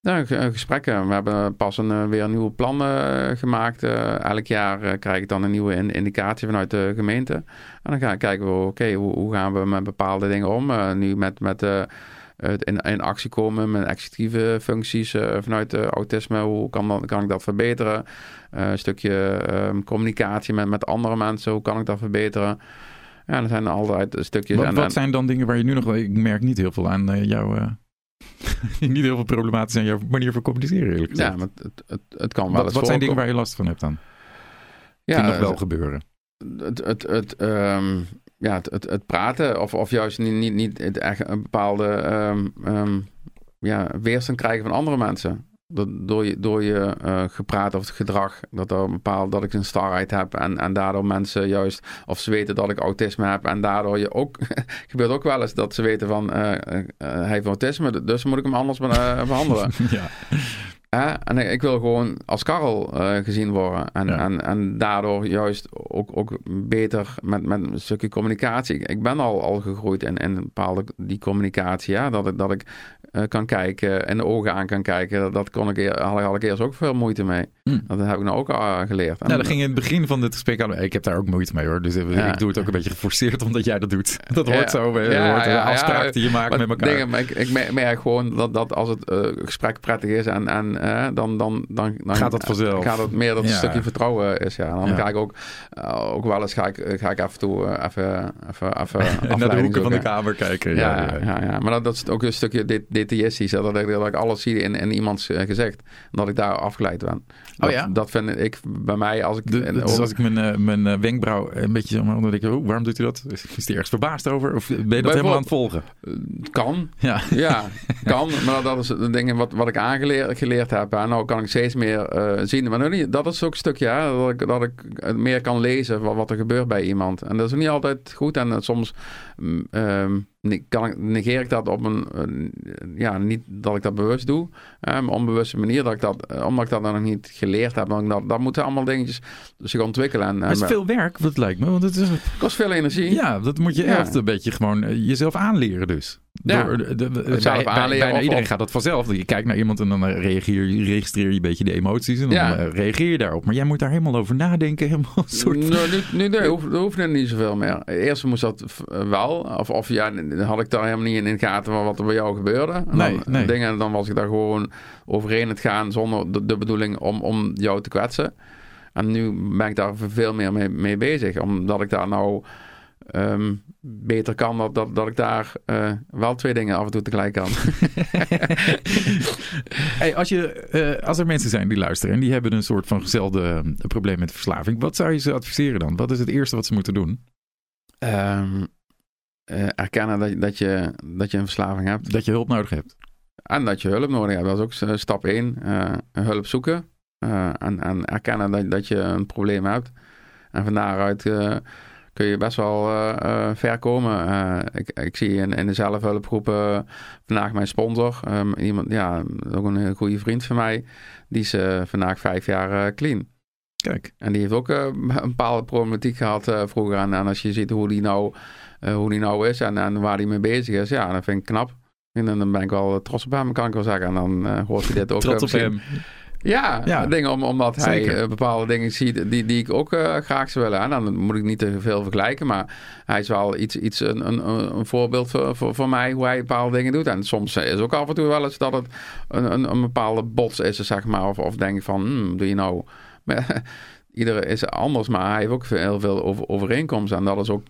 Nou, gesprekken. We hebben pas een, weer een nieuwe plan uh, gemaakt. Uh, elk jaar uh, krijg ik dan een nieuwe indicatie vanuit de gemeente. En dan gaan, kijken we, oké, hoe, hoe, gaan we met bepaalde dingen om? nu met, met in, in, actie komen met executieve functies vanuit autisme. Hoe kan, dan, kan ik dat verbeteren? een stukje um, communicatie met, met andere mensen. Hoe kan ik dat verbeteren? Ja, er zijn altijd stukjes. Wat, en, wat zijn dan dingen waar je nu nog... Ik merk niet heel veel aan jouw niet heel veel problematisch aan jouw manier van communiceren, eerlijk gezegd. Ja, maar het, het, het kan wel wat, eens Wat zijn dingen waar je last van hebt dan? Ja, Die nog wel gebeuren. Het, het, het, um, ja, het, het, het, praten of, of juist niet, niet, niet het, echt een bepaalde um, um, ja, weerstand krijgen van andere mensen dat door je, door je uh, gepraat of het gedrag, dat er bepaald dat ik een starheid heb en, en daardoor mensen juist, of ze weten dat ik autisme heb en daardoor je ook, gebeurt ook wel eens dat ze weten van uh, uh, hij heeft autisme, dus moet ik hem anders behandelen. ja. en ik wil gewoon als Karel gezien worden en, ja. en, en daardoor juist ook, ook beter met, met een stukje communicatie. Ik ben al, al gegroeid in, in bepaalde die communicatie, ja, dat, ik, dat ik kan kijken en de ogen aan kan kijken. Dat kon ik, had, had ik eerst ook veel moeite mee. Mm. Dat heb ik nou ook uh, geleerd. En, nou, dat ging in het begin van dit gesprek aan. Ik heb daar ook moeite mee hoor. Dus ja. ik doe het ook een beetje geforceerd omdat jij dat doet. Dat hoort ja. zo. Ja, hoort afspraak die je maakt met elkaar. Dingen, maar ik, ik merk gewoon dat, dat als het uh, gesprek prettig is en, en dan, dan, dan, dan gaat het vanzelf. Gaat het meer dat een stukje vertrouwen is. Ja. En dan ga ik ook, ook wel eens ga ik, ga ik af en toe even, even, even naar de hoeken van de kamer kijken. Ja, ja, ja, maar dat, dat is ook een stukje DTS. Dat ik, dat ik alles zie in, in iemands gezicht. Dat ik daar afgeleid ben. Dat, oh ja? Dat vind ik bij mij als ik... De, en, dus als ik mijn, uh, mijn wenkbrauw een beetje zeg maar, onder denk, oh, waarom doet u dat? Is hij ergens verbaasd over? Of ben je dat helemaal aan het volgen? Kan. Ja, ja kan. Maar dat is de dingen wat, wat ik aangeleerd geleerd heb. En nou kan ik steeds meer uh, zien. Maar nu, dat is ook een stukje, hè, dat, ik, dat ik meer kan lezen wat, wat er gebeurt bij iemand. En dat is niet altijd goed. En soms um, kan ik, negeer ik dat op een, ja, niet dat ik dat bewust doe, maar op onbewuste manier, dat ik dat, omdat ik dat nog niet geleerd heb, dan dat, dat moeten allemaal dingetjes zich ontwikkelen. En, het is veel werk, dat lijkt me, want het is, kost veel energie. Ja, dat moet je echt een beetje gewoon jezelf aanleren dus. Ja, Door de, de- het zelf bij- bij- aanleren bijna of- iedereen gaat dat vanzelf. Je kijkt naar iemand en dan eh, reageer, je- registreer je een beetje de emoties. En dan Ja. eh, reageer je daarop. Maar jij moet daar helemaal over nadenken. Helemaal soort Nou, nu, nu nee, hoeft, hoeft er niet zoveel meer. Eerst moest dat v- wel. Of, of ja, dan had ik daar helemaal niet in in de gaten van wat er bij jou gebeurde. En Nee, dan, nee. Dingen, dan was ik daar gewoon overheen het gaan zonder de, de bedoeling om, om jou te kwetsen. En nu ben ik daar veel meer mee, mee bezig. Omdat ik daar nou ehm, beter kan. Dat, dat, dat ik daar eh, wel twee dingen af en toe tegelijk kan. Hey, als, je, eh, als er mensen zijn die luisteren en die hebben een soort van gezelfde eh, probleem met verslaving, wat zou je ze adviseren dan? Wat is het eerste wat ze moeten doen? Ehm, eh, erkennen dat, dat, je, dat je een verslaving hebt. Dat je hulp nodig hebt. En dat je hulp nodig hebt. Dat is ook stap 1. hulp zoeken. En, en erkennen dat, dat je een probleem hebt. En van daaruit kun je best wel eh, ver komen. Eh, ik, ik zie in, in de zelfhulpgroepen vandaag mijn sponsor. ehm, iemand, ja, ook een goede vriend van mij. Die is eh, vandaag vijf jaar clean. Kijk, En die heeft ook een bepaalde problematiek gehad eh, vroeger. En, en als je ziet hoe die nou, hoe die nou is en, en waar die mee bezig is, ja, dat vind ik knap. En dan ben ik wel trots op hem, kan ik wel zeggen. En dan hoort hij dit ook. trots op hem. Ja, Ja. dingen om, omdat Zeker. hij eh, bepaalde dingen ziet die, die ik ook eh, graag zou willen. En dan moet ik niet te veel vergelijken, maar hij is wel iets, iets een, een, een voorbeeld voor, voor, voor mij hoe hij bepaalde dingen doet. En soms is ook af en toe wel eens dat het een, een, een bepaalde bots is, zeg maar. Of, of denk ik van, hmm, doe je nou... Iedereen is anders, maar hij heeft ook heel veel over, overeenkomsten. En dat is ook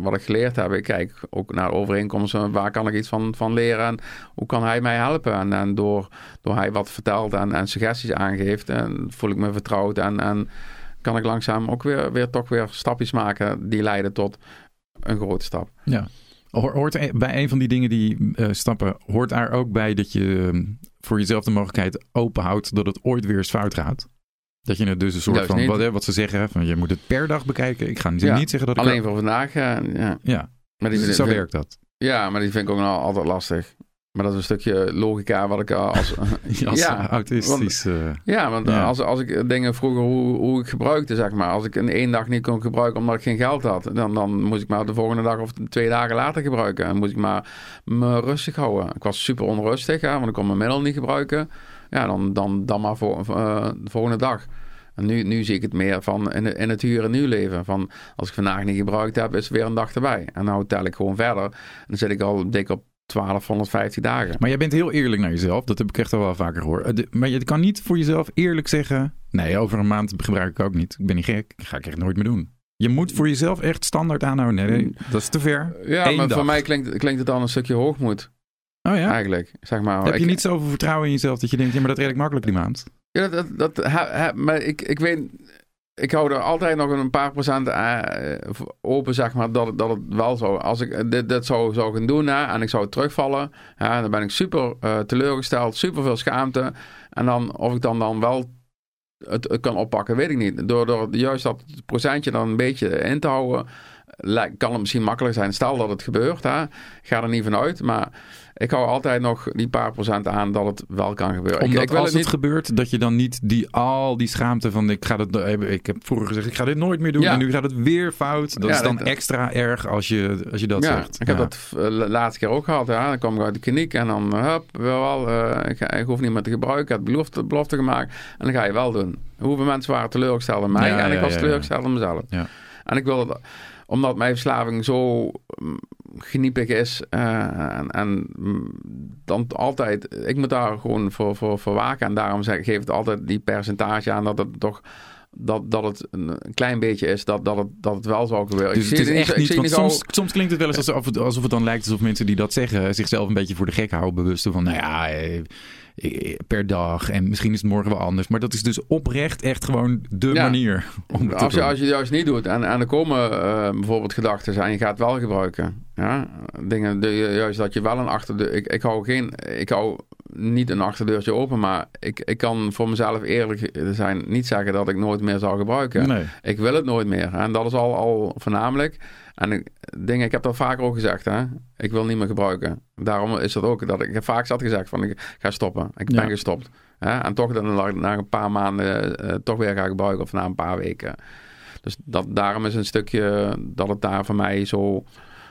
wat ik geleerd heb. Ik kijk ook naar overeenkomsten. Waar kan ik iets van, van leren? En hoe kan hij mij helpen? En, door, door hij wat vertelt en, suggesties aangeeft, en voel ik me vertrouwd. En, en kan ik langzaam ook weer, weer toch weer stapjes maken die leiden tot een grote stap. Ja. Hoor- Hoort bij een van die dingen die eh, stappen, hoort daar ook bij dat je eh, voor jezelf de mogelijkheid openhoudt dat het ooit weer eens fout gaat? Dat je het dus een soort Juist van, niet. wat, hè, wat ze zeggen, van je moet het per dag bekijken. Ik ga Ja, niet zeggen dat ik... Alleen voor vandaag, eh, ja. Ja, Maar die, zo vind- werkt dat. ja, maar die vind ik ook nog altijd lastig. Maar dat is een stukje logica wat ik eh, als... Als ja, autistisch... eh, Ja, want Ja. Als, als ik dingen vroeger hoe, hoe ik gebruikte, zeg maar. Als ik een één dag niet kon gebruiken omdat ik geen geld had, dan, dan moest ik maar de volgende dag of twee dagen later gebruiken. En moest ik maar me rustig houden. Ik was super onrustig, hè, want ik kon mijn middel niet gebruiken. Ja, dan, dan, dan maar voor, eh, de volgende dag. En nu, nu zie ik het meer van in, in het huur en nu leven. Van als ik vandaag niet gebruikt heb, is er weer een dag erbij. En nou tel ik gewoon verder. En dan zit ik al dik op 1250 dagen. Maar jij bent heel eerlijk naar jezelf. Dat heb ik echt al wel vaker gehoord. Eh, Maar je kan niet voor jezelf eerlijk zeggen... Nee, over een maand gebruik ik ook niet. Ik ben niet gek. Dat ga ik echt nooit meer doen. Je moet voor jezelf echt standaard aanhouden. Nee, nee dat is te ver. Ja, Eén maar dag. voor mij klinkt, klinkt het dan een stukje hoogmoed. Oh ja? Eigenlijk, zeg maar. Heb je Ik- niet zoveel vertrouwen in jezelf dat je denkt... Ja, maar dat red ik makkelijk die maand. Ja, dat, dat, dat- ha- ha- maar ik, ik weet, ik hou er altijd nog een paar procent eh, open, zeg maar, dat, het- dat het wel zo. Als ik dit, dit zou, zou gaan doen hè, en ik zou terugvallen, hè, dan ben ik super eh, teleurgesteld, super veel schaamte. En dan, of ik dan, dan wel het, het kan oppakken, weet ik niet. Door, door juist dat procentje dan een beetje in te houden, kan het misschien makkelijker zijn. Stel dat het gebeurt, hè, ga er niet van uit, maar ik hou altijd nog die paar procent aan dat het wel kan gebeuren. Ik- Omdat ik, wil als het gebeurt, dat je dan niet die, al die schaamte van... Ik, ga dat, ik heb vroeger gezegd, ik ga dit nooit meer doen. Ja. En nu gaat het weer fout. Dat Ja, is dan dat- extra erg als je, als je dat ja, zegt. ik heb dat eh, la- laatste keer ook gehad. Ja. Dan kwam ik uit de kliniek en dan, eh, hup, wel, eh, ik, ik hoef niet meer te gebruiken. Ik had belofte, belofte gemaakt en dan ga je wel doen. Hoeveel mensen waren teleurgesteld in mij en ik was teleurgesteld in mezelf. Ja. En ik wil dat, omdat mijn verslaving zo mm, geniepig is eh, en, en mm, dan altijd, ik moet daar gewoon voor, voor, voor waken. En daarom zeg, geef het altijd die percentage aan dat het toch... Dat, dat het een klein beetje is dat, dat, het, dat het wel zou gebeuren. Dus Ik het is niet- echt niet, want soms, soms klinkt het wel eens alsof het, alsof het dan lijkt alsof mensen die dat zeggen zichzelf een beetje voor de gek houden, bewust van, nou ja, eh, per dag en misschien is het morgen wel anders. Maar dat is dus oprecht echt gewoon de Ja. manier om het Als je, doen. als je het juist niet doet en, en er komen eh, bijvoorbeeld gedachten en je gaat het wel gebruiken. Ja? Dingen, de, juist dat je wel een achterdeur... Ik, ik hou geen... Ik hou niet een achterdeurtje open, maar ik, ik kan voor mezelf eerlijk zijn niet zeggen dat ik nooit meer zou gebruiken. Nee. Ik wil het nooit meer. En dat is al, al voornamelijk. En ik, dingen, ik heb dat vaker ook gezegd, hè. Ik wil niet meer gebruiken. Daarom is dat ook dat ik heb vaak zat gezegd van ik ga stoppen. Ik ben Ja. gestopt. Hè? En toch dan na een paar maanden eh, toch weer ga gebruiken of na een paar weken. Dus dat, daarom is een stukje dat het daar voor mij zo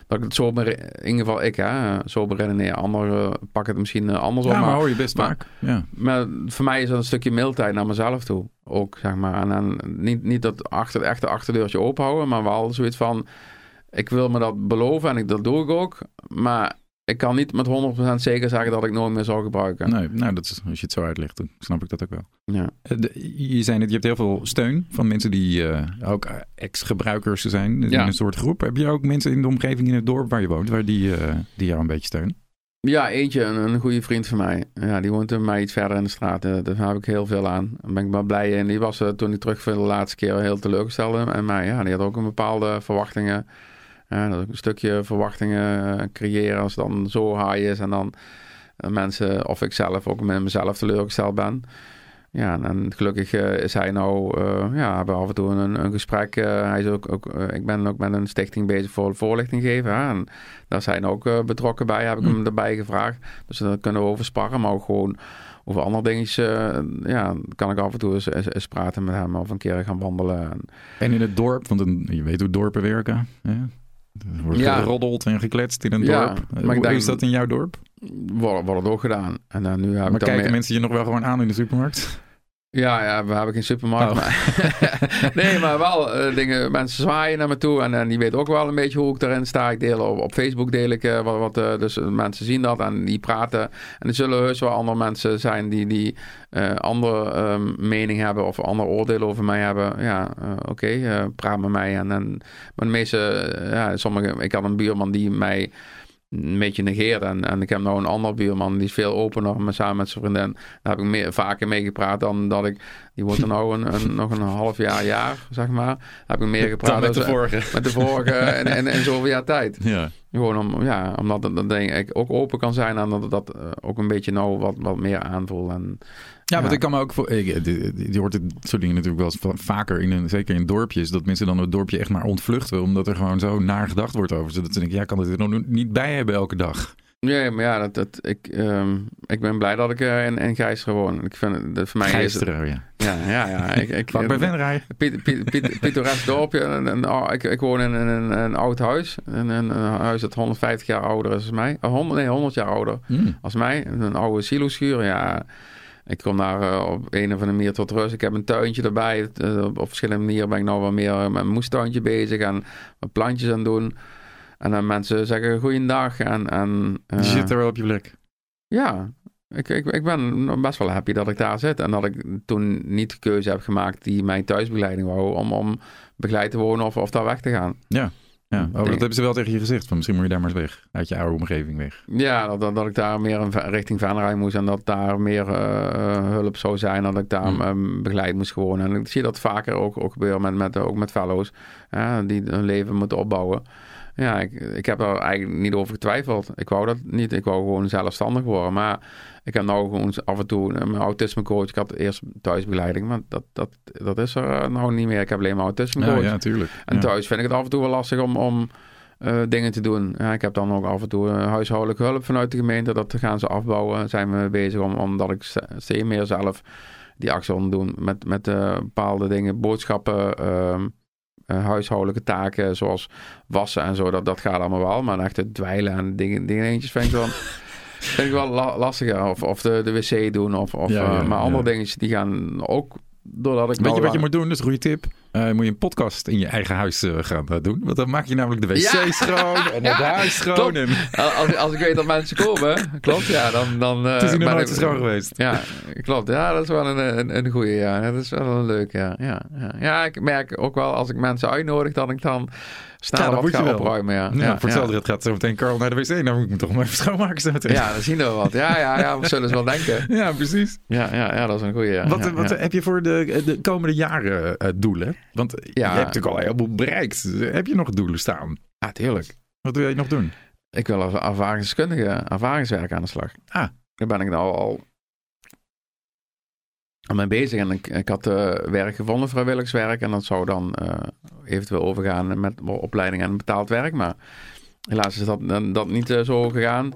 dat ik het zo, in ieder geval ik, hè, zo beredeneer. Anderen pakken het misschien eh, andersom. Ja, maar maar, hoor je best maar- vaak. Ja. maar voor mij is dat een stukje mailtijd naar mezelf toe. Ook, zeg maar. En dan niet, niet dat achter, echte achterdeurtje openhouden, maar wel zoiets van... Ik wil me dat beloven en ik, dat doe ik ook. Maar ik kan niet met 100% zeker zeggen dat ik nooit meer zal gebruiken. Nee, nou, dat is, als je het zo uitlegt, dan snap ik dat ook wel. Ja. Eh, de- Je zei net, je hebt heel veel steun van mensen die eh, ook eh, ex-gebruikers zijn in Ja. een soort groep. Heb je ook mensen in de omgeving in het dorp waar je woont, waar die, die jou een beetje steunen? Ja, eentje, een, een goede vriend van mij. Ja, die woont bij mij iets verder in de straat. Daar heb ik heel veel aan. Daar ben ik wel blij in. Die was toen ik terugviel de laatste keer heel teleurgesteld in mij. Ja, die had ook een bepaalde verwachtingen. Ja, dat ook een stukje verwachtingen eh, creëren als het dan zo high is. En dan eh, mensen, of ik zelf ook met mezelf teleurgesteld ben. Ja, en gelukkig eh, is hij nou, eh, ja, we hebben af en toe een, een gesprek. hij is ook, ook ik ben ook met een stichting bezig voor voorlichting geven. Hè, en daar zijn ook betrokken bij, heb ik hem erbij gevraagd. Dus daar kunnen we over sparren, maar ook gewoon over andere dingetjes. ja, kan ik af en toe eens, eens, eens praten met hem of een keer gaan wandelen. En, En in het dorp, want een, je weet hoe dorpen werken. Er wordt Ja. geroddeld en gekletst in een Ja, dorp. maar Hoe ik denk- is dat in jouw dorp? wordt, wordt het ook gedaan. En dan nu Maar kijken mensen je nog wel gewoon aan in de supermarkt? Ja, ja, we hebben geen supermarkt. Oh. Maar nee, maar wel eh, dingen. Mensen zwaaien naar me toe. En, en die weten ook wel een beetje hoe ik erin sta. Ik deel op, op Facebook deel ik eh, wat. wat eh, dus mensen zien dat en die praten. En er zullen heus wel andere mensen zijn die, die andere ehm, mening hebben. Of andere oordelen over mij hebben. Ja, oké, eh, praat met mij. En, en maar de meeste, ja, sommige. Ik had een buurman die mij een beetje negeert. En, en ik heb nou een ander buurman, die is veel opener, maar samen met zijn vriendin. Daar heb ik meer, vaker mee gepraat dan dat ik... Die wordt er nou een, een, nog een half jaar, jaar, zeg maar. Daar heb ik meer gepraat Dan met de dan- vorige. met de vorige en, en, en zoveel jaar tijd. Ja. Gewoon om, ja, omdat dat, dat denk ik ook open kan zijn en dat dat eh, ook een beetje nou wat, wat meer aanvoelt. En, Ja, want Ja. ik kan me ook voor. Je hoort dit soort dingen natuurlijk wel eens va- vaker in een, zeker in dorpjes, dat mensen dan het dorpje echt maar ontvluchten, omdat er gewoon zo naar gedacht wordt over. Zodat ze denken, ja, kan het er nog niet bij hebben elke dag. Ja, maar ja, dat, dat, ik, ehm, ik ben blij dat ik eh, in, in Gijsteren woon. Ik vind dat voor mij is het, ja. ja, ja, ja. Ik, ik, Vlak bij Venray. Pittoresk dorpje. En, en, oh, ik, ik woon in een, een, een oud huis. Een, huis dat 150 jaar ouder is als mij. Oh, 100, nee, 100 jaar ouder Hmm. als mij. Een oude siloschuur. Ja, ik kom daar eh, op een of andere manier tot rust. Ik heb een tuintje erbij. Eh, op verschillende manieren ben ik nou wel meer met mijn moestuintje bezig. En wat plantjes aan het doen. En dan mensen zeggen goeiedag. En, en, Je eh, zit er wel op je plek. ja, ik, ik, ik ben best wel happy dat ik daar zit. En dat ik toen niet de keuze heb gemaakt die mijn thuisbegeleiding wou. Om, om begeleid te wonen of, of daar weg te gaan. Ja. Ja. Oh, dat hebben ze wel tegen je gezegd. Van misschien moet je daar maar eens weg. Uit je oude omgeving weg. Ja, dat, dat, dat ik daar meer in, richting Venray moest. En dat daar meer eh, hulp zou zijn. Dat ik daar Hmm. eh, begeleid moest gewoon. En ik zie dat vaker ook, ook gebeuren met, met, ook met fellows. die hun leven moeten opbouwen. Ja, ik, ik heb er eigenlijk niet over getwijfeld. Ik wou dat niet. Ik wou gewoon zelfstandig worden. Maar ik heb nou gewoon af en toe een autismecoach. Ik had eerst thuisbegeleiding, maar dat, dat, dat is er eh, nou niet meer. Ik heb alleen maar autismecoach. Ja, ja, tuurlijk. En Ja. thuis vind ik het af en toe wel lastig om, om eh, dingen te doen. Ja, ik heb dan ook af en toe eh, huishoudelijke hulp vanuit de gemeente. Dat gaan ze afbouwen. Zijn we bezig om, omdat ik ste- steeds meer zelf die actie wil doen. Met, met bepaalde dingen, boodschappen, ehm, eh, huishoudelijke taken zoals wassen en zo. Dat, dat gaat allemaal wel. Maar echt het dweilen en dingen, dingetjes vind ik wel... Vind ik wel la- lastiger. Of, of de, de wc doen. Of, of, Ja, ja, eh, maar andere dingetjes die gaan ook doordat ik Weet je wat je moet doen? Dat is een goede tip. Eh, moet je een podcast in je eigen huis eh, gaan eh, doen. Want dan maak je namelijk de Ja. schoon en het Ja, huis schoon. En Als, als ik weet dat mensen komen, klopt, ja, dan... dan het is nog nooit zo schoon geweest. Ja, klopt. Ja, dat is wel een, een, een goeie, ja. Dat is wel een leuk, ja. Ja, ja. ik merk ook wel als ik mensen uitnodig, dat ik dan snel Ja, dat wat moet je ga wel. opruimen, ja. Ja, ja, voor hetzelfde gaat zo meteen Carl naar de wc. Nou moet ik me toch maar even schoonmaken zo meteen. Ja, dan zien we wat. Ja, ja, ja, we zullen ze wel denken. Ja, precies. Ja, ja, ja, dat is een goeie, ja. Wat, wat heb je voor de, de komende jaren doelen? Want je hebt natuurlijk al heel veel bereikt. Heb je nog doelen staan? Ja, tuurlijk. Wat wil je nog doen? Ik wil als ervaringskundige ervaringswerk aan de slag. Ah. Daar ben ik nou al aan mee bezig. En ik, ik had eh, werk gevonden, vrijwilligerswerk. En dat zou dan eh, eventueel overgaan met opleiding en betaald werk. Maar helaas is dat, dat niet eh, zo gegaan.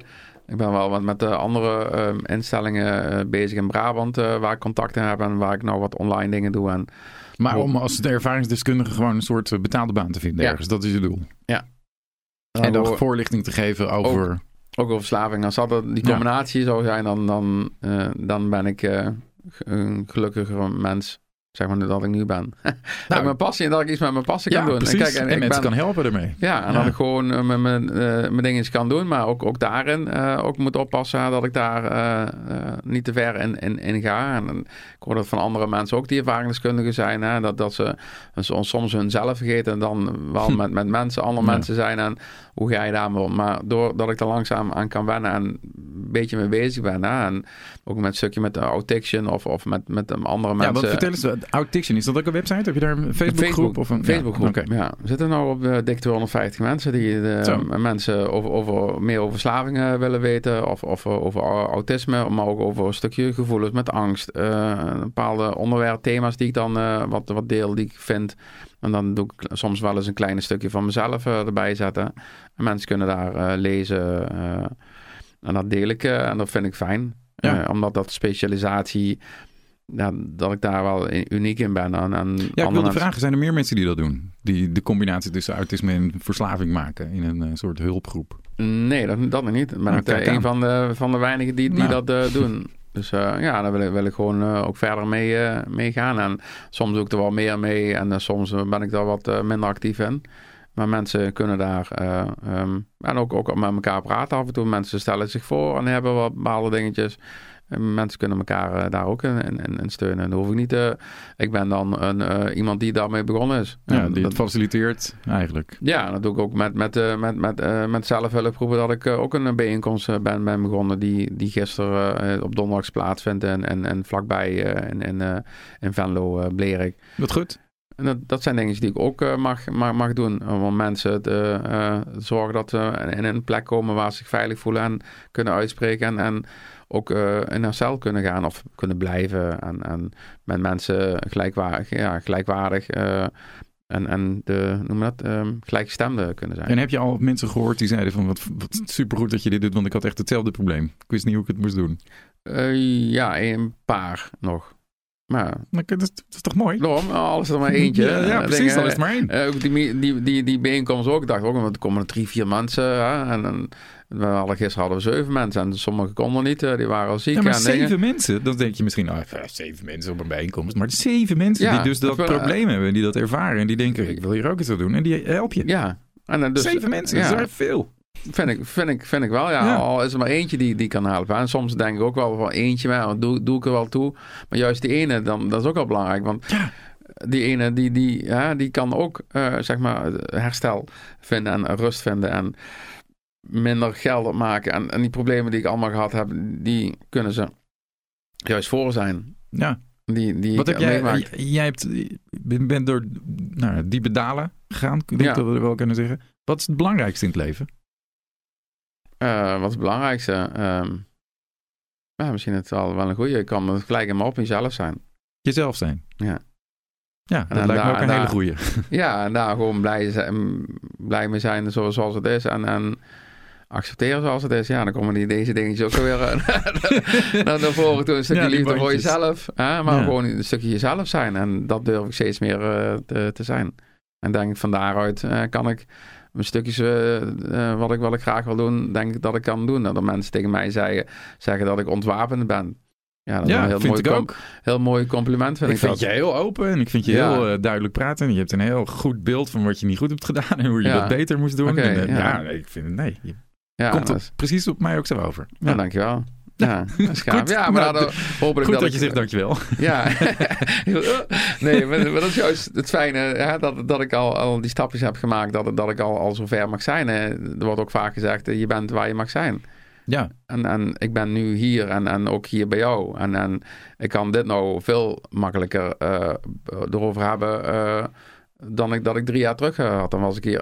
Ik ben wel wat met de andere eh, instellingen eh, bezig in Brabant, eh, waar ik contacten heb en waar ik nou wat online dingen doe. En Maar om als ervaringsdeskundige gewoon een soort eh, betaalde baan te vinden Ja. ergens. Dat is je doel. En dan Ook- voorlichting te geven over... Ook over verslaving. Als dat die Ja. combinatie zou zijn, dan, dan, eh, dan ben ik eh, een gelukkiger mens. Zeg maar dat ik nu ben. dat ik mijn passie en dat ik iets met mijn passie ja, kan doen. precies. En, kijk, en ik mensen ben- kan helpen ermee. Ja, en Ja. dat ik gewoon eh, mijn, mijn, eh, mijn dingetjes kan doen. Maar ook, ook daarin eh, ook moet oppassen dat ik daar niet te ver in, in, in ga. En, en ik hoor dat van andere mensen ook die ervaringsdeskundigen zijn. Hè, dat, dat ze so- soms hunzelf vergeten en dan wel met, met mensen, andere Ja. mensen zijn. En hoe ga je daarmee om? Maar doordat ik er langzaam aan kan wennen en een beetje mee bezig ben. Hè, en ook met een stukje met de Audiction of, of met, met andere Ja, mensen. want vertel eens, Outdiction, is dat ook een website? Heb je daar een Facebookgroep? of een Facebookgroep. Ja. Ja, we zitten nu op uh, dik 250 mensen die de, Zo. mensen over, over, meer over verslavingen willen weten. Of, of over autisme, maar ook over een stukje gevoelens met angst. Uh, bepaalde onderwerpen, thema's die ik dan uh, wat, wat deel, die ik vind. En dan doe ik soms wel eens een klein stukje van mezelf erbij zetten. En mensen kunnen daar lezen. en dat deel ik en dat vind ik fijn. Ja. Omdat dat specialisatie, ja, dat ik daar wel uniek in ben. En, en Ja, ik wilde vragen, zijn er meer mensen die dat doen? Die de combinatie tussen autisme en verslaving maken in een eh, soort hulpgroep? Nee, dat, dat nog niet. Ik ben Nou, eh, een aan. van de, van de weinigen die, die Nou. dat eh, doen. Dus ja, daar wil ik, wil ik gewoon ook verder mee, mee gaan. En soms doe ik er wel meer mee en soms ben ik daar wat minder actief in. Maar mensen kunnen daar eh, ehm, en ook, ook met elkaar praten af en toe. Mensen stellen zich voor en hebben wat bepaalde dingetjes. En mensen kunnen elkaar eh, daar ook in, in, in steunen. En hoef ik niet... eh, ik ben dan een, eh, iemand die daarmee begonnen is. Ja, En die dat- het faciliteert eigenlijk. ja, dat doe ik ook met, met, eh, met, met, met zelfhulpgroepen. Dat ik ook een bijeenkomst ben, ben begonnen. Die, die gisteren op donderdags plaatsvindt. En, en, en vlakbij in, in, in Venlo, Blerik. Wat goed. En dat, dat zijn dingen die ik ook mag, mag, mag doen. Om mensen te zorgen dat ze in een plek komen waar ze zich veilig voelen. En kunnen uitspreken. En, en ook eh, in herstel kunnen gaan of kunnen blijven. En, en met mensen gelijkwaardig, ja, gelijkwaardig eh, en, en de, noem dat, gelijkgestemde kunnen zijn. En heb je al mensen gehoord die zeiden van wat, wat supergoed dat je dit doet, want ik had echt hetzelfde probleem. Ik wist niet hoe ik het moest doen. Eh, ja, een paar nog. Maar dat is, dat is toch mooi? daarom, alles er maar eentje. Ja, ja, Eh, precies, dingen, dan is het maar één. eh, ook die, die, die, die bijeenkomst ook. Ik dacht ook, want er komen er drie, vier mensen. Hè, en, en we hadden, gisteren hadden we zeven mensen. En sommigen konden niet. eh, die waren al ziek. Ja, maar en dingen. zeven mensen, dan denk je misschien, oh, ja, zeven mensen op een bijeenkomst. Maar zeven mensen Ja, die dus dat probleem hebben, die dat ervaren en die denken, ik wil hier ook iets aan doen. En die help je. Ja. En, dan dus, zeven mensen, ja. dat is echt veel. Vind ik, vind, ik, vind ik wel, ja. Ja. Al is er maar eentje die, die kan helpen. En soms denk ik ook wel van eentje, maar doe, doe ik er wel toe. Maar juist die ene, dan, dat is ook wel belangrijk. Want Ja. die ene, die, die, ja, die kan ook, eh, zeg maar, herstel vinden en rust vinden. En minder geld opmaken. En, en die problemen die ik allemaal gehad heb, die kunnen ze juist voor zijn. Ja. Die, die Wat heb jij, jij hebt, bent bent door nou, diepe dalen gegaan, denk ik Ja. dat we wel kunnen zeggen. Wat is het belangrijkste in het leven? Eh, wat is het belangrijkste? Ehm, ja, misschien het wel, wel een goede. Je kan het gelijk maar op jezelf zijn. Jezelf zijn. Ja. Ja, dat En lijkt me ook een daar- hele goeie. Ja, en daar gewoon blij, zijn, blij mee zijn zoals, zoals het is. En, en accepteren zoals het is. Ja, dan komen die, deze dingetjes ook weer eh, naar, voren toe. Een stukje Ja, liefde voor jezelf. Hè? Maar Ja. gewoon een stukje jezelf zijn. En dat durf ik steeds meer eh, te, te zijn. En denk van daaruit kan ik een stukjes eh, wat, ik, wat ik graag wil doen, denk ik dat ik kan doen. Dat mensen tegen mij zeggen, zeggen dat ik ontwapend ben. Ja, dat is Ja, een heel vind mooi, ik ook. heel mooi compliment. Vind Ik ik, vind dat. je heel open en ik vind je Ja. heel eh, duidelijk praten. En je hebt een heel goed beeld van wat je niet goed hebt gedaan en hoe je Ja. dat beter moest doen. En, ja. nee, ik vind het, nee. Je ja, komt precies op mij ook zo over. ja, dankjewel. Ja, dat. Ja, maar Nou, Goed dat, ik- je zegt dankjewel. Ja, nee, maar, maar dat is juist het fijne, hè, dat, dat ik al, al die stapjes heb gemaakt, dat, dat ik al, al zo ver mag zijn. Hè. Er wordt ook vaak gezegd, eh, je bent waar je mag zijn. Ja, En, en ik ben nu hier en, en ook hier bij jou. En, en ik kan dit nou veel makkelijker eh, erover hebben eh, dan ik, dat ik drie jaar terug had. Dan was ik hier,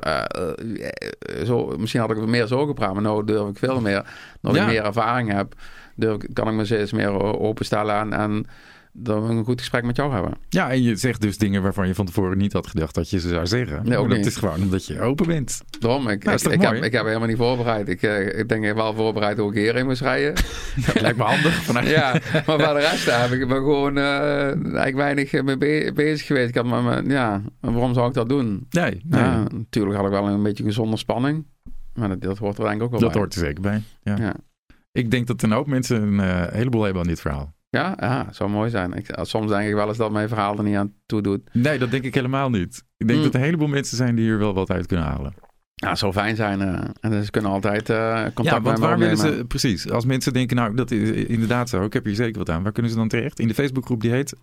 zo, misschien had ik meer zo gepraat, maar nu durf ik veel meer. Ja. ik meer ervaring heb, ik- kan ik me steeds meer openstellen en, en dan een goed gesprek met jou hebben. ja, en je zegt dus dingen waarvan je van tevoren niet had gedacht dat je ze zou zeggen. Nee, ook Maar dat niet. is gewoon omdat je open bent. Daarom, ik, Nou, ik, heb, ik heb helemaal niet voorbereid. Ik, eh, ik denk wel voorbereid hoe ik hierheen moest rijden. Dat lijkt me handig. Vanuit... Ja, maar voor de rest heb ik me gewoon eh, eigenlijk weinig mee be- bezig geweest. Ik had me- ja, waarom zou ik dat doen? Nee, nee. Ja, natuurlijk had ik wel een beetje gezonde spanning. maar dat, dat hoort er denk ik ook wel Dat bij. hoort er zeker bij. Ja. Ja. Ik denk dat een hoop mensen een eh, heleboel hebben aan dit verhaal. Ja, ja, zou mooi zijn. Ik, soms denk ik wel eens dat mijn verhaal er niet aan toe doet. Nee, dat denk ik helemaal niet. Ik denk Mm. dat er een heleboel mensen zijn die hier wel wat uit kunnen halen. Ja, het zou fijn zijn. eh, en dus ze kunnen altijd eh, contact ja, met want waar willen ze... Precies, als mensen denken, nou, dat is inderdaad zo. Ik heb hier zeker wat aan. Waar kunnen ze dan terecht? In de Facebookgroep die heet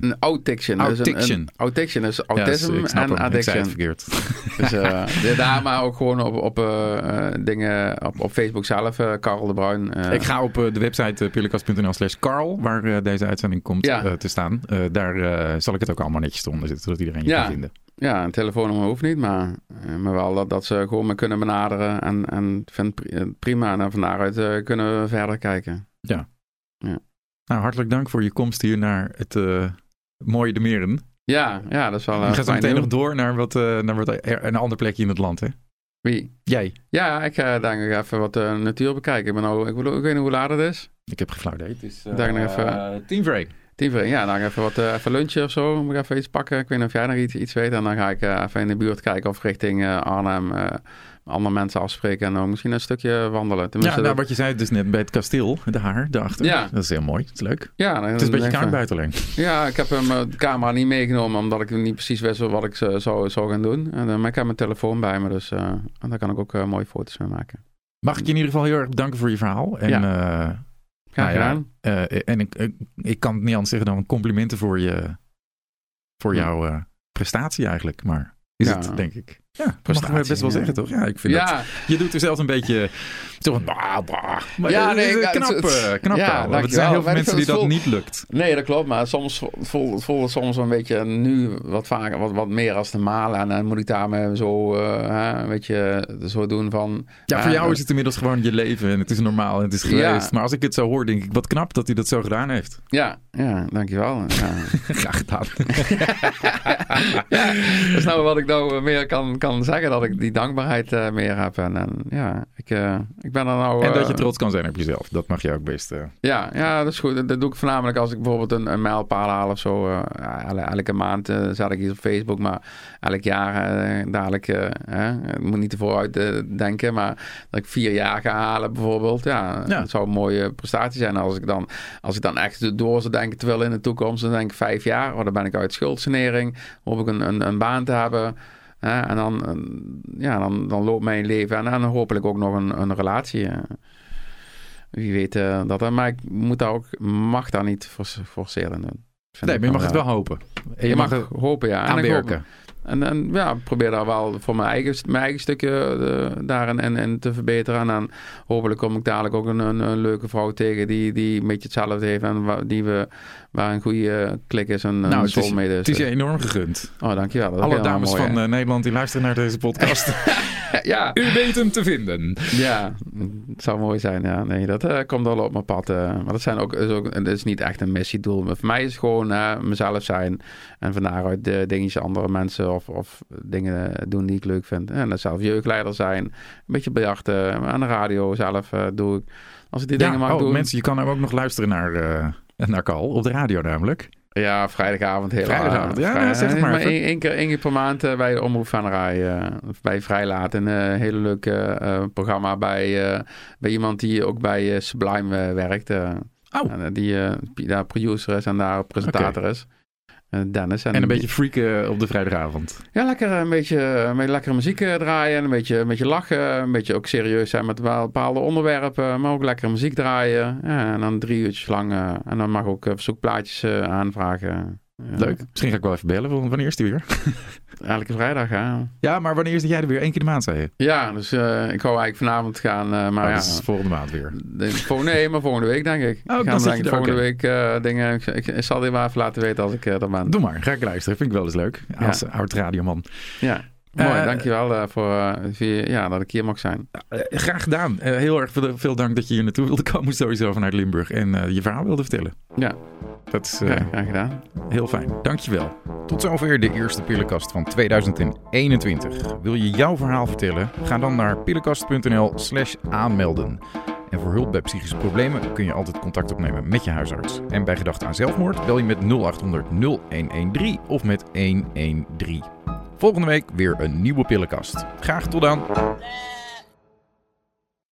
Een autiction. Dus een- Autiction. Een, autiction is Ja, autism ik en hem. Ik addiction. het verkeerd. Dus ja, daar maar ook gewoon op, op eh, eh, dingen op, op Facebook zelf. eh Karel de Bruin. Ik ga op de website uh, slash Carl, waar deze uitzending komt Ja. te staan. Daar zal ik het ook allemaal netjes eronder zetten, zodat iedereen je Ja. kan vinden. Ja, een telefoonnummer hoeft niet, maar, maar wel dat, dat ze gewoon me kunnen benaderen. En, en ik vind prima. En van daaruit kunnen we verder kijken. Nou, hartelijk dank voor je komst hier naar het eh, mooie de Meren. Ja, ja, dat is wel je eh, gaat zo meteen nog door naar, wat, eh, naar wat, er- een ander plekje in het land, hè? Wie? Jij. Ja, ik ga denk ik even wat eh, natuur bekijken. Ik, ben nou, ik, bedoel, ik weet niet hoe laat het is. Ik heb geen flauw idee. Het is Dank nog even. tien voor één. Tien voor één. Ja, dan ga ik even wat eh, even lunchen of zo. Moet ik even iets pakken. Ik weet niet of jij nog iets, iets weet. En dan ga ik eh, even in de buurt kijken of richting Arnhem eh, andere mensen afspreken. En dan misschien een stukje wandelen. Ja, Tenminste, nou, dat- wat je zei dus net bij het kasteel, de haar, daarachter. Ja. Dat is heel mooi, dat is leuk. ja, Het is een beetje dan koud denk ik buiten alleen. van- Ja, ik heb hem eh, de camera niet meegenomen omdat ik niet precies wist wat ik zo- zou, zou gaan doen. En, eh, maar ik heb mijn telefoon bij me, dus eh, en daar kan ik ook eh, mooie foto's mee maken. Mag ik je in ieder geval heel erg bedanken voor je verhaal. En, Ja. eh, Graag Nou ja, eh, en ik, ik, ik kan het niet anders zeggen dan complimenten voor, je, voor Ja. jouw eh, prestatie eigenlijk. Maar is Ja. het, denk ik. Ja, mag Prestatie, ik best wel zeggen, toch? Ja, ik vind dat... Ja, Je doet er zelfs een beetje... Toch een... Bah, bah. Maar, Ja, nee, knap, het is- knap ja, er zijn heel veel ik mensen die dat niet lukt. Nee, dat klopt. Maar soms voelt voel, het soms een beetje nu wat vaker, wat, wat meer als de malen. En dan moet ik daarmee zo, eh, hè, weet je, zo doen van... Ja, voor jou is het inmiddels gewoon je leven en het is normaal en het is geweest. Ja. Maar als ik het zo hoor, denk ik, wat knap dat hij dat zo gedaan heeft. Ja, ja, dankjewel. Ja. Graag gedaan. ja, dat is nou wat ik nou meer kan, kan zeggen, dat ik die dankbaarheid eh, meer heb. En, en ja, ik, eh, ik ben er nou... En dat je eh, trots kan zijn op jezelf. Dat mag je ook best. eh. Ja, ja, dat is goed. Dat doe ik voornamelijk als ik bijvoorbeeld een, een mijlpaal haal of zo. eh, elke maand zet ik iets op Facebook, maar elk jaar dadelijk, ik moet niet te vooruit eh, denken, maar dat ik vier jaar ga halen bijvoorbeeld. Ja, Ja. dat zou een mooie prestatie zijn. Als ik dan, als ik dan echt door zou denken, terwijl in de toekomst, dan denk ik vijf jaar, oh, dan ben ik uit schuldsanering, hoop ik een, een, een baan te hebben. En dan, eh, ja, dan, dan loopt mijn leven en, en hopelijk ook nog een, een relatie. eh. Wie weet eh, dat. Maar ik moet daar ook, mag daar niet force- forceren Nee, maar je mag het wel hopen. En Je mag er hopen, ja. En, aan ik hoop- werken. En, en ja, probeer daar wel voor mijn eigen, mijn eigen stukje eh, daarin en, en te verbeteren. En dan hopelijk kom ik dadelijk ook een, een, een leuke vrouw tegen die, die een beetje hetzelfde heeft. En waar, die we, waar een goede klik is en Nou, een het is, soulmate is. het is je enorm gegund. Oh, dankjewel. Dat Alle dames mooi, van hè. eh, Nederland die luisteren naar deze podcast. ja, U weet hem te vinden. Ja, het zou mooi zijn. Ja, nee, dat eh, komt wel op mijn pad. eh. maar dat zijn ook, is ook, het is niet echt een missiedoel. Maar voor mij is het gewoon eh, mezelf zijn. En van daaruit de dingetjes andere mensen of, of dingen doen die ik leuk vind. En dat zelf jeugdleider zijn. Een beetje biljarten. Aan de radio zelf eh, doe ik. Als ik die dingen Ja, mag oh, doen. mensen, je kan ook nog luisteren naar, eh naar Carl op de radio namelijk. Ja, vrijdagavond heel Vrijdagavond, ja, vrij- zeg maar even. één, één keer, één keer per maand eh, bij de Omroep Venray. eh bij Vrijlaat. Een hele leuke programma bij, bij iemand die ook bij Sublime werkt. Oh. En, die daar producer is en daar presentator is. Eh, Dennis. En een beetje freaken op de vrijdagavond. Ja, lekker een beetje, een beetje lekkere muziek eh, draaien. en Een beetje, een beetje lachen. Een beetje ook serieus zijn met bepaalde onderwerpen. Maar ook lekkere muziek draaien. Ja, en dan drie uurtjes lang. eh, en dan mag ook eh, verzoekplaatjes eh, aanvragen. Leuk. Misschien ga ik wel even bellen. Wanneer is die weer? Elke vrijdag, ja. Ja, maar wanneer is die jij er weer? Eén keer de maand, zei je? Ja, dus eh, ik wou eigenlijk vanavond gaan. eh, maar Oh, ja, dat is volgende maand weer. de, nee, maar volgende week denk ik. dan ik ga denk ik volgende week eh, dingen... Ik, ik, ik zal die wel even laten weten als ik er ben. Doe maar, ga ik luisteren. Vind ik wel eens leuk. Ja. Als oud radioman. Ja, mooi. Dankjewel voor, voor ja, dat ik hier mag zijn. Graag gedaan. Heel erg veel, veel dank dat je hier naartoe wilde komen, sowieso vanuit Limburg. En je verhaal wilde vertellen. Ja, Dat is ja graag gedaan. heel fijn. Dankjewel. Tot zover de eerste Pillenkast van 2021. Wil je jouw verhaal vertellen? Ga dan naar pillenkast.nl slash aanmelden. En voor hulp bij psychische problemen kun je altijd contact opnemen met je huisarts. En bij gedachte aan zelfmoord bel je met 0800 0113 of met 113. Volgende week weer een nieuwe Pillenkast. Graag tot dan.